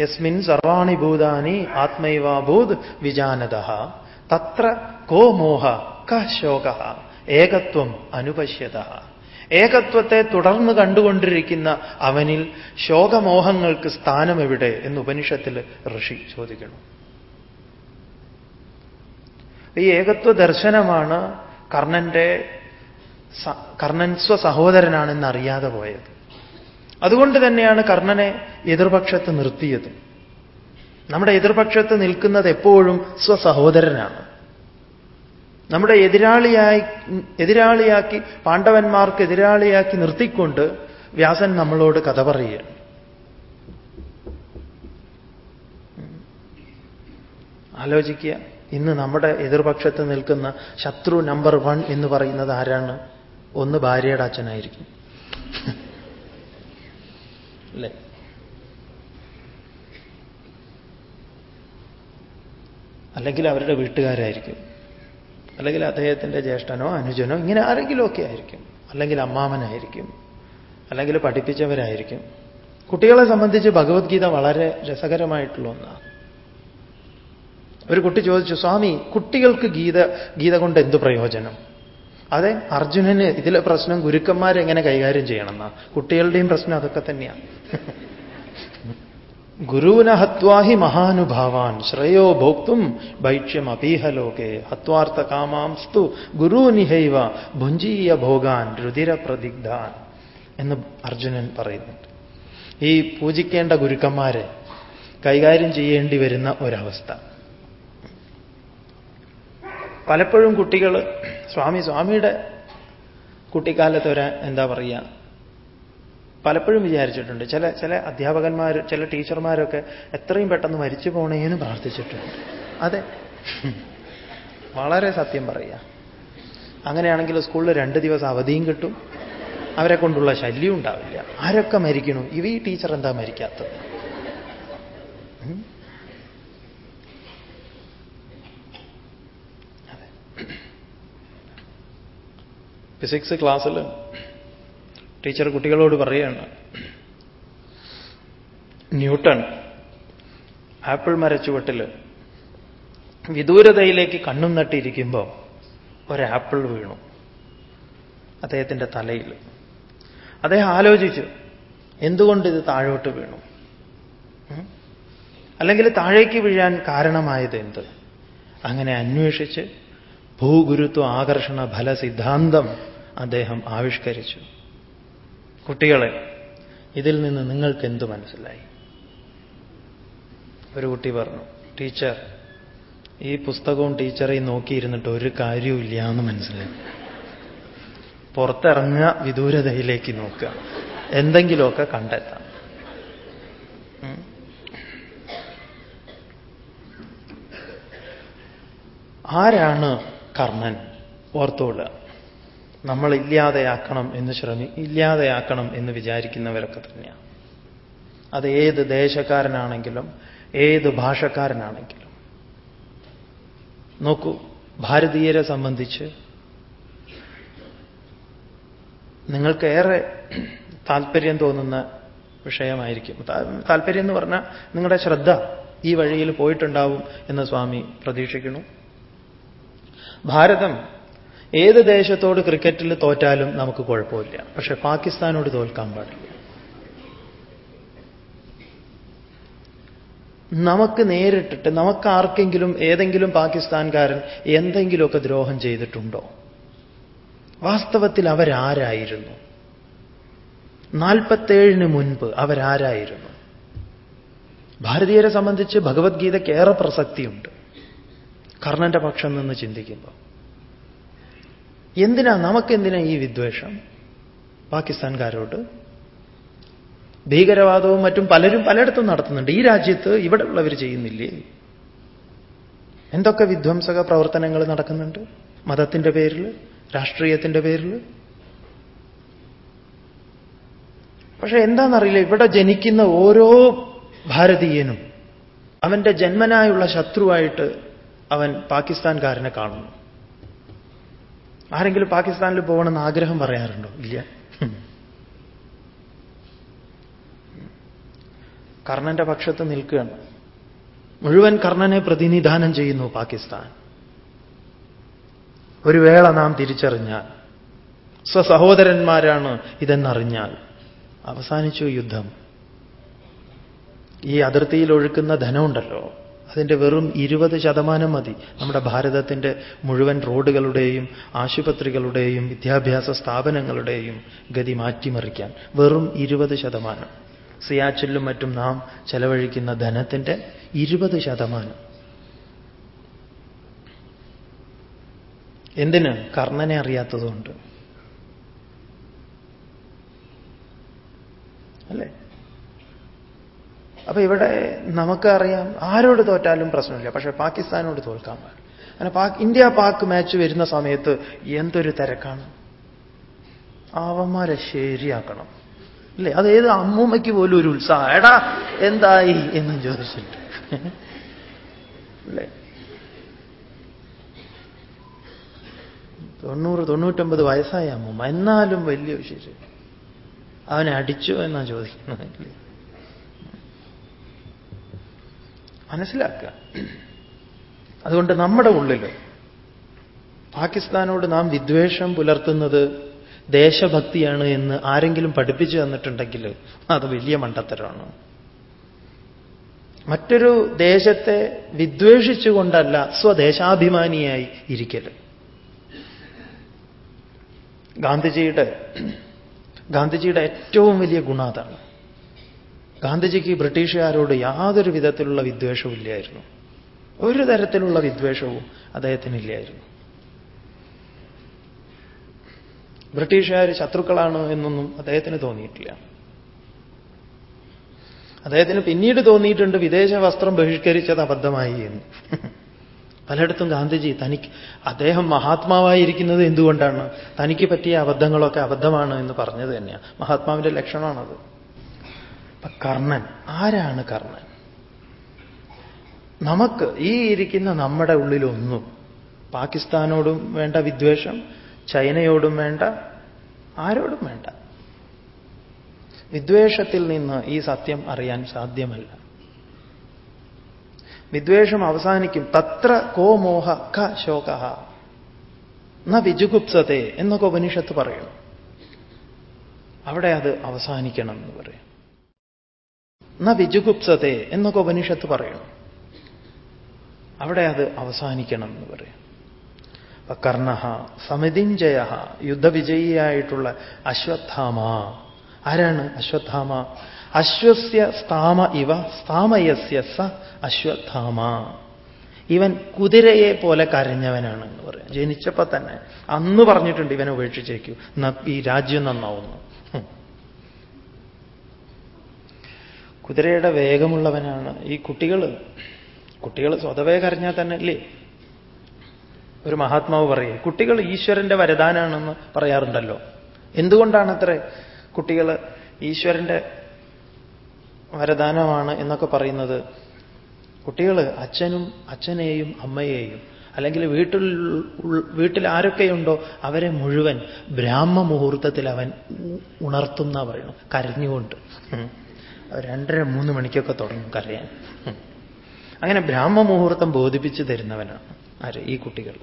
യസ്മിൻ സർവാണി ഭൂതാനി ആത്മൈവാഭൂത് വിജാനത തത്ര കോ മോഹ ക ശോക ഏകത്വം അനുപശ്യത ഏകത്വത്തെ തുടർന്ന് കണ്ടുകൊണ്ടിരിക്കുന്ന അവനിൽ ശോകമോഹങ്ങൾക്ക് സ്ഥാനം എവിടെ എന്ന് ഉപനിഷത്തിൽ ഋഷി ചോദിക്കണം ഈ ഏകത്വ ദർശനമാണ് കർണന്റെ കർണൻ സ്വസഹോദരനാണെന്ന് അറിയാതെ പോയത്. അതുകൊണ്ട് തന്നെയാണ് കർണനെ എതിർപക്ഷത്ത് നിർത്തിയത്. നമ്മുടെ എതിർപക്ഷത്ത് നിൽക്കുന്നത് എപ്പോഴും സ്വസഹോദരനാണ്. നമ്മുടെ എതിരാളിയായി എതിരാളിയാക്കി പാണ്ഡവന്മാർക്ക് എതിരാളിയാക്കി നിർത്തിക്കൊണ്ട് വ്യാസൻ നമ്മളോട് കഥ പറയുകയാണ്. ആലോചിക്കുക ഇന്ന് നമ്മുടെ എതിർപക്ഷത്ത് നിൽക്കുന്ന ശത്രു നമ്പർ വൺ എന്ന് പറയുന്നത് ആരാണ്? ഒന്ന് ഭാര്യയുടെ അച്ഛനായിരിക്കും. അല്ലേ? അല്ലെങ്കിൽ അവരുടെ വീട്ടുകാരായിരിക്കും. അല്ലെങ്കിൽ അദ്ദേഹത്തിന്റെ ജ്യേഷ്ഠനോ അനുജനോ ഇങ്ങനെ ആരെങ്കിലുമൊക്കെ ആയിരിക്കും. അല്ലെങ്കിൽ അമ്മാമനായിരിക്കും. അല്ലെങ്കിൽ പഠിപ്പിച്ചവരായിരിക്കും. കുട്ടികളെ സംബന്ധിച്ച് ഭഗവത്ഗീത വളരെ രസകരമായിട്ടുള്ള ഒന്നാണ്. ഒരു കുട്ടി ചോദിച്ചു സ്വാമി കുട്ടികൾക്ക് ഗീത ഗീത കൊണ്ട് എന്ത് പ്രയോജനം? അതെ അർജുനന് ഇതിലെ പ്രശ്നം ഗുരുക്കന്മാരെങ്ങനെ കൈകാര്യം ചെയ്യണമെന്നാ കുട്ടികളുടെയും പ്രശ്നം അതൊക്കെ തന്നെയാണ് ഗുരുവിന ഹത്വാഹി മഹാനുഭാവാൻ ശ്രേയോ ഭോക്തും ഭൈക്ഷ്യം അപീഹലോകെ ഹത്വാർത്ഥ കാമാംസ്തു ഗുരുനിഹൈവ ഭുഞ്ചീയ ഭോഗാൻ രുതിര പ്രതിഗ്ധാൻ എന്ന് അർജുനൻ പറയുന്നുണ്ട്. ഈ പൂജിക്കേണ്ട ഗുരുക്കന്മാരെ കൈകാര്യം ചെയ്യേണ്ടി വരുന്ന ഒരവസ്ഥ. പലപ്പോഴും കുട്ടികൾ സ്വാമി സ്വാമിയുടെ കുട്ടിക്കാലത്ത് ഒരു എന്താ പറയുക പലപ്പോഴും വിചാരിച്ചിട്ടുണ്ട്. ചില ചില അധ്യാപകന്മാർ ചില ടീച്ചർമാരൊക്കെ എത്രയും പെട്ടെന്ന് മരിച്ചു പോണേന്ന് പ്രാർത്ഥിച്ചിട്ടുണ്ട്. അതെ. വളരെ സത്യം പറയുക. അങ്ങനെയാണെങ്കിൽ സ്കൂളിൽ രണ്ട് ദിവസം അവധിയും കിട്ടും. അവരെ കൊണ്ടുള്ള ശല്യം ഉണ്ടാവില്ല. ആരൊക്കെ മരിക്കണു? ഇവ ഈ ടീച്ചർ എന്താ മരിക്കാത്തത്? ഫിസിക്സ് ക്ലാസ്സിൽ ടീച്ചർ കുട്ടികളോട് പറയുകയാണ് ന്യൂട്ടൺ ആപ്പിൾ മരച്ചുവട്ടിൽ വിദൂരതയിലേക്ക് കണ്ണും നട്ടിരിക്കുമ്പോൾ ഒരാപ്പിൾ വീണു അദ്ദേഹത്തിന്റെ തലയിൽ. അദ്ദേഹം ആലോചിച്ചു എന്തുകൊണ്ട് ഇത് താഴോട്ട് വീണു? അല്ലെങ്കിൽ താഴേക്ക് വീഴാൻ കാരണമായത് എന്ത്? അങ്ങനെ അന്വേഷിച്ച് ഭൂഗുരുത്വ ആകർഷണ ഫല സിദ്ധാന്തം അദ്ദേഹം ആവിഷ്കരിച്ചു. കുട്ടികളെ ഇതിൽ നിന്ന് നിങ്ങൾക്ക് എന്തു മനസ്സിലായി? ഒരു കുട്ടി പറഞ്ഞു ടീച്ചർ ഈ പുസ്തകവും ടീച്ചറെ നോക്കിയിരുന്നിട്ട് ഒരു കാര്യവും എന്ന് മനസ്സിലായി. പുറത്തിറങ്ങുക വിദൂരതയിലേക്ക് നോക്കുക. എന്തെങ്കിലുമൊക്കെ കണ്ടെത്താം. ആരാണ് കർണൻ? ഓർത്തോളുക നമ്മൾ ഇല്ലാതെയാക്കണം എന്ന് ശ്രമി ഇല്ലാതെയാക്കണം എന്ന് വിചാരിക്കുന്നവരൊക്കെ തന്നെയാണ്. അത് ഏത് ദേശക്കാരനാണെങ്കിലും ഏത് ഭാഷക്കാരനാണെങ്കിലും. നോക്കൂ ഭാരതീയരെ സംബന്ധിച്ച് നിങ്ങൾക്ക് ഏറെ താല്പര്യം തോന്നുന്ന വിഷയമായിരിക്കും. താല്പര്യം എന്ന് പറഞ്ഞാൽ നിങ്ങളുടെ ശ്രദ്ധ ഈ വഴിയിൽ പോയിട്ടുണ്ടാവും എന്ന് സ്വാമി പ്രതീക്ഷിക്കുന്നു. ഭാരതം ഏത് ദേശത്തോട് ക്രിക്കറ്റിൽ തോറ്റാലും നമുക്ക് കുഴപ്പമില്ല. പക്ഷെ പാകിസ്ഥാനോട് തോൽക്കാൻ പാടില്ല. നമുക്ക് നേരിട്ടിട്ട് നമുക്ക് ആർക്കെങ്കിലും ഏതെങ്കിലും പാകിസ്ഥാൻകാരൻ എന്തെങ്കിലുമൊക്കെ ദ്രോഹം ചെയ്തിട്ടുണ്ടോ? വാസ്തവത്തിൽ അവരാരായിരുന്നു? നാൽപ്പത്തേഴിന് മുൻപ് അവരാരായിരുന്നു? ഭാരതീയരെ സംബന്ധിച്ച് ഭഗവത്ഗീതയ്ക്ക് ഏറെ പ്രസക്തിയുണ്ട്. കർണന്റെ പക്ഷം നിന്ന് ചിന്തിക്കുമ്പോൾ. എന്തിനാ നമുക്കെന്തിനാ ഈ വിദ്വേഷം? പാകിസ്ഥാൻകാരോട്. ഭീകരവാദവും മറ്റും പലരും പലയിടത്തും നടത്തുന്നുണ്ട്. ഈ രാജ്യത്ത് ഇവിടെ ഉള്ളവർ ചെയ്യുന്നില്ലേ? എന്തൊക്കെ വിധ്വംസക പ്രവർത്തനങ്ങൾ നടക്കുന്നുണ്ട്? മതത്തിന്റെ പേരിൽ രാഷ്ട്രീയത്തിന്റെ പേരിൽ പക്ഷെ എന്താണെന്നറിയില്ല ഇവിടെ ജനിക്കുന്ന ഓരോ ഭാരതീയനും അവന്റെ ജന്മനായുള്ള ശത്രുവായിട്ട് അവൻ പാകിസ്ഥാൻകാരനെ കാണുന്നു. ആരെങ്കിലും പാകിസ്ഥാനിൽ പോകണമെന്ന് ആഗ്രഹം പറയാറുണ്ടോ? ഇല്ല. കർണന്റെ പക്ഷത്ത് നിൽക്കുകയാണ്. മുഴുവൻ കർണനെ പ്രതിനിധാനം ചെയ്യുന്നു പാകിസ്ഥാൻ. ഒരു വേള നാം തിരിച്ചറിഞ്ഞാൽ സ്വസഹോദരന്മാരാണ് ഇതെന്നറിഞ്ഞാൽ അവസാനിച്ചു യുദ്ധം. ഈ അതിർത്തിയിൽ ഒഴുക്കുന്ന ധനമുണ്ടല്ലോ. അതിന്റെ വെറും ഇരുപത് ശതമാനം മതി. നമ്മുടെ ഭാരതത്തിന്റെ മുഴുവൻ റോഡുകളുടെയും ആശുപത്രികളുടെയും വിദ്യാഭ്യാസ സ്ഥാപനങ്ങളുടെയും ഗതി മാറ്റിമറിക്കാൻ വെറും ഇരുപത് ശതമാനം. സിയാച്ചിലും മറ്റും നാം ചെലവഴിക്കുന്ന ധനത്തിന്റെ ഇരുപത് ശതമാനം. എന്തിന്? കർണനെ അറിയാത്തതുകൊണ്ട്. അല്ലേ? അപ്പൊ ഇവിടെ നമുക്കറിയാം ആരോട് തോറ്റാലും പ്രശ്നമില്ല പക്ഷേ പാകിസ്ഥാനോട് തോൽക്കാൻ പാടില്ല. അങ്ങനെ പാക് ഇന്ത്യ പാക് മാച്ച് വരുന്ന സമയത്ത് എന്തൊരു തിരക്കാണ്. ആവന്മാരെ ശരിയാക്കണം. അല്ലേ? അത് ഏത് അമ്മൂമ്മയ്ക്ക് പോലും ഒരു ഉത്സാഹം. എടാ എന്തായി എന്നും ചോദിച്ചിട്ട്. അല്ലേ? തൊണ്ണൂറ് തൊണ്ണൂറ്റൊമ്പത് വയസ്സായ അമ്മൂമ്മ. എന്നാലും വലിയ വിശേഷം. അവനെ അടിച്ചു എന്നാ ചോദിക്കുന്നത്? മനസ്സിലാക്കുക. അതുകൊണ്ട് നമ്മുടെ ഉള്ളിൽ പാകിസ്ഥാനോട് നാം വിദ്വേഷം പുലർത്തുന്നത് ദേശഭക്തിയാണ് എന്ന് ആരെങ്കിലും പഠിപ്പിച്ചു തന്നിട്ടുണ്ടെങ്കിൽ അത് വലിയ മണ്ടത്തരമാണ്. മറ്റൊരു ദേശത്തെ വിദ്വേഷിച്ചുകൊണ്ടല്ല സ്വദേശാഭിമാനിയായി ഇരിക്കൽ ഗാന്ധിജിയുടെ ഗാന്ധിജിയുടെ ഏറ്റവും വലിയ ഗുണം അതാണ്. ഗാന്ധിജിക്ക് ബ്രിട്ടീഷുകാരോട് യാതൊരു വിധത്തിലുള്ള വിദ്വേഷവും ഇല്ലായിരുന്നു. ഒരു തരത്തിലുള്ള വിദ്വേഷവും അദ്ദേഹത്തിനില്ലായിരുന്നു. ബ്രിട്ടീഷുകാർ ശത്രുക്കളാണ് എന്നൊന്നും അദ്ദേഹത്തിന് തോന്നിയിട്ടില്ല. അദ്ദേഹത്തിന് പിന്നീട് തോന്നിയിട്ടുണ്ട് വിദേശ വസ്ത്രം ബഹിഷ്കരിച്ചത് അബദ്ധമായി എന്ന്. പലയിടത്തും ഗാന്ധിജി തനിക്ക് അദ്ദേഹം മഹാത്മാവായിരിക്കുന്നത് എന്തുകൊണ്ടാണ്? തനിക്ക് പറ്റിയ അബദ്ധങ്ങളൊക്കെ അബദ്ധമാണ് എന്ന് പറഞ്ഞത് തന്നെയാണ് മഹാത്മാവിന്റെ ലക്ഷണമാണത്. കർണൻ. ആരാണ് കർണൻ? നമുക്ക് ഈ ഇരിക്കുന്ന നമ്മുടെ ഉള്ളിലൊന്നും. പാകിസ്ഥാനോടും വേണ്ട വിദ്വേഷം ചൈനയോടും വേണ്ട ആരോടും വേണ്ട. വിദ്വേഷത്തിൽ നിന്ന് ഈ സത്യം അറിയാൻ സാധ്യമല്ല. വിദ്വേഷം അവസാനിക്കും. തത്ര കോ മോഹ ക ശോക ന വിജുഗുപ്സത്തെ എന്നൊക്കെ ഉപനിഷത്ത് പറയണം. അവിടെ അത് അവസാനിക്കണം എന്ന് പറയും. ന എന്നൊക്കെ ഉപനിഷത്ത് പറയണം. അവിടെ അത് അവസാനിക്കണം എന്ന് പറയും. കർണ സമിതിഞ്ജയ യുദ്ധവിജയിയായിട്ടുള്ള അശ്വത്ഥാമ. ആരാണ് അശ്വത്ഥാമ? അശ്വസ്യ സ്ഥാമ ഇവ സ്ഥാമയസ്യ സ അശ്വത്ഥാമ. ഇവൻ കുതിരയെ പോലെ കരഞ്ഞവനാണ് എന്ന് പറയാം. ജനിച്ചപ്പോ തന്നെ അന്ന് പറഞ്ഞിട്ടുണ്ട് ഇവനെ ഉപേക്ഷിച്ചേക്കൂ. ഈ രാജ്യം നന്നാവുന്നു. കുതിരയുടെ വേഗമുള്ളവനാണ് ഈ കുട്ടികൾ കുട്ടികൾ സ്വതവേ കരഞ്ഞാൽ തന്നെ അല്ലേ ഒരു മഹാത്മാവ് പറയും കുട്ടികൾ ഈശ്വരന്റെ വരദാനാണെന്ന് പറയാറുണ്ടല്ലോ. എന്തുകൊണ്ടാണ് അത്ര കുട്ടികൾ ഈശ്വരന്റെ വരദാനമാണ് എന്നൊക്കെ പറയുന്നത്? കുട്ടികൾ അച്ഛനും അച്ഛനെയും അമ്മയെയും അല്ലെങ്കിൽ വീട്ടിൽ വീട്ടിൽ ആരൊക്കെയുണ്ടോ അവരെ മുഴുവൻ ബ്രാഹ്മ മുഹൂർത്തത്തിൽ അവൻ ഉണർത്തുന്ന പറയണം കരഞ്ഞുകൊണ്ട്. രണ്ടര മൂന്ന് മണിക്കൊക്കെ തുടങ്ങും കരയാൻ. അങ്ങനെ ബ്രാഹ്മ മുഹൂർത്തം ബോധിപ്പിച്ചു തരുന്നവനാണ് ആര്? ഈ കുട്ടികൾ.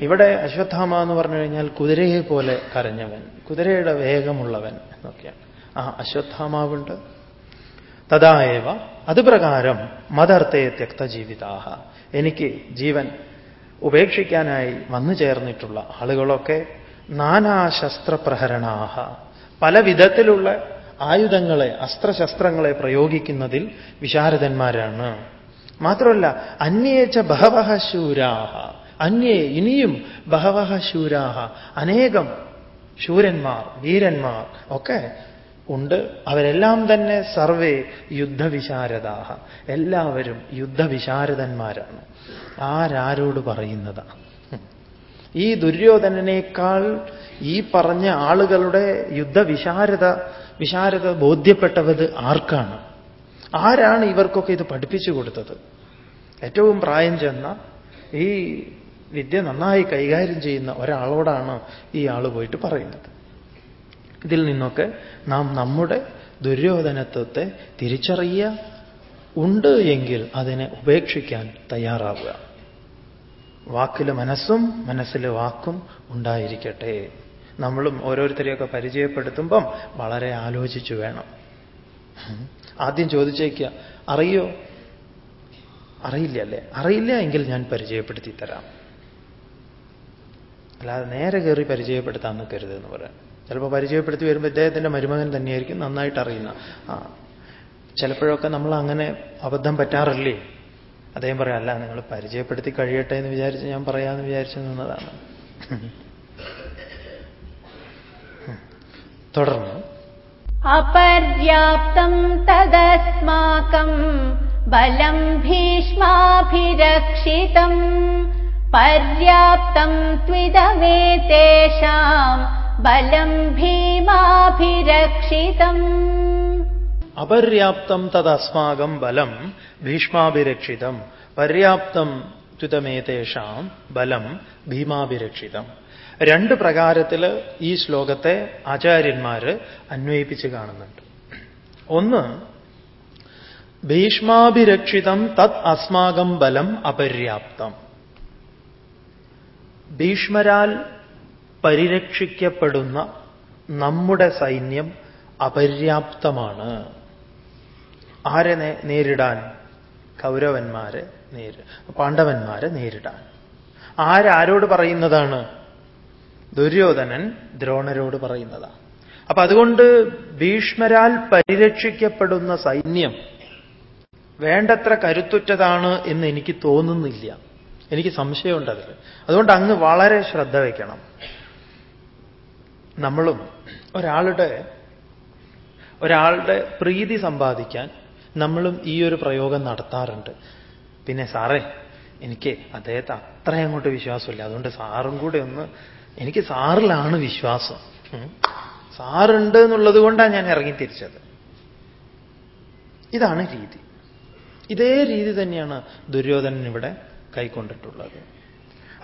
ഇവിടെ അശ്വത്ഥാമ എന്ന് പറഞ്ഞു കഴിഞ്ഞാൽ കുതിരയെ പോലെ കരഞ്ഞവൻ കുതിരയുടെ വേഗമുള്ളവൻ എന്നൊക്കെയാണ്. ആ അശ്വത്ഥാമാവുണ്ട്. തഥായവ അത് പ്രകാരം ത്യക്ത ജീവിതാഹ എനിക്ക് ജീവൻ ഉപേക്ഷിക്കാനായി വന്നു ചേർന്നിട്ടുള്ള ആളുകളൊക്കെ നാനാശസ്ത്രപ്രഹരണാഹ. പല വിധത്തിലുള്ള ആയുധങ്ങളെ അസ്ത്രശസ്ത്രങ്ങളെ പ്രയോഗിക്കുന്നതിൽ വിശാരദന്മാരാണ്. മാത്രമല്ല അന്യേച്ച ബഹവഹ ശൂരാഹ അന്യേ ഇനിയും ബഹവഹ ശൂരാഹ അനേകം ശൂരന്മാർ വീരന്മാർ ഒക്കെ ഉണ്ട്. അവരെല്ലാം തന്നെ സർവേ യുദ്ധവിശാരദാഹ. എല്ലാവരും യുദ്ധവിശാരദന്മാരാണ്. ആരാരോട് പറയുന്നതാ? ഈ ദുര്യോധനനേക്കാൾ ഈ പറഞ്ഞ ആളുകളുടെ യുദ്ധവിശാരത വിശാരത ബോധ്യപ്പെട്ടവത് ആർക്കാണ്? ആരാണ് ഇവർക്കൊക്കെ ഇത് പഠിപ്പിച്ചു കൊടുത്തത്? ഏറ്റവും പ്രായം ചെന്ന ഈ വിദ്യ നന്നായി കൈകാര്യം ചെയ്യുന്ന ഒരാളോടാണ് ഈ ആൾ പോയിട്ട് പറയുന്നത്. ഇതിൽ നിന്നൊക്കെ നാം നമ്മുടെ ദുര്യോധനത്വത്തെ തിരിച്ചറിയുക ഉണ്ട് എങ്കിൽ അതിനെ ഉപേക്ഷിക്കാൻ തയ്യാറാവുക. വാക്കിലെ മനസ്സും മനസ്സിലെ വാക്കും ഉണ്ടായിരിക്കട്ടെ. നമ്മളും ഓരോരുത്തരെയൊക്കെ പരിചയപ്പെടുത്തുമ്പം വളരെ ആലോചിച്ചു വേണം. ആദ്യം ചോദിച്ചേക്കുക അറിയോ? അറിയില്ല അല്ലേ അറിയില്ല എങ്കിൽ ഞാൻ പരിചയപ്പെടുത്തി തരാം. അല്ലാതെ നേരെ കയറി പരിചയപ്പെടുത്താൻ നിൽക്കരുത് എന്ന് പറയാം. ചിലപ്പോൾ പരിചയപ്പെടുത്തി വരുമ്പോൾ ഇദ്ദേഹത്തിന്റെ മരുമകൻ തന്നെയായിരിക്കും നന്നായിട്ട് അറിയുന്ന. ആ ചിലപ്പോഴൊക്കെ നമ്മൾ അങ്ങനെ അബദ്ധം പറ്റാറില്ലേ? അദ്ദേഹം പറയാം അല്ല നിങ്ങൾ പരിചയപ്പെടുത്തി കഴിയട്ടെ എന്ന് വിചാരിച്ച് ഞാൻ പറയാമെന്ന് വിചാരിച്ചു നിന്നതാണ്. തുടർന്ന് അപര്യാപ്തം തദസ്മാകം ബലം ഭീഷ്മാഭിരക്ഷിതം. പര്യാപ്തം ത്വിതമേതേഷാം ബലം ഭീമാഭിരക്ഷിതം. അപര്യാപ്തം തദസ്മാകം ബലം ഭീഷ്മാഭിരക്ഷിതം. പര്യാപ്തം ത്വിതമേതേഷാം ബലം ഭീമാഭിരക്ഷിതം. രണ്ട് പ്രകാരത്തിൽ ഈ ശ്ലോകത്തെ ആചാര്യന്മാർ അന്വയിപ്പിച്ച് കാണുന്നുണ്ട്. ഒന്ന് ഭീഷ്മാഭിരക്ഷിതം തത് അസ്മാകം ബലം അപര്യാപ്തം. ഭീഷ്മരാൽ പരിരക്ഷിക്കപ്പെടുന്ന നമ്മുടെ സൈന്യം അപര്യാപ്തമാണ്. ആരെ നേരിടാൻ? കൗരവന്മാരെ നേരി പാണ്ഡവന്മാരെ നേരിടാൻ. ആരാരോട് പറയുന്നതാണ്? ദുര്യോധനൻ ദ്രോണരോട് പറയുന്നതാണ് അപ്പൊ അതുകൊണ്ട് ഭീഷ്മരാൽ പരിരക്ഷിക്കപ്പെടുന്ന സൈന്യം വേണ്ടത്ര കരുത്തുറ്റതാണ് എന്ന് എനിക്ക് തോന്നുന്നില്ല. എനിക്ക് സംശയമുണ്ട് അതിൽ. അതുകൊണ്ട് അങ്ങ് വളരെ ശ്രദ്ധ വയ്ക്കണം നമ്മളും ഒരാളുടെ ഒരാളുടെ പ്രീതി സമ്പാദിക്കാൻ നമ്മളും ഈ ഒരു പ്രയോഗം നടത്താറുണ്ട്. പിന്നെ സാറേ എനിക്ക് അദ്ദേഹത്തെ അത്ര അങ്ങോട്ട് വിശ്വാസമില്ല. അതുകൊണ്ട് സാറും കൂടെ ഒന്ന് എനിക്ക് സാറിലാണ് വിശ്വാസം. സാറുണ്ട് എന്നുള്ളത് കൊണ്ടാണ് ഞാൻ ഇറങ്ങി തിരിച്ചത്. ഇതാണ് രീതി. ഇതേ രീതി തന്നെയാണ് ദുര്യോധനൻ ഇവിടെ കൈക്കൊണ്ടിട്ടുള്ളത്.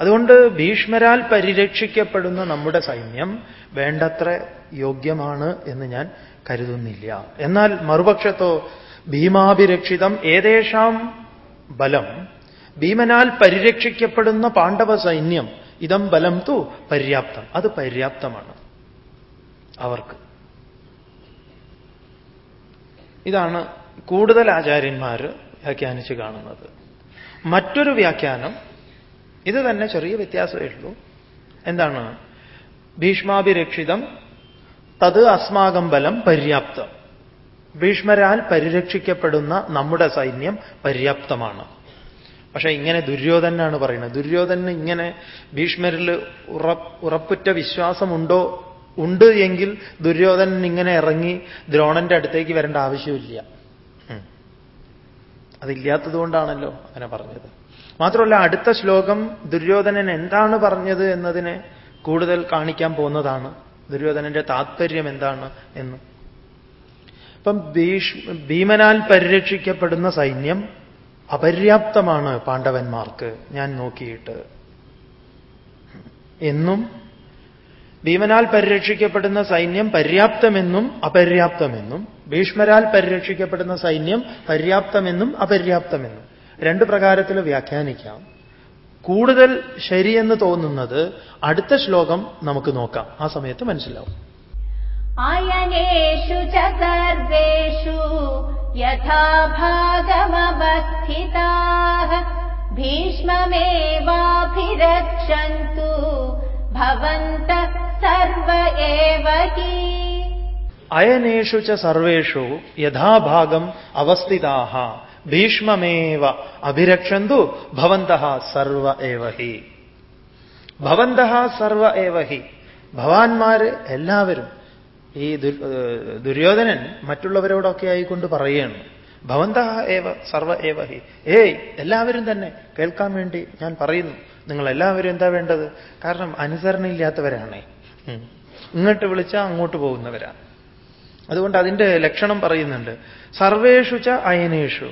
അതുകൊണ്ട് ഭീഷ്മരാൽ പരിരക്ഷിക്കപ്പെടുന്ന നമ്മുടെ സൈന്യം വേണ്ടത്ര യോഗ്യമാണ് എന്ന് ഞാൻ കരുതുന്നില്ല. എന്നാൽ മറുപക്ഷത്തോ ഭീമാഭിരക്ഷിതം ഏതേഷാം ബലം ഭീമനാൽ പരിരക്ഷിക്കപ്പെടുന്ന പാണ്ഡവ സൈന്യം ഇതം ബലം തു പര്യാപ്തം. അത് പര്യാപ്തമാണ് അവർക്ക്. ഇതാണ് കൂടുതൽ ആചാര്യന്മാർ വ്യാഖ്യാനിച്ച് കാണുന്നത്. മറ്റൊരു വ്യാഖ്യാനം ഇത് തന്നെ ചെറിയ വ്യത്യാസമേ ഉള്ളൂ. എന്താണ്? ഭീഷ്മാഭിരക്ഷിതം തത് അസ്മാകം ബലം പര്യാപ്തം. ഭീഷ്മരാൽ പരിരക്ഷിക്കപ്പെടുന്ന നമ്മുടെ സൈന്യം പര്യാപ്തമാണ്. പക്ഷേ ഇങ്ങനെ ദുര്യോധനാണ് പറയുന്നത്. ദുര്യോധന് ഇങ്ങനെ ഭീഷ്മരിൽ ഉറപ്പുറ്റ വിശ്വാസമുണ്ടോ? ഉണ്ട് എങ്കിൽ ദുര്യോധനൻ ഇങ്ങനെ ഇറങ്ങി ദ്രോണന്റെ അടുത്തേക്ക് വരേണ്ട ആവശ്യമില്ല. അതില്ലാത്തതുകൊണ്ടാണല്ലോ അങ്ങനെ പറഞ്ഞത്. മാത്രമല്ല അടുത്ത ശ്ലോകം ദുര്യോധനൻ എന്താണ് പറഞ്ഞത് എന്നതിനെ കൂടുതൽ കാണിക്കാൻ പോകുന്നതാണ്. ദുര്യോധനന്റെ താത്പര്യം എന്താണ് എന്ന്. ഇപ്പം ഭീഷ് ഭീമനാൽ പരിരക്ഷിക്കപ്പെടുന്ന സൈന്യം അപര്യാപ്തമാണ് പാണ്ഡവന്മാർക്ക് ഞാൻ നോക്കിയിട്ട്. എന്നും ഭീമനാൽ പരിരക്ഷിക്കപ്പെടുന്ന സൈന്യം പര്യാപ്തമെന്നും അപര്യാപ്തമെന്നും ഭീഷ്മരാൽ പരിരക്ഷിക്കപ്പെടുന്ന സൈന്യം പര്യാപ്തമെന്നും അപര്യാപ്തമെന്നും രണ്ട് പ്രകാരത്തിൽ വ്യാഖ്യാനിക്കാം. കൂടുതൽ ശരിയെന്ന് തോന്നുന്നത് അടുത്ത ശ്ലോകം നമുക്ക് നോക്കാം. ആ സമയത്ത് മനസ്സിലാവും. अयनेषु च सर्वेषु यथा भागमवस्थिताः भीष्ममेवाभिरक्षन्तु भवन्तः सर्व एव हि അയനേഷു ച സർവേഷു യഥാഭാഗം അവസ്ഥിതാഹ ഭീഷ്മമേവ അഭിരക്ഷന്തു ഭവന്തഃ സർവ ഏവ ഹി ഭവന്തഃ സർവ ഏവ ഹി ഭവാന്മാര് എല്ലാവരും ഈ ദുര്യോധനൻ മറ്റുള്ളവരോടൊക്കെ ആയിക്കൊണ്ട് പറയുകയാണ്. ഭവന്ത ഏവ സർവ ഏവ ഹി. ഏയ് എല്ലാവരും തന്നെ കേൾക്കാൻ വേണ്ടി ഞാൻ പറയുന്നു. നിങ്ങൾ എല്ലാവരും എന്താ വേണ്ടത്? കാരണം അനുസരണയില്ലാത്തവരാണേ. ഇങ്ങോട്ട് വിളിച്ചാൽ അങ്ങോട്ട് പോകുന്നവരാണ് അതുകൊണ്ട് അതിന്റെ ലക്ഷണം പറയുന്നുണ്ട്. സർവേഷു ച അയനേഷു.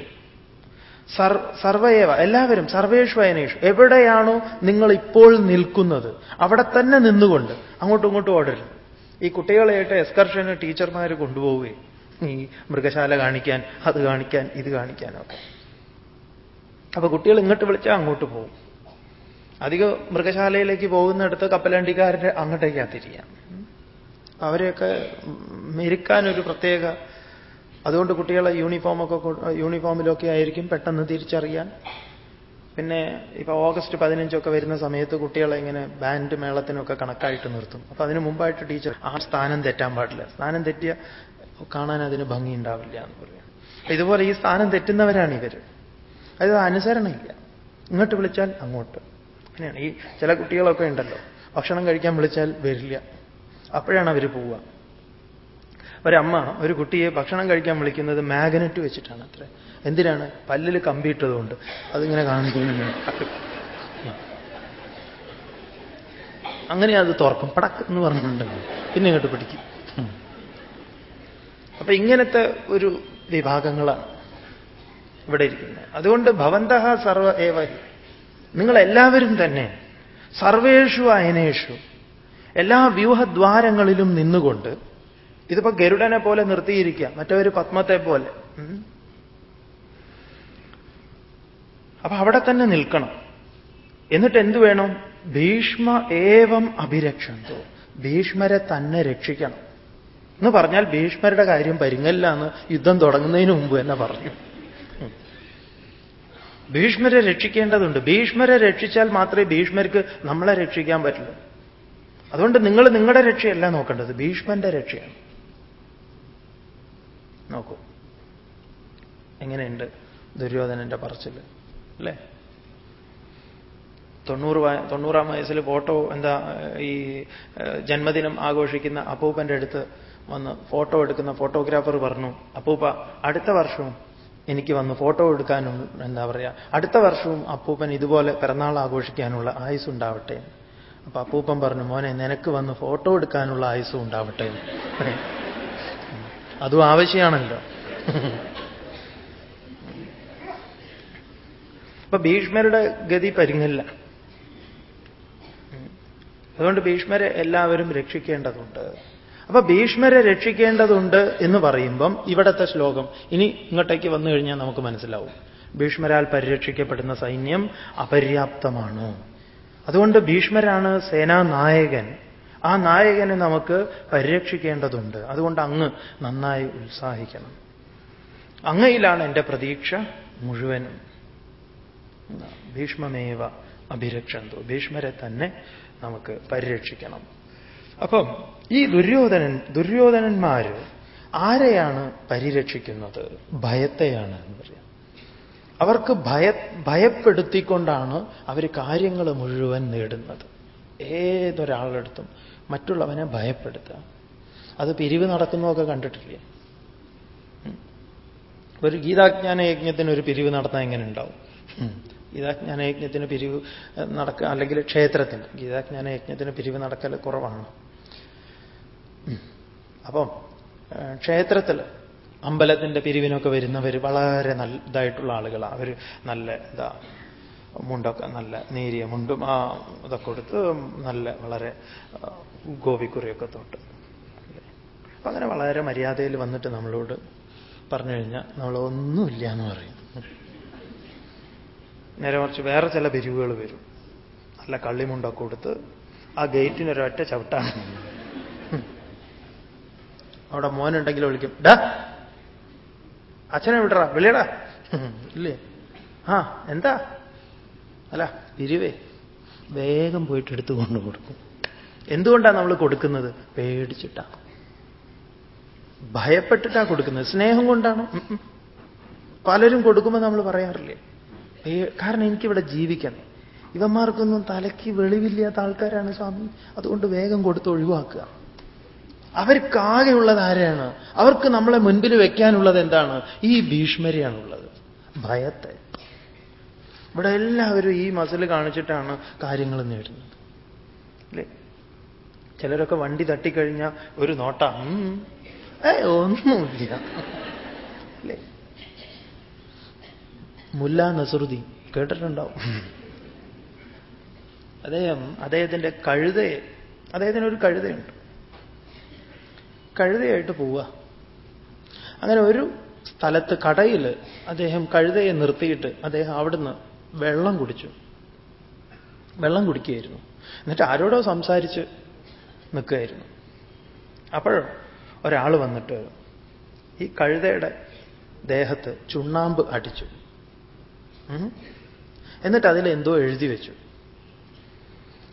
സർ സർവയേവ എല്ലാവരും സർവേഷു അയനേഷു. എവിടെയാണോ നിങ്ങൾ ഇപ്പോൾ നിൽക്കുന്നത്. അവിടെ തന്നെ നിന്നുകൊണ്ട് അങ്ങോട്ടും ഇങ്ങോട്ടും ഓടരുത്. ഈ കുട്ടികളെയായിട്ട് എക്സ്കർഷന് ടീച്ചർമാർ കൊണ്ടുപോവുകയും ഈ മൃഗശാല കാണിക്കാൻ അത് കാണിക്കാൻ ഇത് കാണിക്കാനൊക്കെ. അപ്പൊ കുട്ടികൾ ഇങ്ങോട്ട് വിളിച്ചാൽ അങ്ങോട്ട് പോകും. അധികം മൃഗശാലയിലേക്ക് പോകുന്നിടത്ത് കപ്പലണ്ടിക്കാരുടെ അങ്ങോട്ടേക്കാ തിരിയാം അവരെയൊക്കെ മെരുക്കാനൊരു പ്രത്യേക അതുകൊണ്ട് കുട്ടികളെ യൂണിഫോമൊക്കെ യൂണിഫോമിലൊക്കെ ആയിരിക്കും പെട്ടെന്ന് തിരിച്ചറിയാൻ. പിന്നെ ഇപ്പൊ ഓഗസ്റ്റ് പതിനഞ്ചൊക്കെ വരുന്ന സമയത്ത് കുട്ടികളെ ഇങ്ങനെ ബാൻഡ് മേളത്തിനൊക്കെ കണക്കായിട്ട് നിർത്തും. അപ്പൊ അതിന് മുമ്പായിട്ട് ടീച്ചർ ആ സ്ഥാനം തെറ്റാൻ പാടില്ല. സ്ഥാനം തെറ്റിയ കാണാൻ അതിന് ഭംഗി ഉണ്ടാവില്ല എന്ന് പറയും. ഇതുപോലെ ഈ സ്ഥാനം തെറ്റുന്നവരാണ് ഇവർ അത് അനുസരണയില്ല. ഇങ്ങോട്ട് വിളിച്ചാൽ അങ്ങോട്ട്. അങ്ങനെയാണ്. ഈ ചില കുട്ടികളൊക്കെ ഉണ്ടല്ലോ ഭക്ഷണം കഴിക്കാൻ വിളിച്ചാൽ വരില്ല. അപ്പോഴാണ് അവർ പോവുക. ഒരമ്മ ഒരു കുട്ടിയെ ഭക്ഷണം കഴിക്കാൻ വിളിക്കുന്നത് മാഗ്നറ്റ് വെച്ചിട്ടാണ് അത്ര. എന്തിനാണ്? പല്ലിൽ കമ്പിയിട്ടതുകൊണ്ട് അതിങ്ങനെ കാണിക്കുന്നു അങ്ങനെ അത് തുറക്കും. പടക്ക് എന്ന് പറഞ്ഞിട്ടുണ്ടെങ്കിൽ പിന്നെ ഇങ്ങോട്ട് പിടിക്കും. അപ്പൊ ഇങ്ങനത്തെ ഒരു വിഭാഗങ്ങളാണ് ഇവിടെ ഇരിക്കുന്നത്. അതുകൊണ്ട് ഭവന്തഹ സർവ ഏവ. നിങ്ങളെല്ലാവരും തന്നെ സർവേഷു അയനേഷു എല്ലാ വ്യൂഹദ്വാരങ്ങളിലും നിന്നുകൊണ്ട് ഇതിപ്പോ ഗരുഡനെ പോലെ നിർത്തിയിരിക്കുക. മറ്റവര് പത്മത്തെ പോലെ. അപ്പൊ അവിടെ തന്നെ നിൽക്കണം. എന്നിട്ട് എന്തു വേണം? ഭീഷ്മ ഏവം അഭിരക്ഷന്തോ. ഭീഷ്മരെ തന്നെ രക്ഷിക്കണം. എന്ന് പറഞ്ഞാൽ ഭീഷ്മരുടെ കാര്യം പരിങ്ങല്ല എന്ന് യുദ്ധം തുടങ്ങുന്നതിന് മുമ്പ് തന്നെ പറഞ്ഞു. ഭീഷ്മരെ രക്ഷിക്കേണ്ടതുണ്ട്. ഭീഷ്മരെ രക്ഷിച്ചാൽ മാത്രമേ ഭീഷ്മർക്ക് നമ്മളെ രക്ഷിക്കാൻ പറ്റുള്ളൂ അതുകൊണ്ട് നിങ്ങൾ നിങ്ങളുടെ രക്ഷയല്ല നോക്കേണ്ടത്. ഭീഷ്മന്റെ രക്ഷയാണ്. നോക്കൂ. എങ്ങനെയുണ്ട് ദുര്യോധനന്റെ പറച്ചിൽ? അല്ലേ? തൊണ്ണൂറ് തൊണ്ണൂറാം വയസ്സിൽ ഫോട്ടോ എന്താ ഈ ജന്മദിനം ആഘോഷിക്കുന്ന അപ്പൂപ്പന്റെ അടുത്ത് വന്ന് ഫോട്ടോ എടുക്കുന്ന ഫോട്ടോഗ്രാഫർ പറഞ്ഞു അപ്പൂപ്പ അടുത്ത വർഷവും എനിക്ക് വന്ന് ഫോട്ടോ എടുക്കാനും എന്താ പറയുക അടുത്ത വർഷവും അപ്പൂപ്പൻ ഇതുപോലെ പിറന്നാൾ ആഘോഷിക്കാനുള്ള ആയുസ് ഉണ്ടാവട്ടെ. അപ്പൊ അപ്പൂപ്പൻ പറഞ്ഞു മോനെ നിനക്ക് വന്ന് ഫോട്ടോ എടുക്കാനുള്ള ആയുസും ഉണ്ടാവട്ടെ. എന്ന്." അതും ആവശ്യമാണല്ലോ. അപ്പൊ ഭീഷ്മരുടെ ഗതി പരിങ്ങില്ല അതുകൊണ്ട് ഭീഷ്മരെ എല്ലാവരും രക്ഷിക്കേണ്ടതുണ്ട്. അപ്പൊ ഭീഷ്മരെ രക്ഷിക്കേണ്ടതുണ്ട് എന്ന് പറയുമ്പം ഇവിടത്തെ ശ്ലോകം ഇനി ഇങ്ങോട്ടേക്ക് വന്നു കഴിഞ്ഞാൽ നമുക്ക് മനസ്സിലാവും. ഭീഷ്മരാൽ പരിരക്ഷിക്കപ്പെടുന്ന സൈന്യം അപര്യാപ്തമാണ്. അതുകൊണ്ട് ഭീഷ്മരാണ് സേനാനായകൻ. ആ നായകനെ നമുക്ക് പരിരക്ഷിക്കേണ്ടതുണ്ട്. അതുകൊണ്ട് അങ്ങ് നന്നായി ഉത്സാഹിക്കണം. അങ്ങയിലാണ് എന്റെ പ്രതീക്ഷ മുഴുവനും. ഭീഷ്മമേവ അഭിരക്ഷന്തു. ഭീഷ്മരെ തന്നെ നമുക്ക് പരിരക്ഷിക്കണം. അപ്പം ഈ ദുര്യോധനൻ ദുര്യോധനന്മാര് ആരെയാണ് പരിരക്ഷിക്കുന്നത്? ഭയത്തെയാണ് എന്ന് പറയാം. അവർക്ക് ഭയ ഭയപ്പെടുത്തിക്കൊണ്ടാണ് അവർ കാര്യങ്ങൾ മുഴുവൻ നേടുന്നത്. ഏതൊരാളെടുത്തും മറ്റുള്ളവനെ ഭയപ്പെടുത്തുക. അത് പിരിവ് നടക്കുന്നതൊക്കെ കണ്ടിട്ടില്ലേ. ഒരു ഗീതാജ്ഞാന യജ്ഞത്തിന് ഒരു പിരിവ് നടത്താൻ എങ്ങനെ ഉണ്ടാവും. ഗീതാജ്ഞാന യജ്ഞത്തിന് പിരിവ് നടക്ക നടക്കുക അല്ലെങ്കിൽ ക്ഷേത്രത്തിന്. ഗീതാജ്ഞാന യജ്ഞത്തിന് പിരിവ് നടക്കൽ കുറവാണ്. അപ്പം ക്ഷേത്രത്തിൽ അമ്പലത്തിന്റെ പിരിവിനൊക്കെ വരുന്നവർ വളരെ നല്ല ഇതായിട്ടുള്ള ആളുകളാണ്. അവർ നല്ല ഇതാ മുണ്ടൊക്കെ നല്ല നേരിയ മുണ്ടും ആ ഇതൊക്കെ കൊടുത്ത് നല്ല വളരെ ഗോപിക്കുറിയൊക്കെ തൊട്ട്. അപ്പം അങ്ങനെ വളരെ മര്യാദയിൽ വന്നിട്ട് നമ്മളോട് പറഞ്ഞു കഴിഞ്ഞാൽ നമ്മളൊന്നുമില്ല എന്ന് പറയും. നേരെ മറിച്ച് വേറെ ചില പിരിവുകൾ വരും. നല്ല കള്ളിമുണ്ടൊക്കെ കൊടുത്ത് ആ ഗേറ്റിനൊരൊറ്റ ചവിട്ടാണ് അവിടെ മോനുണ്ടെങ്കിൽ വിളിക്കും ഡാ അച്ഛനെ വിടറാ വിളിയടാ. ഇല്ലേ? ആ എന്താ? അല്ല പിരിവേ. വേഗം പോയിട്ട് എടുത്തു കൊണ്ട് കൊടുക്കും. എന്തുകൊണ്ടാണ് നമ്മൾ കൊടുക്കുന്നത്? പേടിച്ചിട്ടാ. ഭയപ്പെട്ടിട്ടാ കൊടുക്കുന്നത്. സ്നേഹം കൊണ്ടാണ്. പലരും കൊടുക്കുമ്പോൾ നമ്മൾ പറയാറില്ലേ? കാരണം എനിക്കിവിടെ ജീവിക്കണം. ഇവന്മാർക്കൊന്നും തലയ്ക്ക് വെളിവില്ലാത്ത ആൾക്കാരാണ് സ്വാമി. അതുകൊണ്ട് വേഗം കൊടുത്ത് ഒഴിവാക്കുക. അവർക്കാകെയുള്ളത് ആരെയാണ് അവർക്ക് നമ്മളെ മുൻപിൽ വെക്കാനുള്ളത് എന്താണ്? ഈ ഭീഷ്മരെയാണുള്ളത്. ഭയത്തെ. ഇവിടെ എല്ലാവരും ഈ മസിൽ കാണിച്ചിട്ടാണ് കാര്യങ്ങൾ നേടുന്നത്. അല്ലേ? ചിലരൊക്കെ വണ്ടി തട്ടിക്കഴിഞ്ഞാൽ ഒരു നോട്ടം ഏ ഒന്നുമില്ല അല്ലേ മുല്ല നസറുദ്ദീൻ കേട്ടിട്ടുണ്ടാവും. അദ്ദേഹം അദ്ദേഹത്തിന്റെ കഴുതയെ അദ്ദേഹത്തിന് ഒരു കഴുതയുണ്ട്. കഴുതയായിട്ട് പോവുക. അങ്ങനെ ഒരു സ്ഥലത്ത് കടയിൽ അദ്ദേഹം കഴുതയെ നിർത്തിയിട്ട് അദ്ദേഹം അവിടുന്ന് വെള്ളം കുടിച്ചു. വെള്ളം കുടിക്കുകയായിരുന്നു. എന്നിട്ട് ആരോടോ സംസാരിച്ച് നിൽക്കുകയായിരുന്നു. അപ്പോൾ ഒരാൾ വന്നിട്ട് ഈ കഴുതയുടെ ദേഹത്ത് ചുണ്ണാമ്പ് അടിച്ചു. എന്നിട്ട് അതിൽ എന്തോ എഴുതി വെച്ചു.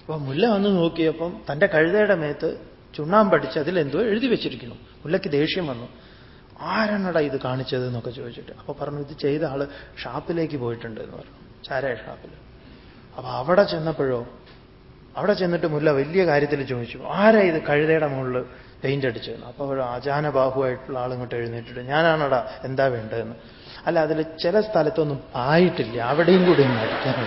അപ്പൊ മുല്ല വന്ന് നോക്കിയപ്പം തന്റെ കഴുതയുടെ മേത്ത് ചുണ്ണാമ്പടിച്ച് അതിൽ എന്തോ എഴുതി വെച്ചിരിക്കുന്നു. മുല്ലയ്ക്ക് ദേഷ്യം വന്നു. ആരാണടാ ഇത് കാണിച്ചത് എന്നൊക്കെ ചോദിച്ചിട്ട്. അപ്പൊ പറഞ്ഞു ഇത് ചെയ്ത ആൾ ഷാപ്പിലേക്ക് പോയിട്ടുണ്ട് എന്ന് പറഞ്ഞു. ചാരായ ഷാപ്പിൽ. അപ്പൊ അവിടെ ചെന്നപ്പോഴോ അവിടെ ചെന്നിട്ട് മുല്ല വലിയ കാര്യത്തിൽ ചോദിച്ചു. ആരാ ഇത് കഴുതയുടെ മുകളിൽ പെയിന്റ് അടിച്ചതെന്ന്? അപ്പൊ ഒരു ആചാനബാഹുവായിട്ടുള്ള ആൾ ഇങ്ങോട്ട് എഴുന്നേറ്റിട്ട് ഞാനാണടാ എന്താ വേണ്ടതെന്ന്? അല്ല അതിൽ ചില സ്ഥലത്തൊന്നും ആയിട്ടില്ല. അവിടെയും കൂടി അടിക്കാൻ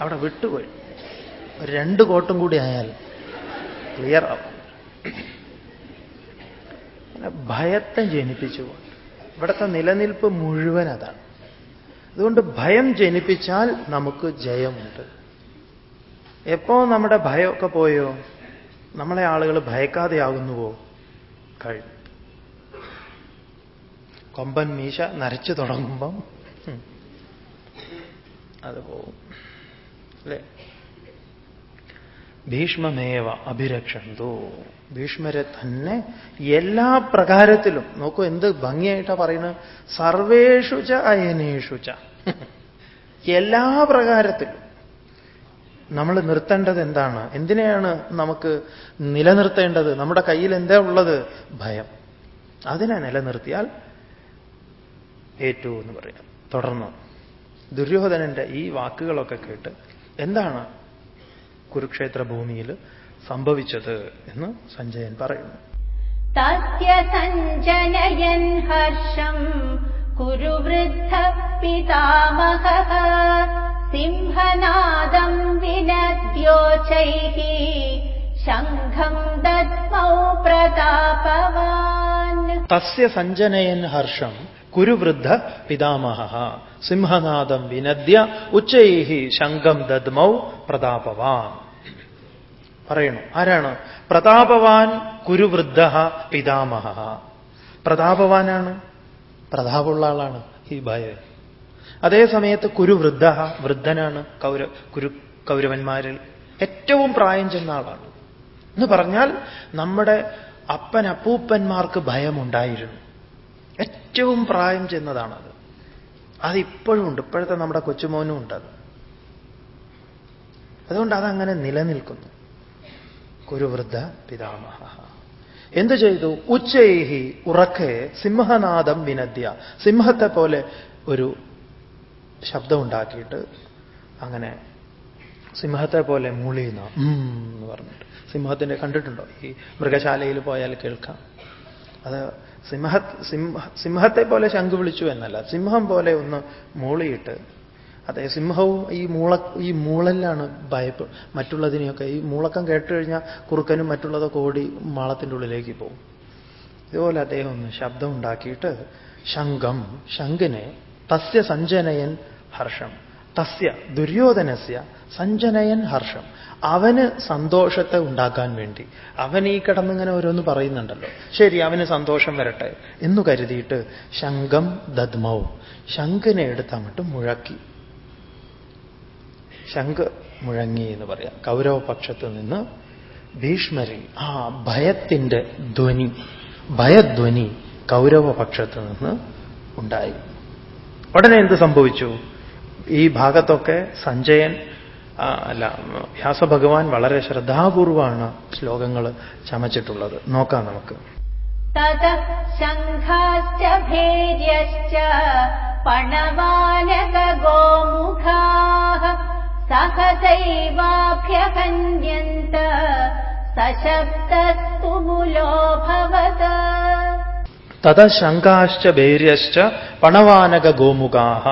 അവിടെ വിട്ടുപോയി. ഒരു രണ്ട് കോട്ടും കൂടി ആയാൽ ക്ലിയർ ആവും. ഭയത്തെ ജനിപ്പിച്ചുകൊണ്ട് ഇവിടുത്തെ നിലനിൽപ്പ് മുഴുവൻ അതാണ്. അതുകൊണ്ട് ഭയം ജനിപ്പിച്ചാൽ നമുക്ക് ജയമുണ്ട്. എപ്പോ നമ്മുടെ ഭയമൊക്കെ പോയോ? നമ്മളെ ആളുകൾ ഭയക്കാതെയാകുന്നുവോ? കഴിഞ്ഞു കൊമ്പൻ മീശ നരച്ചു തുടങ്ങുമ്പം അത് പോവും. അല്ലേ? ഭീഷ്മമേവ അഭിരക്ഷന്തോ. ഭീഷ്മരെ തന്നെ എല്ലാ പ്രകാരത്തിലും നോക്കൂ എന്ത് ഭംഗിയായിട്ടാ പറയുന്നത് സർവേഷു ച അയനേഷു ച. എല്ലാ പ്രകാരത്തിലും. നമ്മൾ നിർത്തേണ്ടത് എന്താണ്? എന്തിനെയാണ് നമുക്ക് നിലനിർത്തേണ്ടത്? നമ്മുടെ കയ്യിൽ എന്താ ഉള്ളത്? ഭയം. അതിനെ നിലനിർത്തിയാൽ ഏറ്റവും എന്ന് പറയാം. തുടർന്ന് ദുര്യോധനന്റെ ഈ വാക്കുകളൊക്കെ കേട്ട് എന്താണ് കുരുക്ഷേത്ര ഭൂമിയിൽ സംഭവിച്ചത് എന്ന് സഞ്ജയൻ പറയുന്നു. സഞ്ജനയൻ ഹർഷം सिंहनादम् विनद्योचैः शङ्खम् दद्मौ प्रतापवान् തസ്യ സഞ്ജനയൻ ഹർഷം കുരുവൃദ്ധ പിതാമഹ സിംഹനാദം വിനദ്യ ഉച്ചൈഹി ശംഖം ദദ്മൗ പ്രതാപവാൻ പറയണു ആരാണ് പ്രതാപവാൻ കുരുവൃദ്ധ പിതാമഹ പ്രതാപവാനാണ് പ്രതാപമുള്ള ആളാണ് ഈ ഭയ അതേ സമയത്ത് കുരുവൃദ്ധ വൃദ്ധനാണ് കൗര കുരു കൗരവന്മാരിൽ ഏറ്റവും പ്രായം ചെന്ന ആളാണ്. എന്ന് പറഞ്ഞാൽ നമ്മുടെ അപ്പൻ അപ്പൂപ്പന്മാർക്ക് ഭയമുണ്ടായിരുന്നു. ഏറ്റവും പ്രായം ചെന്നതാണത്. അതിപ്പോഴും ഉണ്ട്. ഇപ്പോഴത്തെ നമ്മുടെ കൊച്ചുമോനും ഉണ്ടത് അതുകൊണ്ട് അതങ്ങനെ നിലനിൽക്കുന്നു. കുരുവൃദ്ധ പിതാമഹ. എന്തു ചെയ്തു? ഉച്ചേഹി ഉറക്കെ സിംഹനാദം വിനദ്യ. സിംഹത്തെ പോലെ ഒരു ശബ്ദമുണ്ടാക്കിയിട്ട് അങ്ങനെ സിംഹത്തെ പോലെ മൂളിയുന്ന എന്ന് പറഞ്ഞിട്ട്. സിംഹത്തിന്റെ കണ്ടിട്ടുണ്ടോ? ഈ മൃഗശാലയിൽ പോയാൽ കേൾക്കാം. അത് സിംഹ സിംഹ സിംഹത്തെ പോലെ ശംഖ് വിളിച്ചു എന്നല്ല സിംഹം പോലെ ഒന്ന് മൂളിയിട്ട് അതെ സിംഹവും ഈ മൂള ഈ മൂളലിലാണ് ഭയപ്പ് മറ്റുള്ളതിനെയൊക്കെ ഈ മൂളക്കം കേട്ട് കഴിഞ്ഞാൽ കുറുക്കനും മറ്റുള്ളതൊക്കെ ഓടി മാളത്തിന്റെ ഉള്ളിലേക്ക് പോകും. ഇതുപോലെ അദ്ദേഹം ഒന്ന് ശബ്ദം ഉണ്ടാക്കിയിട്ട് ശംഖം ശംഖിനെ തസ്യ സഞ്ജനയൻ ഹർഷം. തസ്യ ദുര്യോധനസ്യ സഞ്ജനയൻ ഹർഷം. അവന് സന്തോഷത്തെ ഉണ്ടാക്കാൻ വേണ്ടി. അവൻ ഈ കിടന്നിങ്ങനെ ഓരോന്ന് പറയുന്നുണ്ടല്ലോ. ശരി അവന് സന്തോഷം വരട്ടെ എന്നു കരുതിയിട്ട് ശംഖം ദദ്മവും ശംഖിനെ എടുത്ത് അങ്ങോട്ട് മുഴക്കി. ശംഖ് മുഴങ്ങി എന്ന് പറയാം. കൗരവപക്ഷത്ത് നിന്ന് ഭീഷ്മരിൽ ആ ഭയത്തിന്റെ ധ്വനി ഭയധ്വനി കൗരവപക്ഷത്ത് നിന്ന് ഉണ്ടായി. ഉടനെ എന്ത് സംഭവിച്ചു? ഈ ഭാഗത്തൊക്കെ സഞ്ജയൻ അല്ല വ്യാസഭഗവാൻ വളരെ ശ്രദ്ധാപൂർവമാണ് ശ്ലോകങ്ങൾ ചമച്ചിട്ടുള്ളത്. നോക്കാം നമുക്ക്. തത ശംഖാശ്ച തത ശങ്കാശ്ച ഭേര്യശ്ച പണവാനക ഗോമുഖാഹ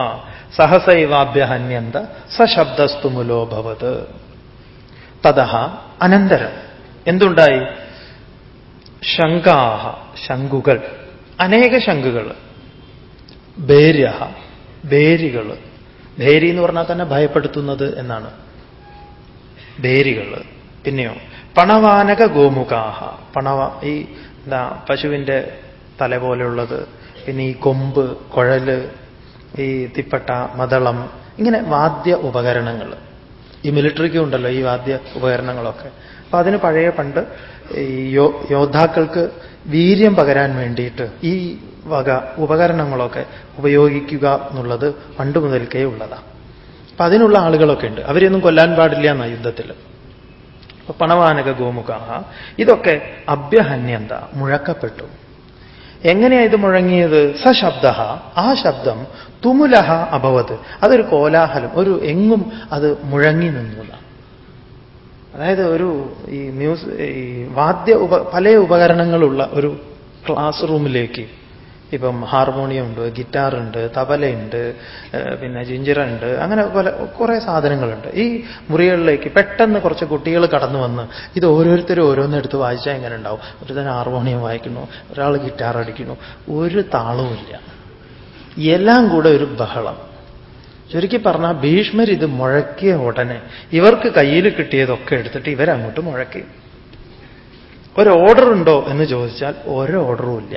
സഹസൈവാഭ്യഹന്യന്ത സശബ്ദസ്തു മുലോഭവത് തത അനന്തരം. എന്തുണ്ടായി? ശങ്കാഹ ശങ്കുകൾ. അനേക ശങ്കുകൾ. ഭേര്യ ഭേരികൾ. ഭേരി എന്ന് പറഞ്ഞാൽ തന്നെ ഭയപ്പെടുത്തുന്നത് എന്നാണ്. ഭേരികൾ. പിന്നെയോ പണവാനക ഗോമുഖാഹ പണവ ഈ എന്താ പശുവിന്റെ തല പോലെയുള്ളത് പിന്നെ ഈ കൊമ്പ് കുഴൽ ഈ തിപ്പട്ട മദളം ഇങ്ങനെ വാദ്യ ഉപകരണങ്ങൾ. ഈ മിലിറ്ററിക്കും ഉണ്ടല്ലോ ഈ വാദ്യ ഉപകരണങ്ങളൊക്കെ. അപ്പൊ അതിന് പഴയ പണ്ട് ഈ യോദ്ധാക്കൾക്ക് വീര്യം പകരാൻ വേണ്ടിയിട്ട് ഈ വക ഉപകരണങ്ങളൊക്കെ ഉപയോഗിക്കുക എന്നുള്ളത് പണ്ട് മുതൽക്കേ ഉള്ളതാണ് അപ്പൊ അതിനുള്ള ആളുകളൊക്കെ ഉണ്ട്. അവരെയൊന്നും കൊല്ലാൻ പാടില്ല എന്നാ യുദ്ധത്തിൽ അപ്പൊ പണവാനക ഗോമുഖ ഇതൊക്കെ അഭ്യഹന്യന്ത മുഴക്കപ്പെട്ടു. എങ്ങനെയാ ഇത് മുഴങ്ങിയത്? സശബ്ദ ആ ശബ്ദം തുമുലഹ അഭവത്. അതൊരു കോലാഹലം ഒരു എങ്ങും അത് മുഴങ്ങി നിന്നു അതായത് ഒരു ഈ മ്യൂസ് ഈ വാദ്യ ഉപ പല ഉപകരണങ്ങളുള്ള ഒരു ക്ലാസ് റൂമിലേക്ക് ഇപ്പം ഹാർമോണിയം ഉണ്ട് ഗിറ്റാറുണ്ട് തബലയുണ്ട് പിന്നെ ജിഞ്ചിറുണ്ട് അങ്ങനെ പല കുറേ സാധനങ്ങളുണ്ട്. ഈ മുറികളിലേക്ക് പെട്ടെന്ന് കുറച്ച് കുട്ടികൾ കടന്നു വന്ന് ഇത് ഓരോരുത്തരും ഓരോന്നെടുത്ത് വായിച്ചാൽ എങ്ങനെ ഉണ്ടാവും? ഒരുത്തൻ ഹാർമോണിയം വായിക്കുന്നു ഒരാൾ ഗിറ്റാർ അടിക്കുന്നു ഒരു താളവുമില്ല എല്ലാം കൂടെ ഒരു ബഹളം. ചുരുക്കി പറഞ്ഞാൽ ഭീഷ്മർ ഇത് മുഴക്കിയ ഉടനെ ഇവർക്ക് കയ്യിൽ കിട്ടിയതൊക്കെ എടുത്തിട്ട് ഇവരങ്ങോട്ട് മുഴക്കി. ഒരു ഓർഡർ ഉണ്ടോ എന്ന് ചോദിച്ചാൽ ഒരു ഓർഡറും ഇല്ല.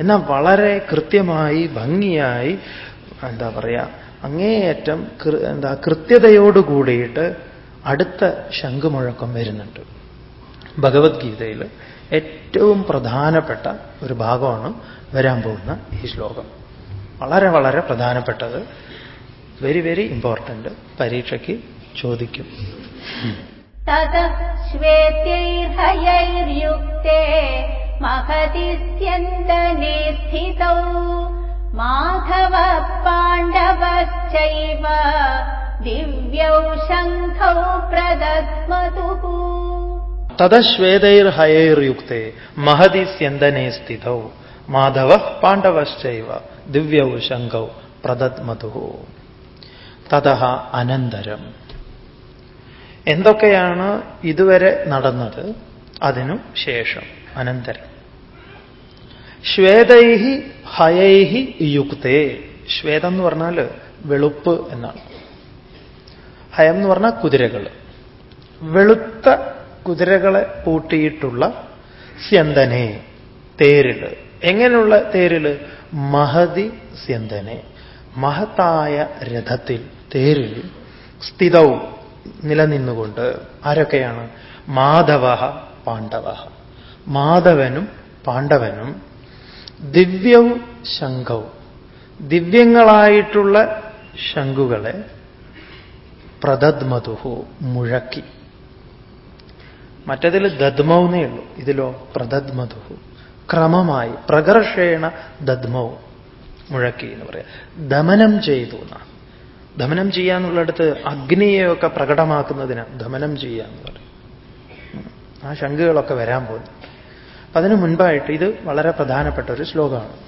എന്നാൽ വളരെ കൃത്യമായി ഭംഗിയായി എന്താ പറയുക അങ്ങേയറ്റം എന്താ കൃത്യതയോട് കൂടിയിട്ട് അടുത്ത ശംഖുമുഴക്കം വരുന്നുണ്ട്. ഭഗവത്ഗീതയിൽ ഏറ്റവും പ്രധാനപ്പെട്ട ഒരു ഭാഗമാണ് വരാൻ പോകുന്ന ഈ ശ്ലോകം. വളരെ വളരെ പ്രധാനപ്പെട്ടത്. വെരി വെരി ഇമ്പോർട്ടന്റ് പരീക്ഷയ്ക്ക് ചോദിക്കും. തത ശ്വേത്യൈർഹയൈർയുക്തേ महति स्यन्दने स्थितौ माधव पाण्डवश्चैव दिव्यौ शङ्खौ प्रदत्मतुः തദശ്വേതൈർഹയൈർയുക്തേ മഹതി സ്യന്തനെ സ്ഥിതൗ മാധവ പാണ്ഡവശ്ചൈവ ദിവ്യൗ ശങ്കൗ പ്രദത്മതു തത അനന്തരം എന്തൊക്കെയാണ് ഇതുവരെ നടന്നത് അതിനു ശേഷം അനന്തരം. ശ്വേതൈഹി ഹയൈഹി യുക്തേ. ശ്വേതം എന്ന് പറഞ്ഞാൽ വെളുപ്പ് എന്നാണ്. ഹയം എന്ന് പറഞ്ഞാൽ കുതിരകൾ. വെളുത്ത കുതിരകളെ പൂട്ടിയിട്ടുള്ള സ്യന്തനെ തേരിൽ. എങ്ങനെയുള്ള തേരിൽ? മഹതി സ്യന്തനെ. മഹത്തായ രഥത്തിൽ തേരിൽ സ്ഥിതവും നിലനിന്നുകൊണ്ട് ആരൊക്കെയാണ്? മാധവ പാണ്ഡവ. മാധവനും പാണ്ഡവനും ദിവ്യവും ശംഖവും. ദിവ്യങ്ങളായിട്ടുള്ള ശംഖുകളെ പ്രദദ്മതുഹു മുഴക്കി. മറ്റതിൽ ദദ്മൗന്നേ ഉള്ളൂ. ഇതിലോ പ്രദദ്മതുഹു. ക്രമമായി പ്രകർഷേണ ദദ്മവും മുഴക്കി എന്ന് പറയാം. ദമനം ചെയ്തു എന്നാണ്. ദമനം ചെയ്യാന്നുള്ളിടത്ത് അഗ്നിയെയൊക്കെ പ്രകടമാക്കുന്നതിന് ദമനം ചെയ്യാന്ന് പറയും ആ ശംഖുകളൊക്കെ വരാൻ പോകുന്നു. അപ്പൊ അതിനു മുൻപായിട്ട് ഇത് വളരെ പ്രധാനപ്പെട്ട ഒരു ശ്ലോകമാണ്.